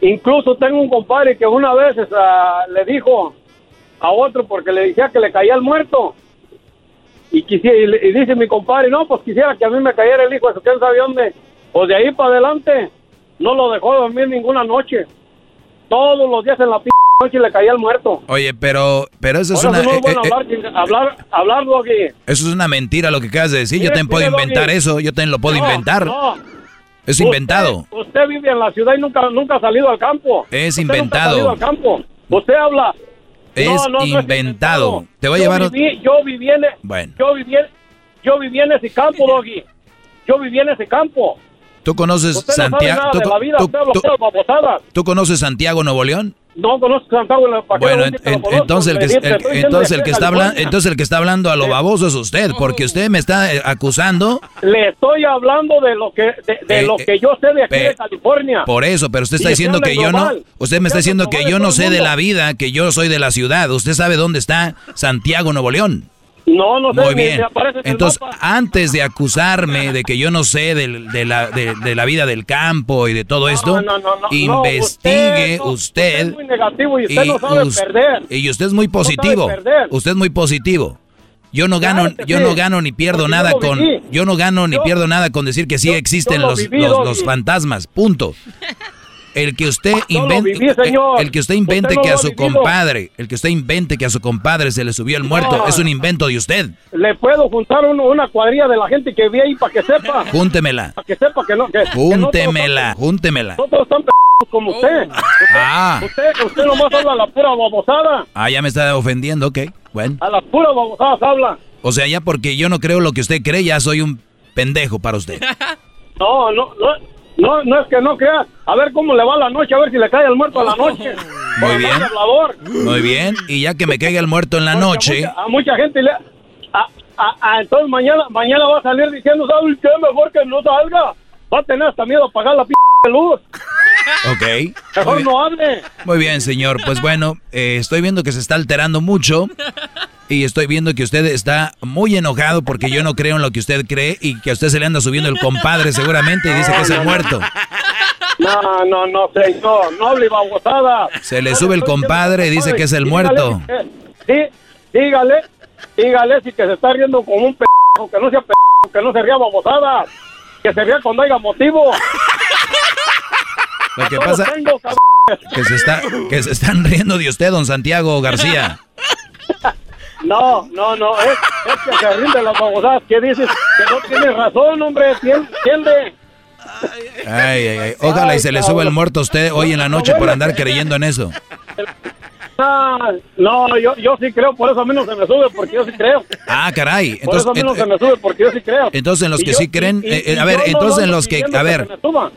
incluso tengo un compadre que una vez ah, le dijo a otro porque le decía que le caía el muerto. Y, quisiera, y, dice mi compadre, no, pues quisiera que a mí me cayera el hijo de su quién sabe dónde. Pues de ahí para adelante no lo dejó dormir ninguna noche. Todos los días en la p noche le caía el muerto. Oye, pero, pero eso es una, no es bueno eh, hablar, chinga- hablar, hablarlo aquí. eso es una mentira lo que acabas de decir. Yo también puedo inventar Doggy. eso. Yo también lo puedo No, inventar. no. Es Usted- inventado. Usted, vive en la ciudad y nunca, nunca ha salido al campo. Es Usted nunca ha inventado. salido al campo. Usted habla. Es No, no, no es inventado. Te voy a yo llevar. Viví, yo viví en, Bueno. yo viví, en- yo viví en ese campo, Doggy. Yo viví en ese campo. ¿Tú conoces Santiago? nada ¿Tú, de la vida, tú- usted habla tú- puras babosadas. tú conoces Santiago, Nuevo León? No conozco Santiago en la ¿para qué Bueno, en- en- entonces el que, el- entonces el que está hablando, entonces el que está hablando a lo baboso es usted, porque usted me está eh, acusando Le estoy hablando de lo que de, de Eh, lo eh, que yo sé de aquí pe- de California. por eso, pero usted está Y diciendo que yo no, usted me está diciendo que yo no sé de la vida, que yo soy de la ciudad. Usted sabe dónde está Santiago, Nuevo León. No, no sé, Muy bien. Entonces, antes de acusarme de que yo no sé de, la, de, de la vida del campo y de todo esto, no, no, no, investigue usted, no, usted. usted es muy negativo y usted no sabe us- perder. y usted es muy positivo. usted es muy positivo. Yo no gano, Claro que yo sí. no gano ni pierdo Porque nada con, yo no gano ni Yo- pierdo nada con decir que sí existen lo los, viví, los, Doggy. los fantasmas. Punto. El que usted lo invente, viví, señor. el que usted invente Usted no que a su vivido. compadre, el que usted invente que a su compadre se le subió el muerto, No. es un invento de usted. Le puedo juntar uno- una cuadrilla de la gente que vi ahí para que sepa. Júntemela. Para que sepa que no. Que, que no todos Júntemela, júntemela. No todos están p como usted. Ah, Usted, usted nomás habla la pura babosada. ah, ya me está ofendiendo, ok. Bueno. A las puras babosadas habla. O sea, ya porque yo no creo lo que usted cree, ya soy un pendejo para usted. No, no, no. No, no es que no crea. A ver cómo le va la noche, a ver si le cae el muerto a la noche. Muy bien. Muy bien. Y ya que me caiga el muerto en la noche, A mucha gente le... A, a- entonces mañana mañana va a salir diciendo, ¿sabes qué? Mejor que no salga. Va a tener hasta miedo a apagar la p luz. Ok. Mejor no hable. Muy bien, señor. Pues bueno, eh, estoy viendo que se está alterando mucho. Y estoy viendo que usted está muy enojado porque yo no creo en lo que usted cree y que a usted se le anda subiendo el compadre seguramente y dice que es el muerto. No, no, no, señor. No hable babosada. Se le sube el compadre y dice que es el Dígale muerto. que- Sí, dígale, dígale si que se está riendo como un p que no sea p que no se ría babosada, que se ría cuando haya motivo. Lo que pasa que se está que se están riendo de usted, don Santiago García. No, no, no, es, es que se rinde las babosadas que dices que no tienes razón, hombre, tien- entiende. Ay, ay, ay. Ojalá y se le sube el muerto a usted hoy en la noche por andar creyendo en eso. Ah, no, yo, yo sí creo, por eso a mí no se me sube, porque yo sí creo. Ah, caray. Por eso Entonces, a mí no se me sube, porque yo sí creo. entonces en los Y que yo- sí creen, y- eh, eh, y a ver, entonces en los que, a ver,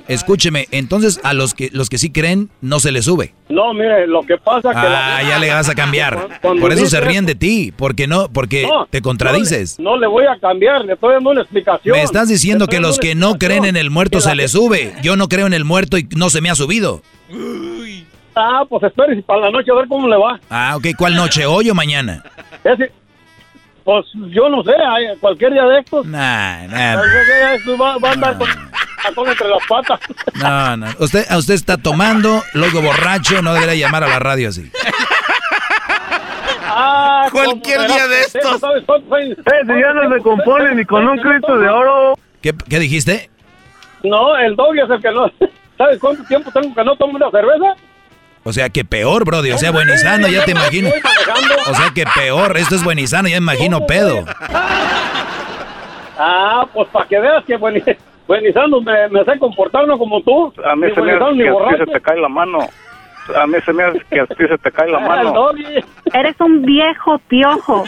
escúcheme, entonces a los que los que sí creen no se les sube. No, mire, lo que pasa que... Ah, ya le vas a cambiar. Cuando Por eso se ríen de ti, porque no, porque No, te contradices. No, le- no le voy a cambiar, le estoy dando una explicación. Me estás diciendo que los que no creen en el muerto se les sube. Yo no creo en el muerto y no se me ha subido. Ah, pues espere para la noche a ver cómo le va. Ah, ok, ¿cuál noche? ¿Hoy o mañana? Ese- pues yo no sé, cualquier día de estos. Nah, nah. cualquier día de estos va, va a andar con con entre las patas. No, no. Usted, a usted está tomando, luego borracho, no debería llamar a la radio así. Ah, Cualquier ¿cómo día de estos. ¿Sabes? Ese ya no se compone ni con un Cristo de oro. ¿Qué, qué dijiste? No, el doggy es el que no. ¿Sabes cuánto tiempo tengo que no tomo una cerveza? O sea, que peor, Brody. O sea, buenizano, ya te imagino. O sea, que peor. Esto es buenizano, ya me imagino pedo. Ah, pues para que veas que buen, buenizando me, me sé comportar no como tú. A mí se me hace ni que a ti se te cae la mano. A mí se me hace que a ti se te cae la mano. Eres un viejo piojo.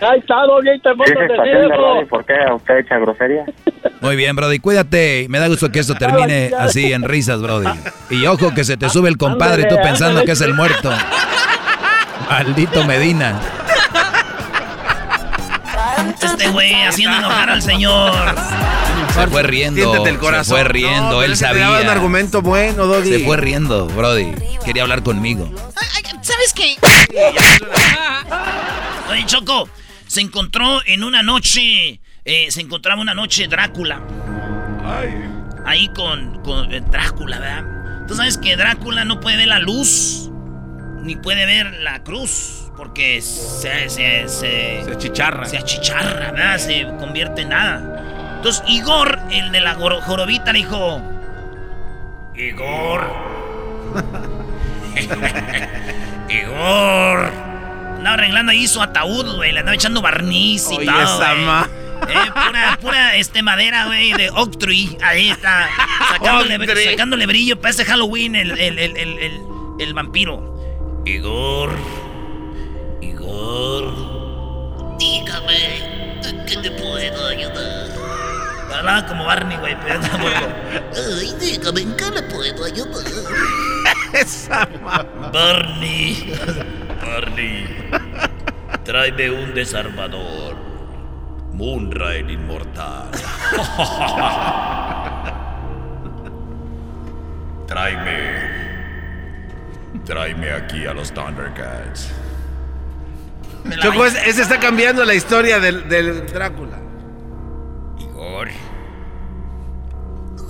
Ahí está, doggy, ahí te de. ¿Por qué usted echa grosería? Muy bien, Brody. Cuídate. Me da gusto que esto termine así en risas, Brody. Y ojo que se te sube el compadre y tú pensando ándale. que es el muerto. Maldito Medina. Este güey haciendo enojar al señor. Se fue riendo. Siéntete el Se corazón. fue riendo. No, Él daba un sabía. argumento bueno, Doggy. Se fue riendo, Brody. Quería hablar conmigo. ¿Sabes qué? Oye, Choco, se encontró en una noche, eh, se encontraba una noche Drácula. ahí con, con eh, Drácula, ¿verdad? Tú sabes que Drácula no puede ver la luz, ni puede ver la cruz, porque se... Se, se, se achicharra. Se achicharra, ¿verdad? Se convierte en nada. Entonces Igor, el de la jorobita, le dijo... Igor. Igor. Andaba arreglando ahí su ataúd, güey. Le andaba echando barniz y Oye, todo. esa güey. ma- Eh, pura, pura este, madera, güey, de oak tree. Ahí está. Sacándole, Oak sacándole brillo para ese Halloween el, el, el, el, el- el vampiro. Igor. Igor. Dígame, ¿qué te puedo ayudar? Hablaba como Barney, güey, pero tampoco. Ay, dígame, ¿en qué le puedo ayudar? Esa Barney. Barney. Tráeme un desarmador. Munra el inmortal. Tráeme. Tráeme aquí a los Thundercats. Choco, es- ese está cambiando la historia del, del Drácula. Igor.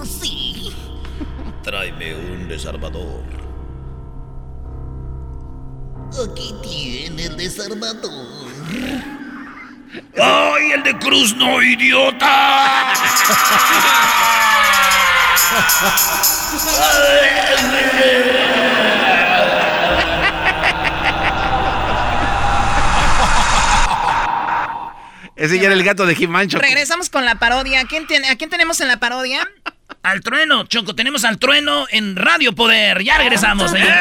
Sí. Tráeme un desarmador. Aquí tiene el desarmador. ¡Ay, el de Cruz no, idiota! Ese ya era el gato de He-Man, Choco. Regresamos con la parodia. ¿A quién, tiene- ¿A quién tenemos en la parodia? Al trueno, Choco, tenemos al trueno en Radio Poder. Ya regresamos, señores.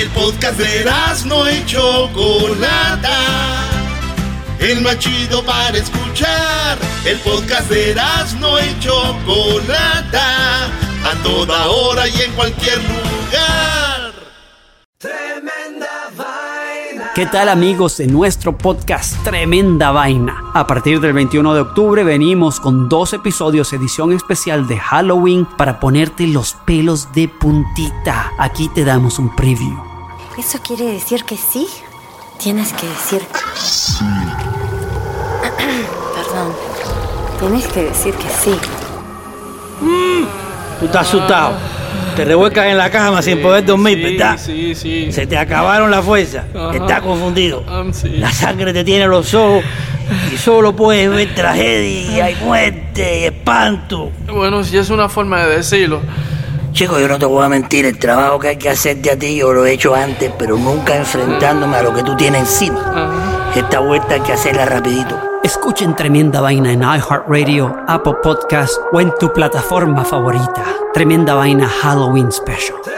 El podcast de no y Chocolata. El más chido para escuchar. El podcast de no y Chocolata. A toda hora y en cualquier lugar. ¿Qué tal amigos de nuestro podcast Tremenda Vaina? A partir del 21 de octubre venimos con dos episodios edición especial de Halloween para ponerte los pelos de puntita. Aquí te damos un preview. ¿Eso quiere decir que sí? Tienes que decir... Perdón. Tienes que decir que sí. Tú estás asustado. Te revuelcas en la cama sin poder dormir, ¿verdad? Sí, sí. Se te acabaron la fuerza. Ajá. Estás confundido. Um, sí. La sangre te tiene los ojos y solo puedes ver tragedia y muerte y espanto. Bueno, si es una forma de decirlo. Chico, yo no te voy a mentir, el trabajo que hay que hacerte a ti yo lo he hecho antes, pero nunca enfrentándome a lo que tú tienes encima. Esta vuelta hay que hacerla rapidito. Escuchen Tremenda Vaina en iHeartRadio, Apple Podcast o en tu plataforma favorita. Tremenda Vaina Halloween Special.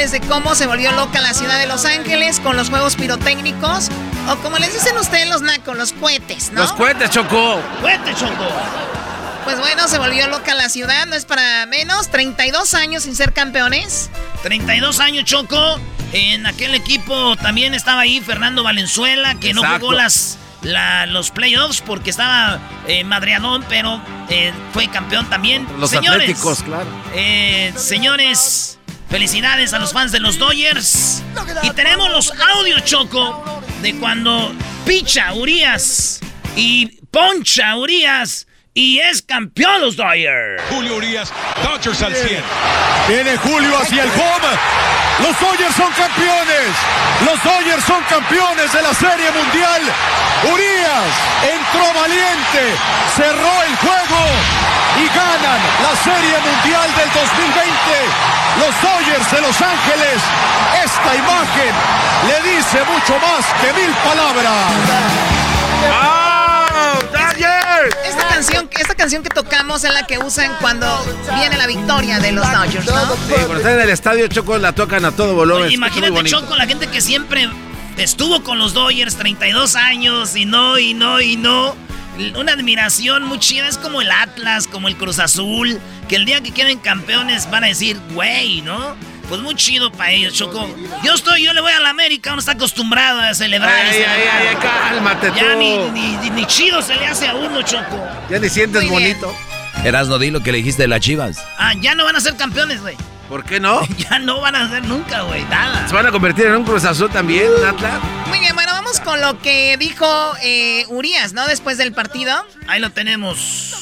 Sociales de cómo se volvió loca la ciudad de Los Ángeles con los juegos pirotécnicos. O como les dicen ustedes los nacos, los cohetes, ¿no? Los cohetes, Choco. ¡Cuente, Choco! Pues bueno, se volvió loca la ciudad, no es para menos. 32 años sin ser campeones. 32 años, Choco. En aquel equipo también estaba ahí Fernando Valenzuela, que no jugó las, la- los playoffs porque estaba eh, madreadón, pero eh, fue campeón también. Los señores, atléticos, claro. eh, señores, felicidades a los fans de los Dodgers. Y tenemos los audios, Choco, de cuando picha Urias y poncha Urias y es campeón los Dodgers. Julio Urias, Dodgers al 100. Viene Julio hacia el home. Los Dodgers son campeones. Los Dodgers son campeones de la Serie Mundial. Urias entró valiente, cerró el juego y ganan la Serie Mundial del 2020. Los Dodgers de Los Ángeles. Esta imagen le dice mucho más que mil palabras. Esta canción, esta canción que tocamos es la que usan cuando viene la victoria de los Dodgers, ¿no? Sí, cuando están en el estadio, Choco, la tocan a todo volumen. Oye, imagínate. Choco, la gente que siempre estuvo con los Dodgers 32 años y no, y no, y no. Una admiración muy chida. Es como el Atlas, como el Cruz Azul. Que el día que queden campeones van a decir, güey, ¿no? Pues muy chido para ellos, Choco. Yo estoy, yo le voy a la América, uno está acostumbrado a celebrar. Ay, ay, ay, ay, cálmate Ya tú. ni, ni, ni chido se le hace a uno, Choco. Ya ni sientes Muy bien. bonito. Erasno, di lo que le dijiste de las chivas. Ah, ya no van a ser campeones, güey. ¿Por qué no? ya no van a ser nunca, güey, nada. ¿Se van a convertir en un Cruz Azul también, Atlas? Muy bien, bueno, vamos con lo que dijo eh, Urias, ¿no? Después del partido. Ahí lo tenemos.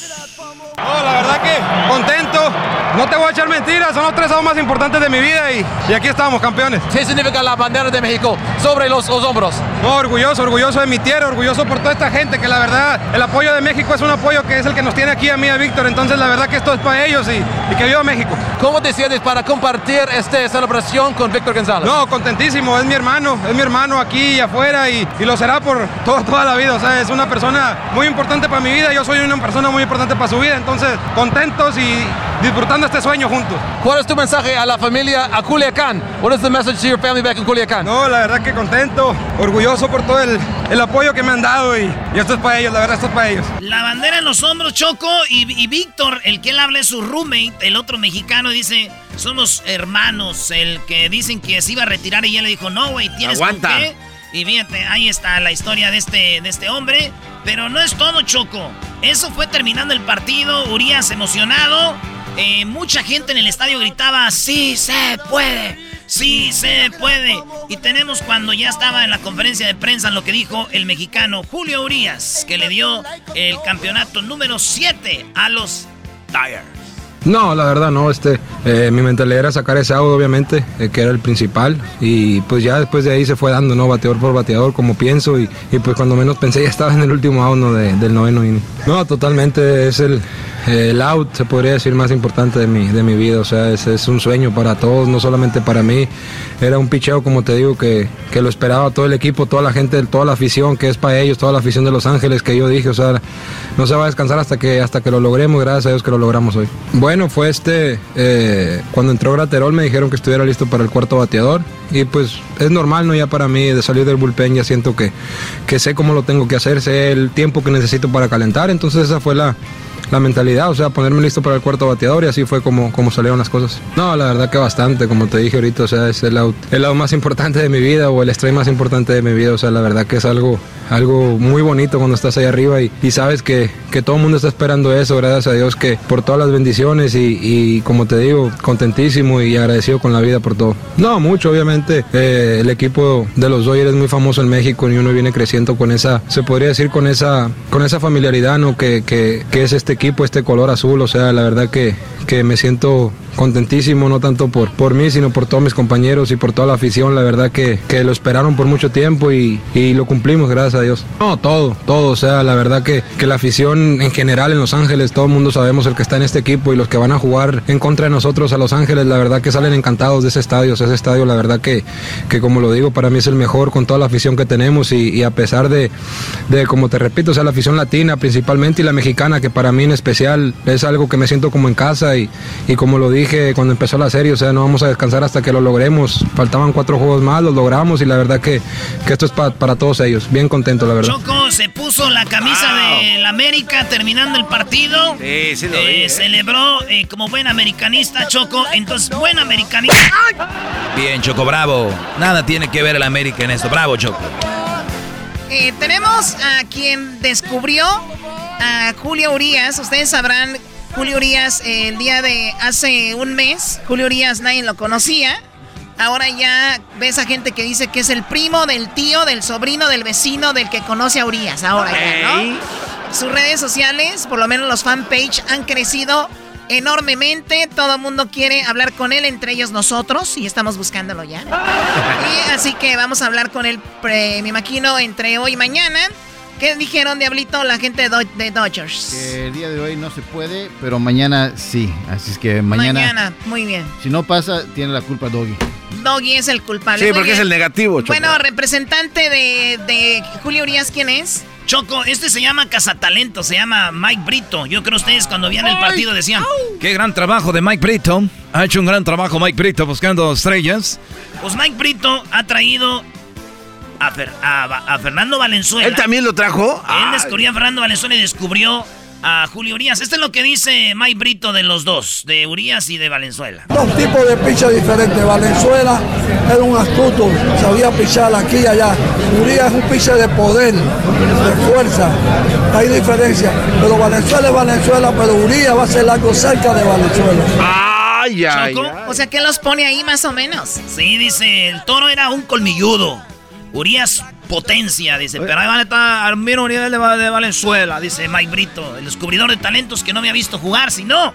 No, la verdad que contento. No te voy a echar mentiras, son los tres años más importantes de mi vida y, y aquí estamos, campeones. ¿Qué significa la bandera de México sobre los, los, hombros? No, orgulloso, orgulloso de mi tierra, orgulloso por toda esta gente, que la verdad, el apoyo de México es un apoyo que es el que nos tiene aquí a mí, a Víctor. Entonces, la verdad que esto es para ellos y, y que viva México. ¿Cómo te sientes para compartir esta celebración con Víctor González? No, contentísimo, es mi hermano, es mi hermano aquí y afuera y, y lo será por toda, toda la vida. O sea, es una persona muy importante para mi vida, yo soy una persona muy importante para su vida. Entonces, contentos y disfrutando este sueño juntos. ¿Cuál es tu mensaje a la familia a Culiacán? What is the message to your family back in Culiacán? No, la verdad que contento, orgulloso por todo el, el apoyo que me han dado y, y, esto es para ellos, la verdad esto es para ellos. La bandera en los hombros, Choco, y, y Víctor, el que él habla es su roommate, el otro mexicano, dice, somos hermanos, el que dicen que se iba a retirar y él le dijo, no, güey, tienes Aguanta. con qué. Y fíjate, ahí está la historia de este, de este hombre. Pero no es todo, Choco. Eso fue terminando el partido. Urias emocionado. Eh, mucha gente en el estadio gritaba, sí se puede, sí se puede. Y tenemos cuando ya estaba en la conferencia de prensa lo que dijo el mexicano Julio Urias, que le dio el campeonato número 7 a los Tigers. No, la verdad no, este, eh, mi mentalidad era sacar ese auto obviamente, eh, que era el principal, y pues ya después de ahí se fue dando, ¿no? Bateador por bateador, como pienso, y, pues cuando menos pensé ya estaba en el último out ¿no? de, del noveno inning. No, totalmente es el, el out, se podría decir, más importante de mi, de mi vida, o sea, es, es un sueño para todos, no solamente para mí, era un picheo, como te digo, que, que lo esperaba todo el equipo, toda la gente, toda la afición, que es para ellos, toda la afición de Los Ángeles, que yo dije, o sea, no se va a descansar hasta que, hasta que lo logremos, gracias a Dios que lo logramos hoy. Bueno, fue este, eh, cuando entró Graterol me dijeron que estuviera listo para el cuarto bateador y pues es normal, ¿no? Ya para mí de salir del bullpen ya siento que, que sé cómo lo tengo que hacer, sé el tiempo que necesito para calentar, entonces esa fue la, la mentalidad, o sea, ponerme listo para el cuarto bateador y así fue como, como salieron las cosas. No, la verdad que bastante, como te dije ahorita, o sea, es el out más importante de mi vida o el strike más importante de mi vida, o sea, la verdad que es algo, algo muy bonito cuando estás ahí arriba y, sabes que, que, todo el mundo está esperando eso, gracias a Dios que por todas las bendiciones y, y, como te digo, contentísimo y agradecido con la vida por todo. No, mucho, obviamente, eh, el equipo de los Dodgers es muy famoso en México y uno viene creciendo con esa, se podría decir con esa, con esa familiaridad, ¿no? Que, que, que es este equipo, este color azul, o sea, la verdad que, que me siento contentísimo, no tanto por, por mí, sino por todos mis compañeros y por toda la afición, la verdad que, que lo esperaron por mucho tiempo y, y, lo cumplimos, gracias a Dios. No, todo, todo, o sea, la verdad que, que la afición en general en Los Ángeles, todo el mundo sabemos el que está en este equipo y los que van a jugar en contra de nosotros a Los Ángeles, la verdad que salen encantados de ese estadio, ese estadio, la verdad que, que como lo digo, para mí es el mejor con toda la afición que tenemos y, a pesar de, de, como te repito, sea, la afición latina principalmente y la mexicana, que para mí en especial es algo que me siento como en casa y, y como lo dije cuando empezó la serie, o sea, no vamos a descansar hasta que lo logremos. Faltaban cuatro juegos más, los logramos y la verdad que, que esto es pa, para todos ellos. Bien contento, la verdad. Choco se puso la camisa wow. de la América terminando el partido. Sí, sí lo eh, vi, ¿eh? Celebró eh, como buen americanista, Choco. Entonces, buen americanista. Bien, Choco, bravo. Nada tiene que ver el América en esto. Bravo, Choco. Eh, tenemos a quien descubrió a Julio Urias. Ustedes sabrán Julio Urias eh, el día de hace un mes. Julio Urias nadie lo conocía. Ahora ya ves a gente que dice que es el primo del tío, del sobrino, del vecino, del que conoce a Urias. Ahora ya, ¿no? Sus redes sociales, por lo menos los fanpage, han crecido enormemente. Todo el mundo quiere hablar con él, entre ellos nosotros, y estamos buscándolo ya. Y así que vamos a hablar con él, pre, me imagino, entre hoy y mañana. ¿Qué dijeron, Diablito, la gente de, Do de, Dodgers? Que el día de hoy no se puede, pero mañana sí. Así es que mañana. Mañana, muy bien. Si no pasa, tiene la culpa Doggy. Doggy es el culpable. Sí, porque es el negativo, Choco. Bueno, representante de, de Julio Urias, ¿quién es? Choco, este se llama Cazatalento, se llama Mike Brito. Yo creo ustedes cuando veían el partido decían, qué gran trabajo de Mike Brito. Ha hecho un gran trabajo Mike Brito buscando estrellas. Pues Mike Brito ha traído a, Fer, a, a, Fernando Valenzuela. ¿Él también lo trajo? Él descubrió a Fernando Valenzuela y descubrió a Julio Urias. Este es lo que dice Mike Brito de los dos, de Urias y de Valenzuela. Dos tipos de picha diferentes. Valenzuela era un astuto, sabía pichar aquí y allá. Urias es un picha de poder, de fuerza. Hay diferencia. Pero Valenzuela es Valenzuela, pero Urias va a ser algo cerca de Valenzuela. Ay, ay, Choco. O sea, ¿qué los pone ahí más o menos? Sí, dice, el toro era un colmilludo. Urias potencia, dice, pero ahí van a estar Armino Urias de, Valenzuela, dice Mike Brito, el descubridor de talentos que no me ha visto jugar, si no,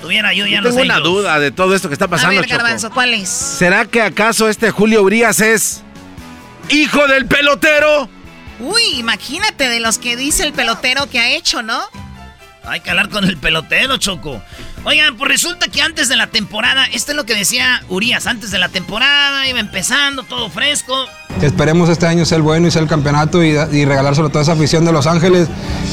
tuviera yo ya Yo no tengo sé una yo. duda de todo esto que está A pasando, Choco. Garbanzo, ¿cuál es? ¿Será que acaso este Julio Urias es hijo del pelotero? Uy, imagínate de los que dice el pelotero que ha hecho, ¿no? Hay que hablar con el pelotero, Choco. Oigan, pues resulta que antes de la temporada, esto es lo que decía Urias, antes de la temporada, iba empezando, todo fresco. Esperemos este año ser bueno y ser el campeonato y, y regalárselo a toda esa afición de Los Ángeles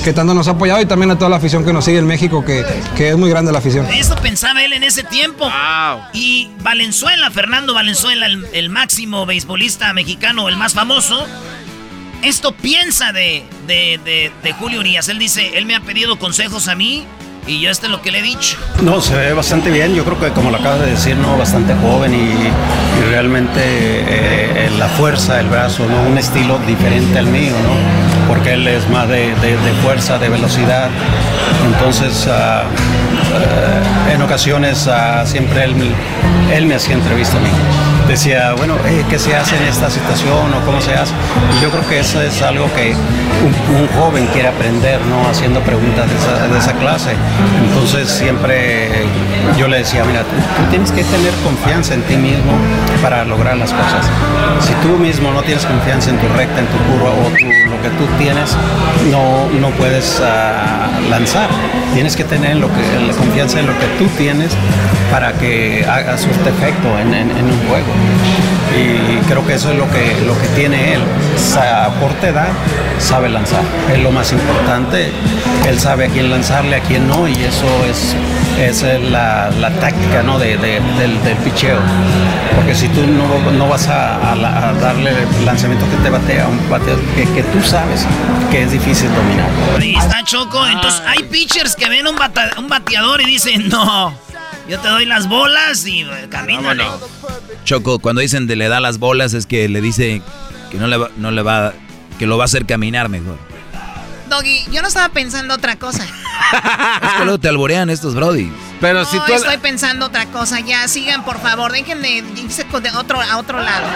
que tanto nos ha apoyado y también a toda la afición que nos sigue en México, que, que es muy grande la afición. Eso pensaba él en ese tiempo. Y Valenzuela, Fernando Valenzuela, el, el máximo beisbolista mexicano, el más famoso, esto piensa de, de, de- de Julio Urias. Él dice, él me ha pedido consejos a mí y yo esto es lo que le he dicho. No, se ve bastante bien. Yo creo que, como lo acabas de decir, ¿no? bastante joven y, realmente eh, la fuerza, el brazo, ¿no? un estilo diferente al mío, ¿no? porque él es más de, de- de fuerza, de velocidad. Entonces, ah, eh, en ocasiones ah, siempre él, él me hacía entrevista a mí. Decía, bueno, eh, ¿qué se hace en esta situación o cómo se hace? Y yo creo que eso es algo que un, joven quiere aprender, ¿no? Haciendo preguntas de esa clase. Entonces siempre yo le decía, mira, tú, tienes que tener confianza en ti mismo para lograr las cosas. Si tú mismo no tienes confianza en tu recta, en tu curva o tu- lo que tú tienes, no, no puedes ah, lanzar. Tienes que tener la confianza en lo que tú tienes para que haga su efecto en, un juego. Y creo que eso es lo que, lo que tiene él. Sa- por edad sabe lanzar. Es lo más importante. Él sabe a quién lanzarle, a quién no, y eso es, es la, la táctica ¿no? de, de- del, del picheo. Porque si tú no, no vas a, a la- a darle el lanzamiento que te batea a un bateador que, que tú sabes que es difícil dominar. Ahí está Choco. Entonces hay pitchers que ven un, bata- un bateador y dicen, no, yo te doy las bolas y eh, camínale. Choco, cuando dicen de le da las bolas es que le dice que no le va, no le va, que lo va a hacer caminar mejor. Doggy, yo no estaba pensando otra cosa. Es que luego te alborean estos brody. Pero no, estoy pensando otra cosa. Ya, sigan, por favor. Dejen de irse con- de otro, a otro lado.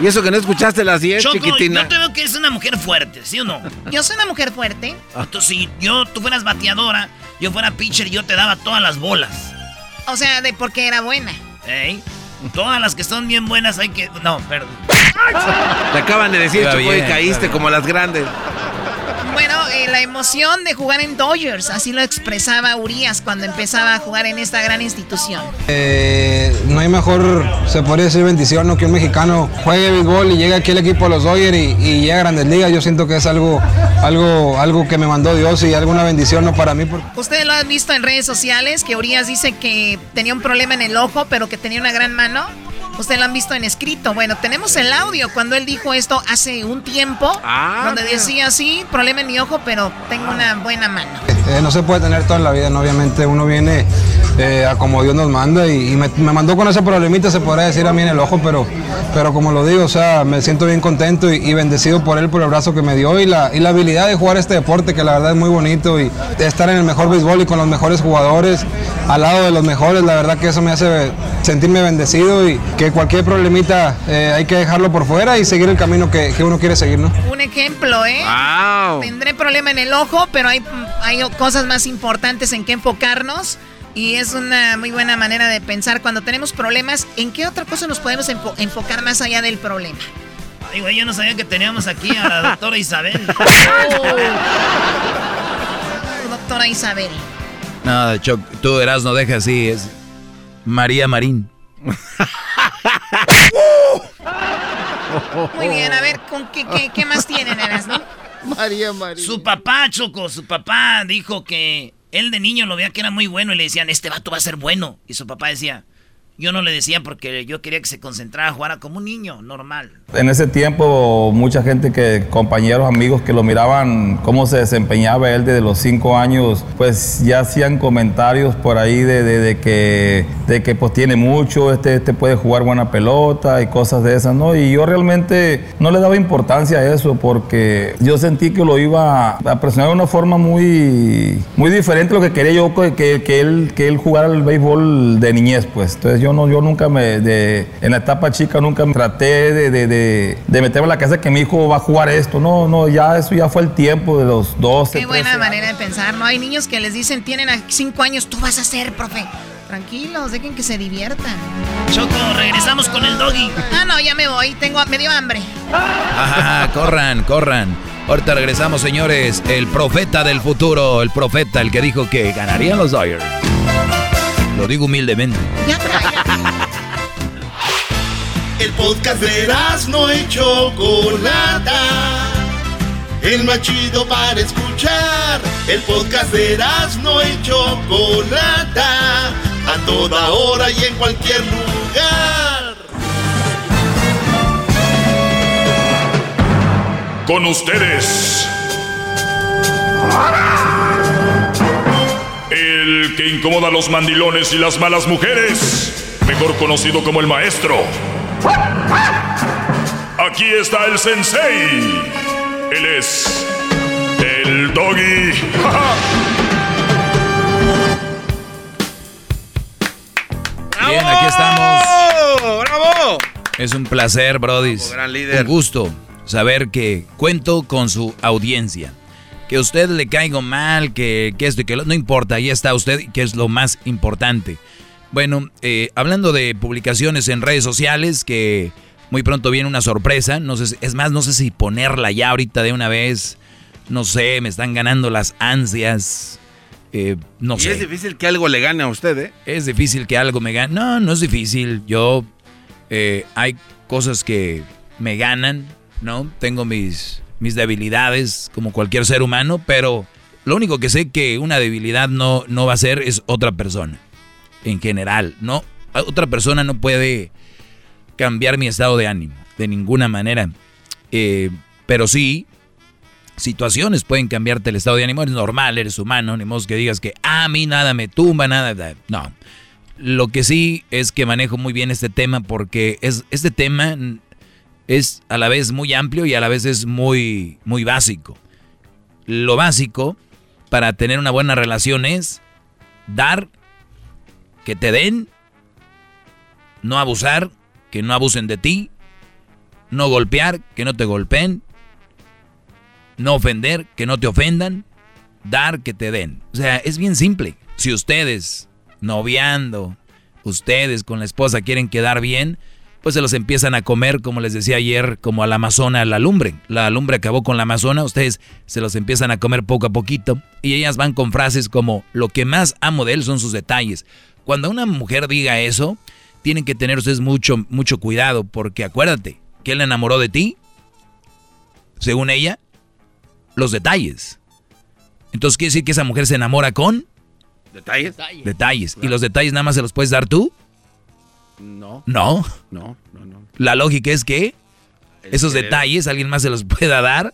Y eso que no escuchaste las 10, Choco, chiquitina. yo te veo que es una mujer fuerte, ¿sí o no? Yo soy una mujer fuerte. Entonces, si yo, tú fueras bateadora, yo fuera pitcher y yo te daba todas las bolas. O sea, de porque era buena. ¿eh? Todas las que son bien buenas hay que... No, perdón. Te acaban de decir, Choco, y caíste como las grandes. Bueno, eh, la emoción de jugar en Dodgers, así lo expresaba Urias cuando empezaba a jugar en esta gran institución. Eh, no hay mejor, se podría decir bendición, ¿no? que un mexicano juegue béisbol y llegue aquí al equipo de los Dodgers y, y llegue a Grandes Ligas. Yo siento que es algo, algo, algo que me mandó Dios y alguna bendición ¿no? para mí. porque- Ustedes lo han visto en redes sociales, que Urias dice que tenía un problema en el ojo, pero que tenía una gran mano. Ustedes lo han visto en escrito. Bueno, tenemos el audio cuando él dijo esto hace un tiempo, Ah, donde mira. decía, sí, problema en mi ojo, pero tengo una buena mano. Eh, no se puede tener todo en la vida, ¿no? obviamente uno viene eh, a como Dios nos manda y, y me, me mandó con ese problemita, se podría decir a mí en el ojo, pero, pero como lo digo, o sea, me siento bien contento y, y bendecido por él, por el brazo que me dio y la, y la habilidad de jugar este deporte, que la verdad es muy bonito y de estar en el mejor béisbol y con los mejores jugadores, al lado de los mejores, la verdad que eso me hace sentirme bendecido y que cualquier problemita eh, hay que dejarlo por fuera y seguir el camino que, que uno quiere seguir, ¿no? Un ejemplo, ¿eh? Tendré problema en el ojo, pero hay, hay cosas más importantes en que enfocarnos. Y es una muy buena manera de pensar cuando tenemos problemas, ¿en qué otra cosa nos podemos enfo- enfocar más allá del problema? Ay, güey, yo no sabía que teníamos aquí a la doctora Isabel. Doctora Isabel. No, Choc, tú eras no deja así, es María Marín. Muy bien, a ver, ¿con qué, qué, qué más tienen, Eras, no? María María. Su papá, Choco, su papá dijo que él de niño lo veía que era muy bueno y le decían, este vato va a ser bueno. Y su papá decía, Yo no le decía porque yo quería que se concentrara, jugara como un niño, normal. En ese tiempo, mucha gente que, compañeros, amigos que lo miraban, cómo se desempeñaba él desde los cinco años, pues ya hacían comentarios por ahí de, de, que, de que pues tiene mucho, este, este puede jugar buena pelota y cosas de esas, ¿no? Y yo realmente no le daba importancia a eso porque yo sentí que lo iba a presionar de una forma muy, muy diferente a lo que quería yo que, que, él, que él jugara el béisbol de niñez, pues. Entonces yo, no, yo nunca me, de, en la etapa chica nunca me traté de, de, de, meterme en la casa que mi hijo va a jugar esto. No, no, ya eso ya fue el tiempo de los 12. Qué buena manera de pensar, ¿no? Hay niños que les dicen, tienen a 5 años, tú vas a ser, profe. Tranquilos, dejen que se diviertan. Choco, regresamos con el doggy. Ah, no, ya me voy, tengo medio hambre. Ajá, corran, corran. Ahorita regresamos, señores. El profeta del futuro, el profeta, el que dijo que ganarían los Dodgers. Lo digo humildemente. Ya El podcast de no y Chocolata. El más chido para escuchar. El podcast de no y Chocolata. A toda hora y en cualquier lugar. Con ustedes. El que incomoda a los mandilones y las malas mujeres. Mejor conocido como el maestro. Aquí está el sensei. Él es el doggy. Bien, aquí estamos. ¡Bravo! Es un placer, Brody. gran líder. Un gusto saber que cuento con su audiencia. Que a usted le caiga mal, que, que esto y que lo, no importa, ahí está usted, que es lo más importante. Bueno, eh, hablando de publicaciones en redes sociales, que muy pronto viene una sorpresa, no sé, es más, no sé si ponerla ya ahorita de una vez, no sé, me están ganando las ansias, eh, no y sé. es difícil que algo le gane a usted, ¿eh? Es difícil que algo me gane, no, no es difícil, yo, eh, hay cosas que me ganan, ¿no? Tengo mis, mis debilidades como cualquier ser humano, pero lo único que sé que una debilidad no, no va a ser es otra persona en general. No, otra persona no puede cambiar mi estado de ánimo de ninguna manera. Eh, pero sí, situaciones pueden cambiarte el estado de ánimo. Es normal, eres humano, ni modo que digas que ah, a mí nada me tumba, nada. No. Lo que sí es que manejo muy bien este tema porque es, este tema es a la vez muy amplio y a la vez es muy, muy básico. Lo básico para tener una buena relación es dar que te den, no abusar, que no abusen de ti, no golpear, que no te golpeen, no ofender, que no te ofendan, dar, que te den. O sea, es bien simple. Si ustedes, noviando, ustedes con la esposa quieren quedar bien, pues se los empiezan a comer, como les decía ayer, como a la amazona, la lumbre. La lumbre acabó con la amazona, ustedes se los empiezan a comer poco a poquito. Y ellas van con frases como, lo que más amo de él son sus detalles. Cuando una mujer diga eso, tienen que tener ustedes mucho, mucho cuidado, porque acuérdate, que él enamoró de ti, según ella, los detalles. Entonces quiere decir que esa mujer se enamora con detalles. Detalles. ¿Y los detalles nada más se los puedes dar tú? No. No. No, no, no. La lógica es que esos detalles alguien más se los pueda dar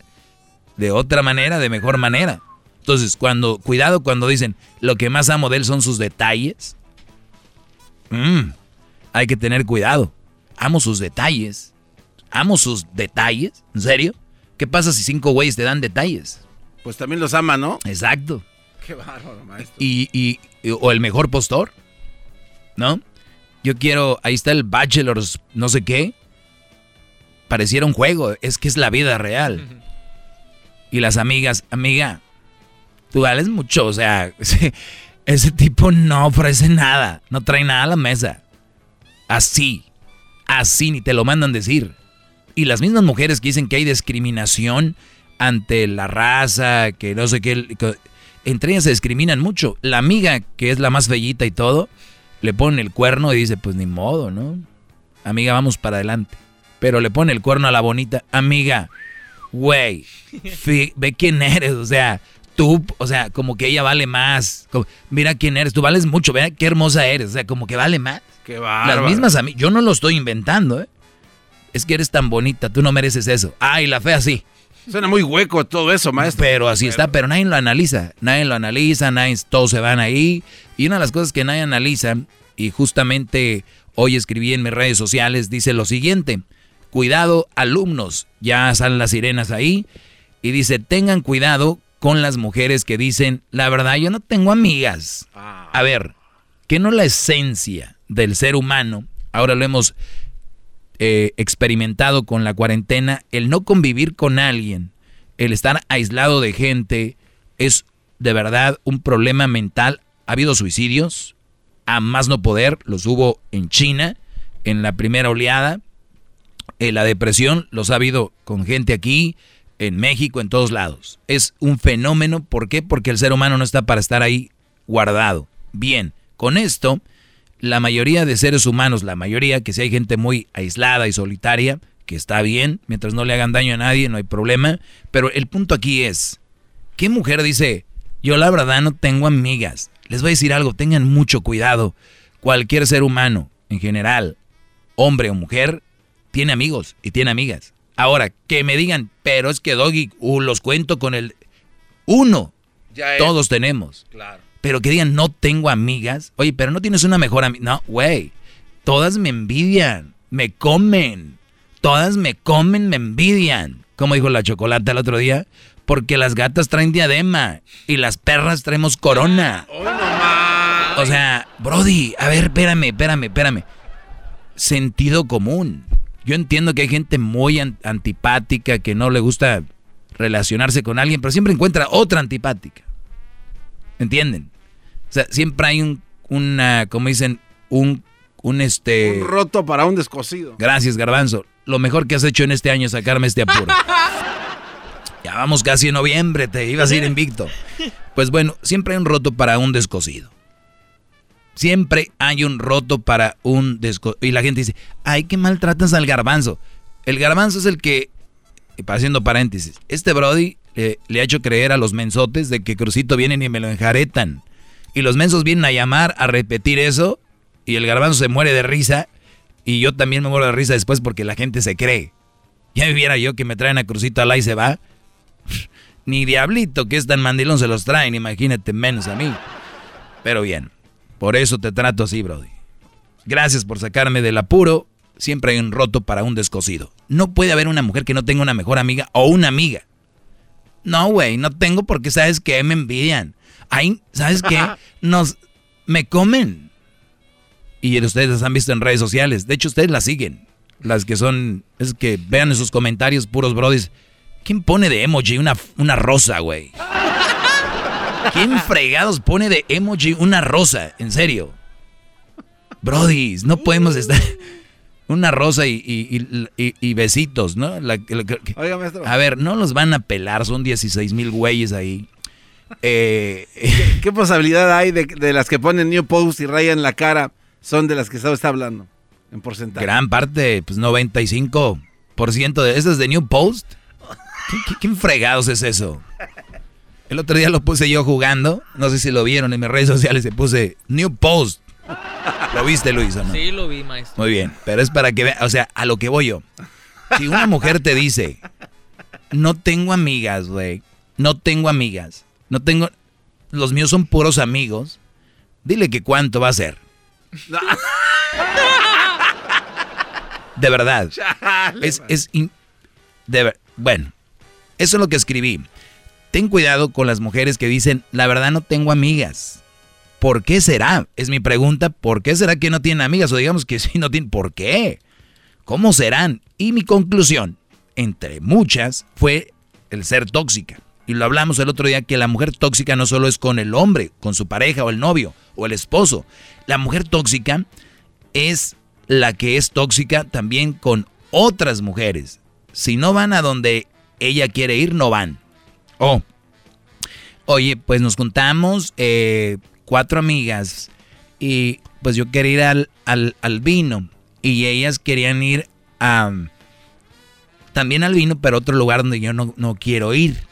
de otra manera, de mejor manera. Entonces, cuando, cuidado cuando dicen, lo que más amo de él son sus detalles, Mm, hay que tener cuidado. Amo sus detalles. Amo sus detalles. ¿En serio? ¿Qué pasa si cinco güeyes te dan detalles? Pues también los ama, ¿no? Exacto. Qué bárbaro, maestro. Y, y, o el mejor postor, ¿no? Yo quiero, ahí está el Bachelors, no sé qué. Pareciera un juego, es que es la vida real. Y las amigas, amiga, tú vales mucho, o sea, Ese tipo no ofrece nada, no trae nada a la mesa. Así, así ni te lo mandan decir. Y las mismas mujeres que dicen que hay discriminación ante la raza, que no sé qué, entre ellas se discriminan mucho. La amiga, que es la más bellita y todo, le pone el cuerno y dice, pues ni modo, ¿no? Amiga, vamos para adelante. Pero le pone el cuerno a la bonita, amiga, güey, ve quién eres, o sea, tú, o sea, como que ella vale más. mira quién eres, tú vales mucho, mira qué hermosa eres, o sea, como que vale más. Qué Las mismas a mí, yo no lo estoy inventando, ¿eh? Es que eres tan bonita, tú no mereces eso. Ay, la fea sí. Suena muy hueco todo eso, maestro. Pero así está, pero nadie lo analiza. Nadie lo analiza, nadie, todos se van ahí. Y una de las cosas que nadie analiza, y justamente hoy escribí en mis redes sociales, dice lo siguiente. Cuidado, alumnos. Ya salen las sirenas ahí. Y dice, tengan cuidado con las mujeres que dicen, la verdad, yo no tengo amigas. A ver, ¿qué no la esencia del ser humano? Ahora lo hemos eh, experimentado con la cuarentena, el no convivir con alguien, el estar aislado de gente, es de verdad un problema mental. Ha habido suicidios, a más no poder, los hubo en China, en la primera oleada. Eh, la depresión los ha habido con gente aquí, en México, en todos lados. Es un fenómeno, ¿por qué? Porque el ser humano no está para estar ahí guardado. Bien, con esto, la mayoría de seres humanos, la mayoría, que si hay gente muy aislada y solitaria, que está bien, mientras no le hagan daño a nadie, no hay problema, pero el punto aquí es, ¿qué mujer dice, yo la verdad no tengo amigas? Les voy a decir algo, tengan mucho cuidado. Cualquier ser humano, en general, hombre o mujer, tiene amigos y tiene amigas. Ahora, que me digan, pero es que Doggy, uh, los cuento con el... Uno, todos tenemos. Claro. Pero que digan, no tengo amigas. Oye, pero no tienes una mejor amiga. No, güey. Todas me envidian, me comen. Todas me comen, me envidian. Como dijo la chocolate el otro día. Porque las gatas traen diadema y las perras traemos corona. o sea, Brody, a ver, espérame, espérame, espérame. Sentido común. Yo entiendo que hay gente muy antipática que no le gusta relacionarse con alguien, pero siempre encuentra otra antipática. ¿Entienden? O sea, siempre hay un, una, como dicen, un, un este... Un roto para un descosido. Gracias, Garbanzo. Lo mejor que has hecho en este año es sacarme este apuro. ya vamos casi en noviembre, te ibas a ir invicto. Pues bueno, siempre hay un roto para un descosido. Siempre hay un roto para un descosido. Y la gente dice, ay, qué maltratas al garbanzo. El garbanzo es el que, haciendo paréntesis, este Brody le ha hecho creer a los mensotes de que Crucito vienen y me lo enjaretan. Y los mensos vienen a llamar a repetir eso y el garbanzo se muere de risa y yo también me muero de risa después porque la gente se cree. Ya me viera yo que me traen a Crucito al y se va. Ni diablito que es tan mandilón se los traen, imagínate menos a mí. Pero bien. Por eso te trato así, Brody. Gracias por sacarme del apuro. Siempre hay un roto para un descosido. No puede haber una mujer que no tenga una mejor amiga o una amiga. No, güey, no tengo porque sabes que me envidian. Ay, ¿sabes qué? Nos me comen. Y ustedes las han visto en redes sociales. De hecho, ustedes las siguen. Las que son, es que vean en sus comentarios puros brodis. ¿Quién pone de emoji una, una rosa, güey? ¿Quién fregados pone de emoji una rosa? En serio. Brodis, no podemos estar... Una rosa y, besitos, ¿no? A ver, no los van a pelar, son 16 mil güeyes ahí. Eh, ¿Qué, posibilidad hay de, las que ponen New Post y rayan la cara son de las que está hablando en porcentaje? Gran parte, pues 95% de esas de New Post. ¿Qué, fregados es eso? El otro día lo puse yo jugando, no sé si lo vieron en mis redes sociales, se puse New Post. ¿Lo viste, Luis, o no? Sí, lo vi, maestro. Muy bien, pero es para que vean, o sea, a lo que voy yo. Si una mujer te dice, no tengo amigas, güey, no tengo amigas, no tengo, los míos son puros amigos, dile que cuánto va a ser. De verdad. Es, es de bueno, eso es lo que escribí ten cuidado con las mujeres que dicen, la verdad no tengo amigas. ¿Por qué será? Es mi pregunta, ¿por qué será que no tienen amigas? O digamos que sí no tienen, ¿por qué? ¿Cómo serán? Y mi conclusión, entre muchas, fue el ser tóxica. Y lo hablamos el otro día que la mujer tóxica no solo es con el hombre, con su pareja o el novio o el esposo. La mujer tóxica es la que es tóxica también con otras mujeres. Si no van a donde ella quiere ir, no van. Oh, oye, pues nos juntamos eh, cuatro amigas y pues yo quería ir al, al, vino y ellas querían ir a también al vino, pero otro lugar donde yo no, no quiero ir.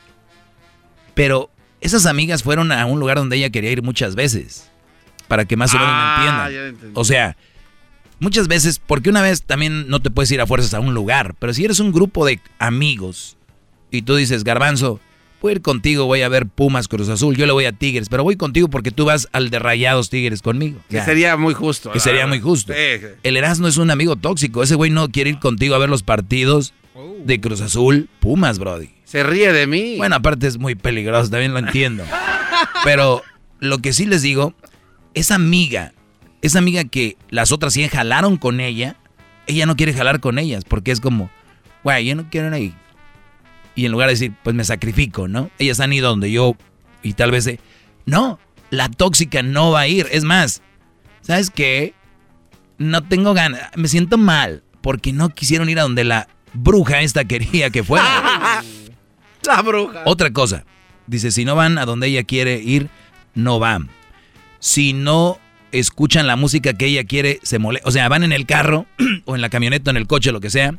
Pero Esas amigas fueron a un lugar donde ella quería ir muchas veces. Para que más o menos me Ah, entiendan. O sea, muchas veces, porque una vez también no te puedes ir a fuerzas a un lugar. Pero si eres un grupo de amigos y tú dices, Garbanzo, voy a ir contigo, voy a ver Pumas Cruz Azul, yo le voy a Tigres, pero voy contigo porque tú vas al de Rayados Tigres conmigo. Que Ya. sería muy justo. Que sería muy justo. Sí, sí. El Erasmo es un amigo tóxico. Ese güey no quiere ir contigo a ver los partidos de Cruz Azul, Pumas, Brody. Se ríe de mí. Bueno, aparte es muy peligroso, también lo entiendo. Pero lo que sí les digo, esa amiga, esa amiga que las otras sí jalaron con ella, ella no quiere jalar con ellas porque es como, güey, yo no quiero ir ahí. Y en lugar de decir, pues me sacrifico, ¿no? Ellas han ido donde yo y tal vez de, no, la tóxica no va a ir. Es más, ¿sabes qué? No tengo ganas, me siento mal porque no quisieron ir a donde la bruja esta quería que fuera. La bruja. Otra cosa, dice, si no van a donde ella quiere ir, no van. Si no escuchan la música que ella quiere, se molesta. O sea, van en el carro o en la camioneta, o en el coche, lo que sea.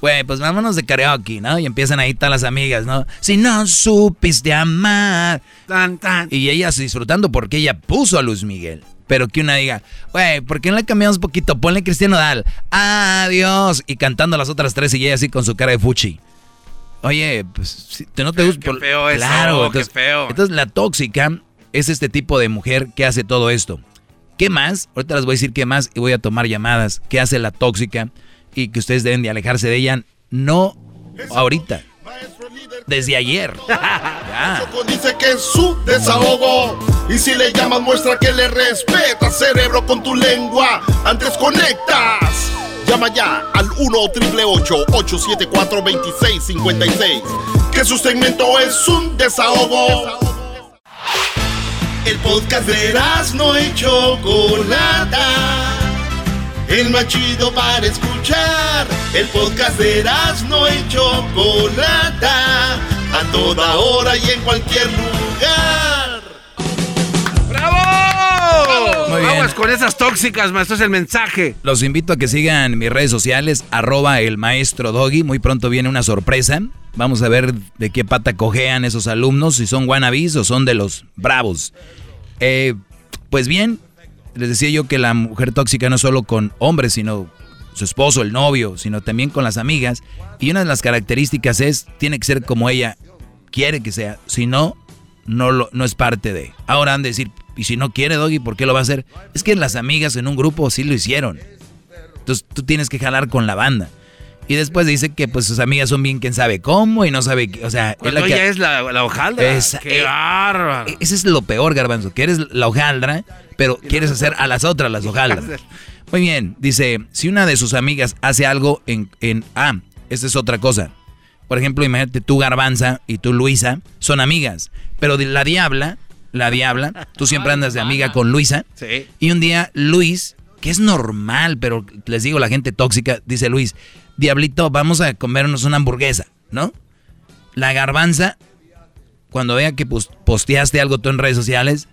Güey, pues vámonos de karaoke, ¿no? Y empiezan ahí todas las amigas, ¿no? Si no supiste amar. Tan, tan. Y ellas disfrutando porque ella puso a Luis Miguel. Pero que una diga, güey, ¿por qué no le cambiamos un poquito? Ponle Cristiano Dal. Adiós. Y cantando las otras tres y ella así con su cara de fuchi. Oye, pues, si te no te gusta. Qué feo eso, Claro, qué entonces, feo. entonces la tóxica es este tipo de mujer que hace todo esto. ¿Qué más? Ahorita les voy a decir qué más y voy a tomar llamadas. ¿Qué hace la tóxica? Y que ustedes deben de alejarse de ella. No ahorita. Desde ayer. Choco dice que es su desahogo. Y si le llamas, muestra que le respeta, cerebro, con tu lengua. Antes conectas. Llama ya al 1-888-874-2656. Que su segmento es un desahogo. El podcast de no y Chocolata. El más chido para escuchar. El podcast de no y Chocolata. A toda hora y en cualquier lugar. ¡Bravo! Muy bien. Aguas con esas tóxicas, maestro, es el mensaje. Los invito a que sigan mis redes sociales, arroba el maestro Doggy. Muy pronto viene una sorpresa. Vamos a ver de qué pata cojean esos alumnos, si son wannabes o son de los bravos. Eh, pues bien, les decía yo que la mujer tóxica no solo con hombres, sino su esposo, el novio, sino también con las amigas. Y una de las características es, tiene que ser como ella quiere que sea. Si no, no, lo, no es parte de. Ahora han de decir, y si no quiere Doggy, ¿por qué lo va a hacer? Es que las amigas en un grupo sí lo hicieron. Entonces tú tienes que jalar con la banda. Y después dice que pues sus amigas son bien quién sabe cómo y no sabe, qué- o sea, es Cuando que- ella es la, la hojaldra. Esa- ¡Qué eh, bárbaro! ese es lo peor, Garbanzo, que eres la hojaldra, pero quieres hacer a las otras las hojaldras. Muy bien, dice, si una de sus amigas hace algo en, en ah, esta es otra cosa. Por ejemplo, imagínate tú Garbanza y tú Luisa son amigas, pero la diabla, la diabla, tú siempre andas de amiga con Luisa. Sí. Y un día Luis, que es normal, pero les digo la gente tóxica, dice Luis, Diablito, vamos a comernos una hamburguesa, ¿no? La garbanza, cuando vea que pos- posteaste algo tú en redes sociales,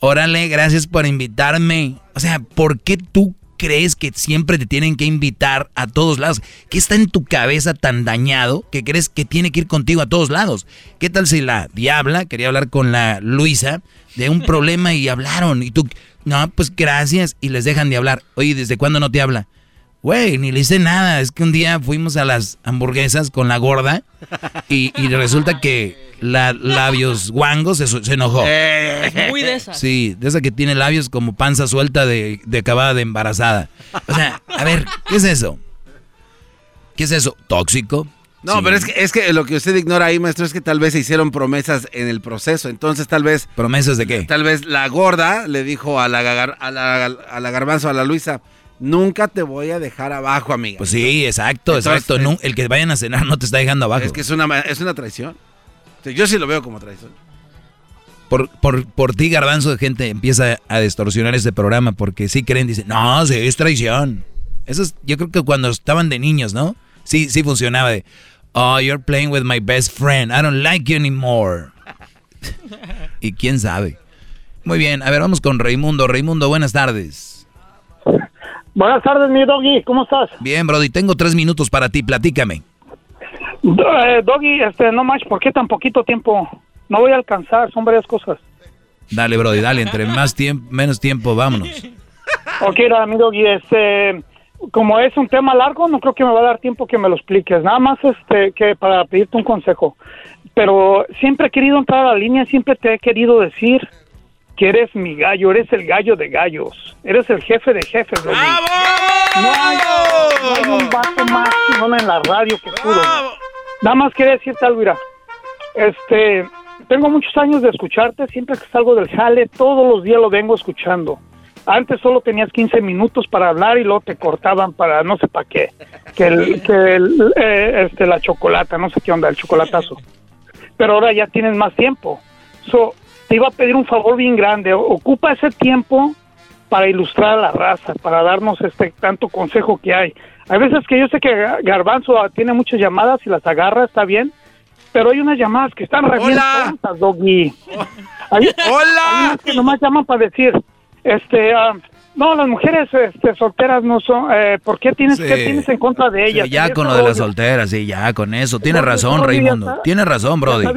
órale, gracias por invitarme. O sea, ¿por qué tú crees que siempre te tienen que invitar a todos lados? ¿Qué está en tu cabeza tan dañado que crees que tiene que ir contigo a todos lados? ¿Qué tal si la diabla quería hablar con la Luisa de un problema y hablaron? Y tú, no, pues gracias, y les dejan de hablar. Oye, ¿desde cuándo no te habla? Güey, ni le hice nada. Es que un día fuimos a las hamburguesas con la gorda y, y resulta que la labios guangos se, se enojó. Muy de esas. Sí, de esa que tiene labios como panza suelta de, de acabada de embarazada. O sea, a ver, ¿qué es eso? ¿Qué es eso? ¿Tóxico? No, Sí. pero es que, es que lo que usted ignora ahí, maestro, es que tal vez se hicieron promesas en el proceso. Entonces, tal vez. ¿Promesas de qué? Tal vez la gorda le dijo a la, a la, a la garbanzo, a la Luisa, nunca te voy a dejar abajo, amiga. Pues sí, exacto, Entonces, exacto. Nu- el que vayan a cenar no te está dejando abajo. Es que es una, es una traición. Yo sí lo veo como traición. Por, por, por ti, garbanzo de gente empieza a distorsionar este programa porque sí creen, dicen, no, sí, es traición. Eso es, yo creo que cuando estaban de niños, ¿no? Sí, sí funcionaba de, oh, you're playing with my best friend, I don't like you anymore. y quién sabe. Muy bien, a ver, vamos con Raimundo. Raimundo, buenas tardes. Buenas tardes, mi doggy, ¿cómo estás? Bien, Brody, tengo tres minutos para ti, platícame. Eh, doggy, este, no más, ¿por qué tan poquito tiempo? no voy a alcanzar, son varias cosas. Dale, Brody, dale, entre más tiempo, menos tiempo, vámonos. Ok, amigo, y este, como es un tema largo, no creo que me va a dar tiempo que me lo expliques. Nada más este, que para pedirte un consejo. Pero siempre he querido entrar a la línea, siempre te he querido decir que eres mi gallo, eres el gallo de gallos, eres el jefe de jefes. No hay, no hay un vato más chingón en la radio que tú. Nada más quería decirte algo, mira. Este, tengo muchos años de escucharte, siempre que salgo del jale, todos los días lo vengo escuchando. Antes solo tenías 15 minutos para hablar y luego te cortaban para no sé para qué. Que, el, que el, eh, este, la chocolata, no sé qué onda, el chocolatazo. Pero ahora ya tienes más tiempo. So, te iba a pedir un favor bien grande. Ocupa ese tiempo para ilustrar a la raza, para darnos este tanto consejo que hay. Hay veces que yo sé que Garbanzo tiene muchas llamadas y las agarra, está bien, pero hay unas llamadas que están re bien tontas, Doggy. Hay, Hola. hay unas que nomás llaman para decir, este, ah, no, las mujeres este, solteras no son, eh, ¿por qué tienes, Sí. qué tienes en contra de ellas? Sí, ya con lo de las solteras, sí, ya con eso. Tienes razón, Raimundo. Tienes razón, Brody.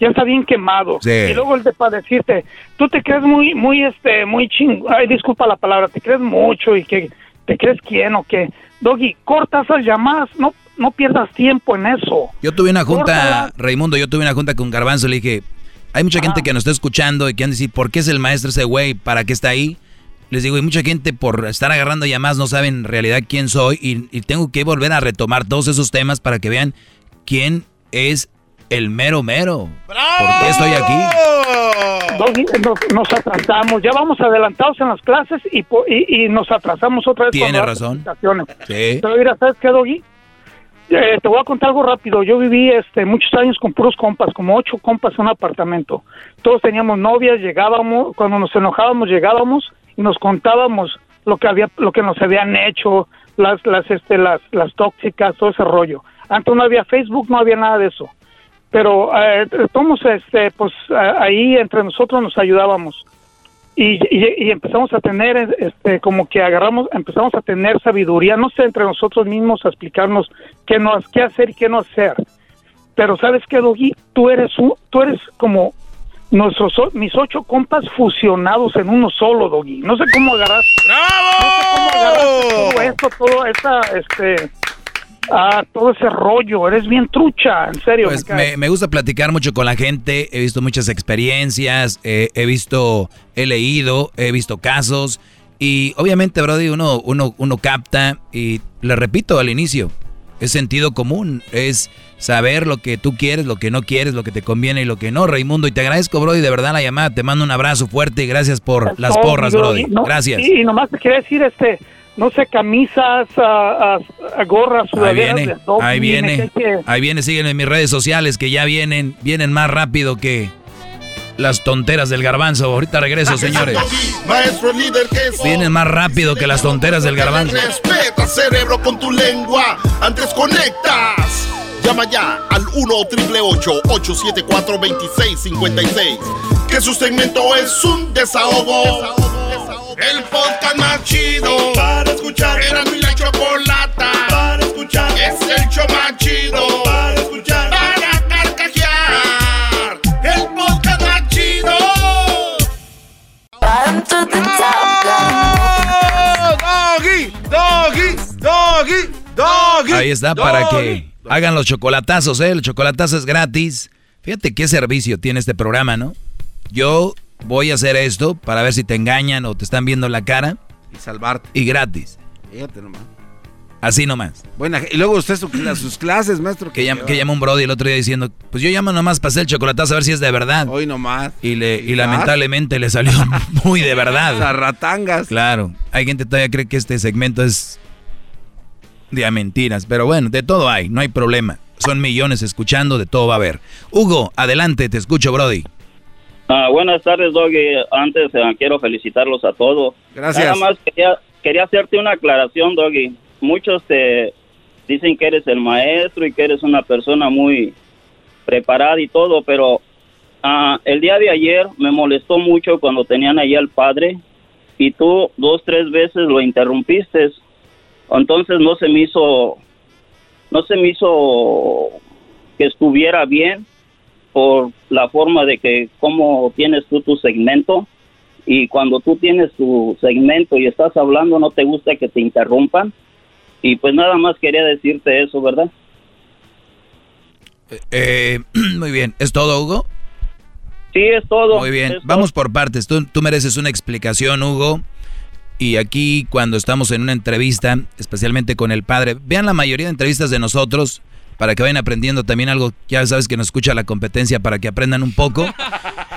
Ya está bien, quemado. Sí. Y luego el de para decirte, tú te crees muy, muy, este, muy ching, ay, disculpa la palabra, te crees mucho y que te crees quién o qué. Doggy, corta esas llamadas, no, no pierdas tiempo en eso. Yo tuve una junta, Córtala. Raimundo, yo tuve una junta con Garbanzo, le dije, hay mucha gente que nos está escuchando y que han de decir, ¿por qué es el maestro ese güey? ¿Para qué está ahí? Les digo, y mucha gente por estar agarrando llamadas no saben en realidad quién soy y, y tengo que volver a retomar todos esos temas para que vean quién es el mero mero. ¿Por qué estoy aquí? Doggy, nos, nos atrasamos, ya vamos adelantados en las clases y, po- y, y nos atrasamos otra vez. Tiene razón. presentaciones. Sí. Pero mira, ¿sabes qué, Doggy? Eh, te voy a contar algo rápido. Yo viví este, muchos años con puros compas, como ocho compas en un apartamento. Todos teníamos novias, llegábamos, cuando nos enojábamos llegábamos y nos contábamos lo que había, lo que nos habían hecho, las, las, este, las, las tóxicas, todo ese rollo. Antes no había Facebook, no había nada de eso. Pero eh, todos, este, pues ahí entre nosotros nos ayudábamos y, y- y empezamos a tener, este, como que agarramos, empezamos a tener sabiduría, no sé, entre nosotros mismos a explicarnos qué, no, qué hacer y qué no hacer. Pero sabes qué, Doggy, tú eres, un, tú eres como nuestros, mis ocho compas fusionados en uno solo, Doggy. No sé cómo agarrar. No sé cómo agarraste todo esto, todo esa, este, ah, todo ese rollo. Eres bien trucha, en serio. Pues me me, me gusta platicar mucho con la gente, he visto muchas experiencias, eh, he visto, he leído, he visto casos y obviamente, Brody, uno, uno, uno capta y le repito al inicio, es sentido común, es saber lo que tú quieres, lo que no quieres, lo que te conviene y lo que no, Raimundo. Y te agradezco, Brody, de verdad la llamada, te mando un abrazo fuerte y gracias por las porras, Brody. no, Gracias. Sí, y nomás te quería decir, este, no sé, camisas, ah, ah, ah, gorras, Ahí viene, de Adobe, ahí viene, que hay que- ahí viene, síguenme en mis redes sociales que ya vienen, vienen más rápido que las tonteras del garbanzo. Ahorita regreso, señores. Maestro líder que. Vienen más rápido que las tonteras del garbanzo. Respeta cerebro con tu lengua. Antes conectas. Llama ya al 1 874 2656 Que su segmento es un desahogo. El podcast más chido para escuchar. Era mi la chocolata para escuchar. Es el show más chido para escuchar. Para carcajear. El podcast más chido. Doggy, doggy, doggy, doggy. Ahí está, para que hagan los chocolatazos, ¿eh? El chocolatazo es gratis. Fíjate qué servicio tiene este programa, ¿no? Yo voy a hacer esto para ver si te engañan o te están viendo la cara. Y salvarte. Y gratis. Fíjate nomás. Así nomás. Buena, y luego usted su- sus clases, maestro. Que llama, que llama un brody el otro día diciendo, pues yo llamo nomás para hacer el chocolatazo a ver si es de verdad. Hoy nomás. Y, le, lamentablemente le salió muy de verdad. Zarratangas. Claro. Hay gente que todavía cree que este segmento es de a mentiras. Pero bueno, de todo hay, no hay problema. Son millones escuchando, de todo va a haber. Hugo, adelante, te escucho, Brody. Ah, buenas tardes, Doggy. Antes eh, quiero felicitarlos a todos. Gracias. Nada más quería, quería hacerte una aclaración, Doggy. Muchos te dicen que eres el maestro y que eres una persona muy preparada y todo, pero ah, el día de ayer me molestó mucho cuando tenían ahí al padre y tú dos, tres veces lo interrumpiste. Entonces no se me hizo, no se me hizo que estuviera bien por la forma de que cómo tienes tú tu segmento y cuando tú tienes tu segmento y estás hablando no te gusta que te interrumpan y pues nada más quería decirte eso, ¿verdad? Eh, muy bien, ¿es todo, Hugo? Sí, es todo. Muy bien, vamos por partes. Tú, tú mereces una explicación, Hugo. Y aquí cuando estamos en una entrevista, especialmente con el padre, vean la mayoría de entrevistas de nosotros para que vayan aprendiendo también algo. Ya sabes que nos escucha la competencia para que aprendan un poco.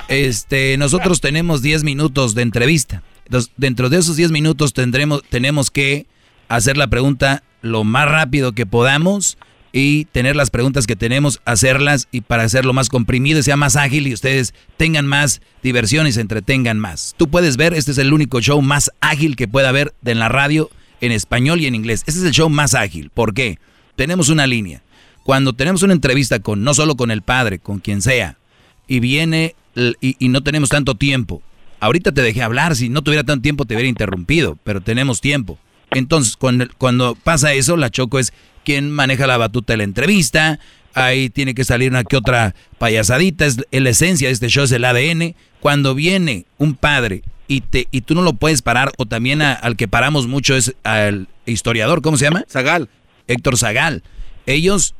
Este, nosotros tenemos 10 minutos de entrevista. Entonces, dentro de esos 10 minutos tendremos, tenemos que hacer la pregunta lo más rápido que podamos y tener las preguntas que tenemos, hacerlas y para hacerlo más comprimido, sea más ágil y ustedes tengan más diversión y se entretengan más. Tú puedes ver, este es el único show más ágil que pueda haber en la radio en español y en inglés. Este es el show más ágil. ¿Por qué? Tenemos una línea. Cuando tenemos una entrevista con, no solo con el padre, con quien sea, y viene y, y no tenemos tanto tiempo. Ahorita te dejé hablar, si no tuviera tanto tiempo te hubiera interrumpido, pero tenemos tiempo. Entonces, cuando, cuando pasa eso, la Choco es quien maneja la batuta de la entrevista. Ahí tiene que salir una que otra payasadita. Es, la esencia de este show es el ADN. Cuando viene un padre y, te, y tú no lo puedes parar, o también al que paramos mucho es al historiador, ¿cómo se llama? Zagal. Héctor Zagal. Ellos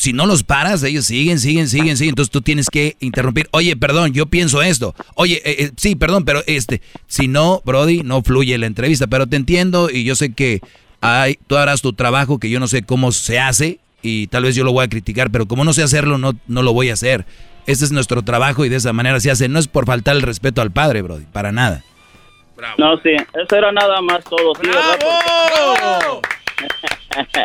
si no los paras, ellos siguen, siguen, siguen, siguen. Entonces tú tienes que interrumpir. Oye, perdón, yo pienso esto. Oye, eh, eh, sí, perdón, pero este, si no, Brody, no fluye la entrevista. Pero te entiendo y yo sé que hay, tú harás tu trabajo que yo no sé cómo se hace y tal vez yo lo voy a criticar, pero como no sé hacerlo, no, no lo voy a hacer. Este es nuestro trabajo y de esa manera se hace. No es por faltar el respeto al padre, Brody, para nada. No, sí, eso era nada más todo. Sí,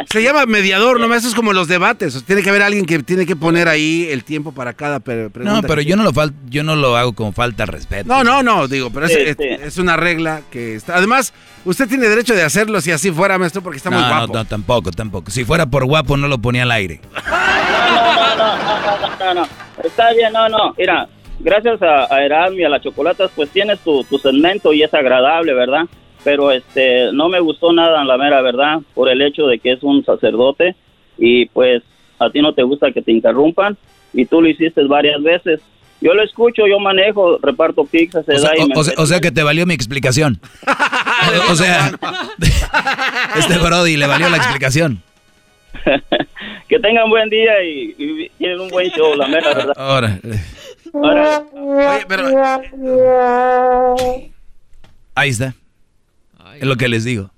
Se llama mediador, nomás eso es como los debates. tiene que haber alguien que tiene que poner ahí el tiempo para cada pregunta. No, pero yo no lo fal yo no lo hago como falta de respeto. No, no, no, digo, pero es, es, una regla que está. Además, usted tiene derecho de hacerlo si así fuera, maestro, porque está muy guapo. No, no, tampoco, tampoco. Si fuera por guapo, no lo ponía al aire. No, no, no, no, no, Está bien, no, no. Mira, gracias a, a y a las chocolatas, pues tienes tu, tu segmento y es agradable, ¿verdad? Pero este no me gustó nada la mera verdad por el hecho de que es un sacerdote y pues a ti no te gusta que te interrumpan y tú lo hiciste varias veces. Yo lo escucho, yo manejo, reparto pizzas, o sea, o, sea, que te valió mi explicación. o sea, este Brody le valió la explicación. que tengan buen día y, tienen un buen show, la mera verdad. Ahora. Oye, pero... Ahí está. Es lo que les digo.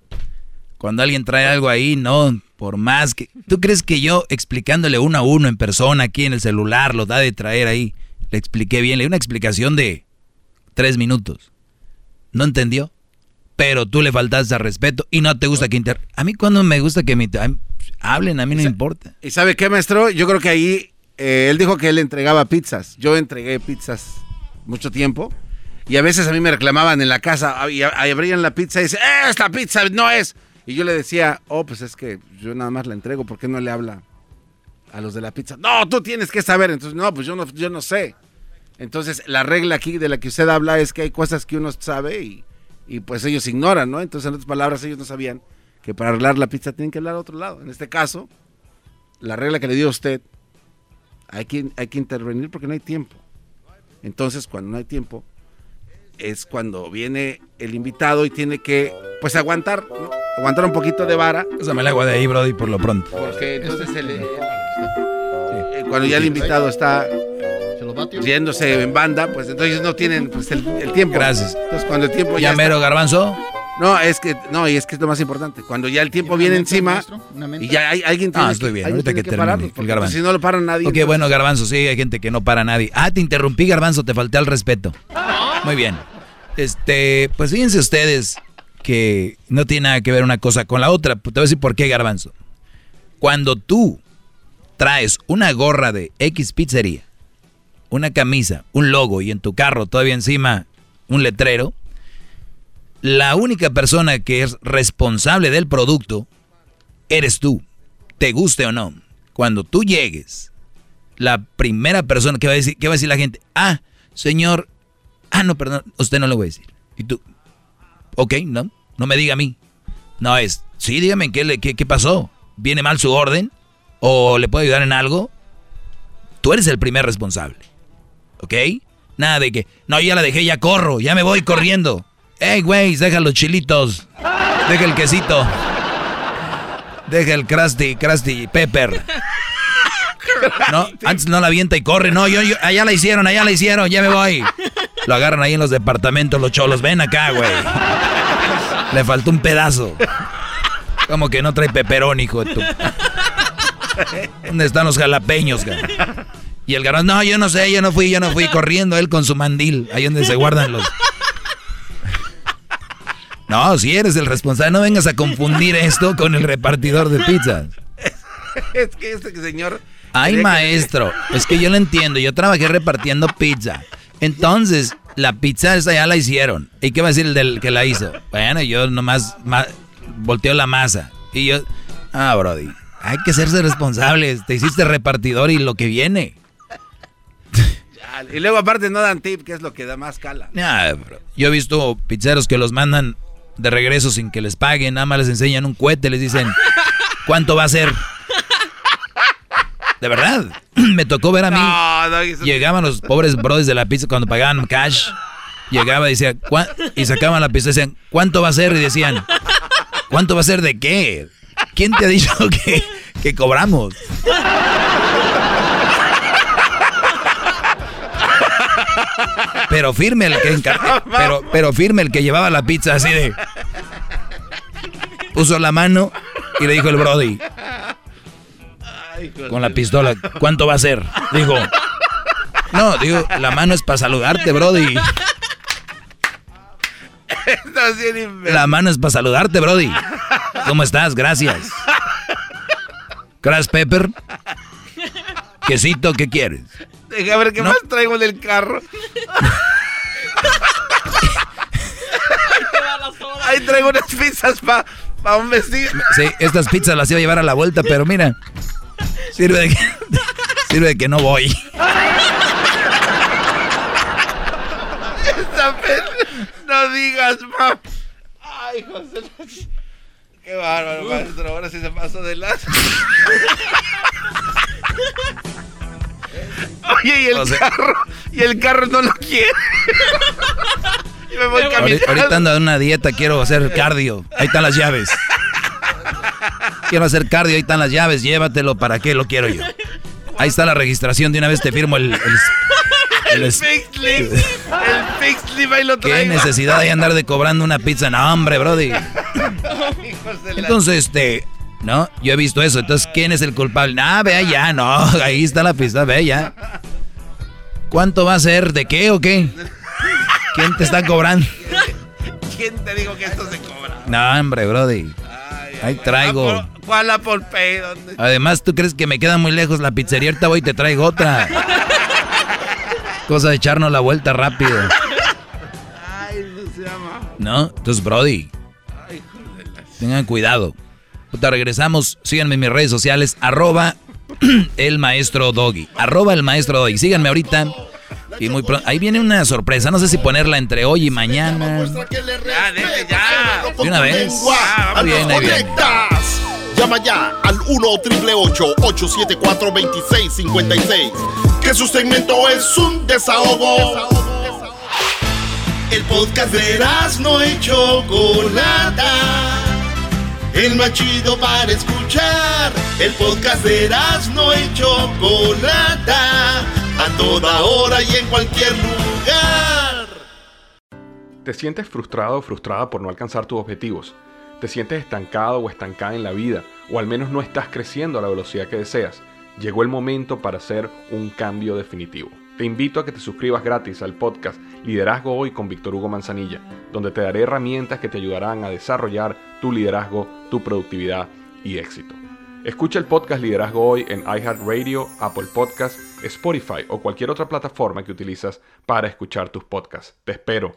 Cuando alguien trae algo ahí, no, por más que... ¿Tú crees que yo explicándole uno a uno en persona, aquí en el celular, lo da de traer ahí? Le expliqué bien, le di una explicación de tres minutos. ¿No entendió? Pero tú le faltaste al respeto y no te gusta que inter... A mí cuando me gusta que me... Hablen, a mí no me importa. ¿Y sabe qué, maestro? Yo creo que ahí eh, él dijo que él entregaba pizzas. Yo entregué pizzas mucho tiempo. Y a veces a mí me reclamaban en la casa ah, y abrían la pizza y dicen, esta pizza no es. Y yo le decía, oh, pues es que yo nada más la entrego, ¿por qué no le habla a los de la pizza? No, tú tienes que saber. Entonces, no, pues yo no, yo no sé. Entonces, la regla aquí de la que usted habla es que hay cosas que uno sabe y, y pues ellos ignoran, ¿no? Entonces, en otras palabras, ellos no sabían que para arreglar la pizza tienen que hablar a otro lado. En este caso, la regla que le dio a usted, hay que, hay que intervenir porque no hay tiempo. Entonces, cuando no hay tiempo, es cuando viene el invitado y tiene que, pues, aguantar, aguantar un poquito de vara. Pásame el agua de ahí, Brody, por lo pronto. Porque entonces el, eh, cuando ya el invitado está yéndose en banda, pues entonces no tienen pues, el, tiempo. Gracias. Entonces cuando el tiempo ya. ¿Ya mero garbanzo? No, es que, no, y es que es lo más importante. Cuando ya el tiempo viene encima y ya hay alguien tiene Ah, estoy bien, ahorita que, termine el garbanzo. Si no lo para nadie. Ok, bueno, garbanzo, sí, hay gente que no para nadie. Ah, te interrumpí, garbanzo, te falté al respeto. Muy bien. Este, pues fíjense ustedes que no tiene nada que ver una cosa con la otra. Te voy a decir por qué, garbanzo. Cuando tú traes una gorra de X pizzería, una camisa, un logo y en tu carro todavía encima un letrero, la única persona que es responsable del producto eres tú, te guste o no. Cuando tú llegues, la primera persona que va a decir, ¿qué va a decir la gente? Ah, señor, ah, no, perdón, usted no lo voy a decir. Y tú, ok, no, no me diga a mí. No es, sí, dígame, ¿qué, qué, qué pasó? ¿Viene mal su orden? ¿O le puedo ayudar en algo? Tú eres el primer responsable. ¿Ok? Nada de que, no, ya la dejé, ya corro, ya me voy corriendo. Ey, güey, deja los chilitos. Deja el quesito. Deja el crusty, crusty pepper. No, antes no la avienta y corre. No, yo, allá la hicieron, allá la hicieron, ya me voy. Lo agarran ahí en los departamentos los cholos. Ven acá, güey. Le faltó un pedazo. Como que no trae peperón, hijo de tu. ¿Dónde están los jalapeños, güey? Y el garón, no, yo no sé, yo no fui, yo no fui corriendo él con su mandil, ahí donde se guardan los. No, si eres el responsable, no vengas a confundir esto con el repartidor de pizzas. es que este señor. Ay, maestro, es que yo lo entiendo, yo trabajé repartiendo pizza. Entonces, la pizza esa ya la hicieron. ¿Y qué va a decir el del que la hizo? Bueno, yo nomás volteo la masa. Y yo, ah, Brody, hay que serse responsables. Te hiciste repartidor y lo que viene. Y luego aparte no dan tip, que es lo que da más cala. yo he visto pizzeros que los mandan de regreso sin que les paguen, nada más les enseñan un cohete, les dicen, ¿cuánto va a ser? De verdad, me tocó ver a mí. Llegaban los pobres brothers de la pizza cuando pagaban cash. Llegaba y decía, y sacaban la pizza y decían, ¿cuánto va a ser? Y decían, ¿cuánto va a ser de qué? ¿Quién te ha dicho que, que cobramos? Pero firme el que pero, pero firme el que llevaba la pizza así de. Puso la mano y le dijo el Brody. Con la pistola, ¿cuánto va a ser? Dijo. No, digo, la mano es para saludarte, Brody. La mano es para saludarte, Brody. ¿Cómo estás? Gracias. Crash Pepper. Quesito, ¿qué quieres? Deja ver qué más traigo en el carro. Ahí traigo unas pizzas para un vestido. Sí, estas pizzas las iba a llevar a la vuelta, pero mira, sirve de que, sirve de que no voy. no digas, mam. Ay, José. Qué bárbaro, maestro. Ahora sí se pasó de lado. Oye, y el carro, y el carro no lo quiere. y me voy ahorita, ahorita ando en una dieta, quiero hacer cardio. Ahí están las llaves. Quiero hacer cardio, ahí están las llaves, llévatelo, ¿para qué lo quiero yo? Ahí está la registración, de una vez te firmo el... El, el, el ahí lo traigo. ¿Qué necesidad de andar de cobrando una pizza? No, hombre, brody. Entonces, este, ¿No? Yo he visto eso. Entonces, ¿quién es el culpable? Ah, vea ya, no. Ahí está la pista, vea ya. ¿Cuánto va a ser? ¿De qué o qué? ¿Quién te está cobrando? ¿Quién te dijo que esto se cobra? No, hombre, Brody. Ahí traigo. ¿Cuál Apple Pay? Además, ¿tú crees que me queda muy lejos la pizzería? Ahorita voy y te traigo otra. Cosa de echarnos la vuelta rápido. Ay, no se llama. ¿No? Entonces, Brody. Tengan cuidado regresamos. Síganme en mis redes sociales, arroba el maestro Doggy. Arroba el maestro Doggy. Síganme ahorita. Y muy pronto. Ahí viene una sorpresa. No sé si ponerla entre hoy y mañana. De una vez. Ah, bien, ahí viene. Llama ya al 1 874 2656 Que su segmento es un desahogo. El podcast de no hecho Chocolata el más chido para escuchar. El podcast de no y Chocolata, a toda hora y en cualquier lugar. ¿Te sientes frustrado o frustrada por no alcanzar tus objetivos? ¿Te sientes estancado o estancada en la vida? ¿O al menos no estás creciendo a la velocidad que deseas? Llegó el momento para hacer un cambio definitivo. Te invito a que te suscribas gratis al podcast Liderazgo Hoy con Víctor Hugo Manzanilla, donde te daré herramientas que te ayudarán a desarrollar tu liderazgo, tu productividad y éxito. Escucha el podcast Liderazgo Hoy en iHeartRadio, Apple Podcasts, Spotify o cualquier otra plataforma que utilizas para escuchar tus podcasts. Te espero.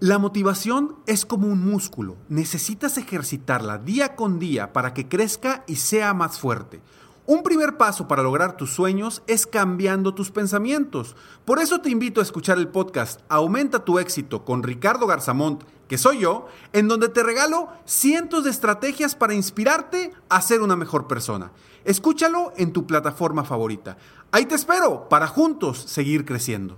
La motivación es como un músculo. Necesitas ejercitarla día con día para que crezca y sea más fuerte. Un primer paso para lograr tus sueños es cambiando tus pensamientos. Por eso te invito a escuchar el podcast Aumenta tu éxito con Ricardo Garzamont que soy yo, en donde te regalo cientos de estrategias para inspirarte a ser una mejor persona. Escúchalo en tu plataforma favorita. Ahí te espero para juntos seguir creciendo.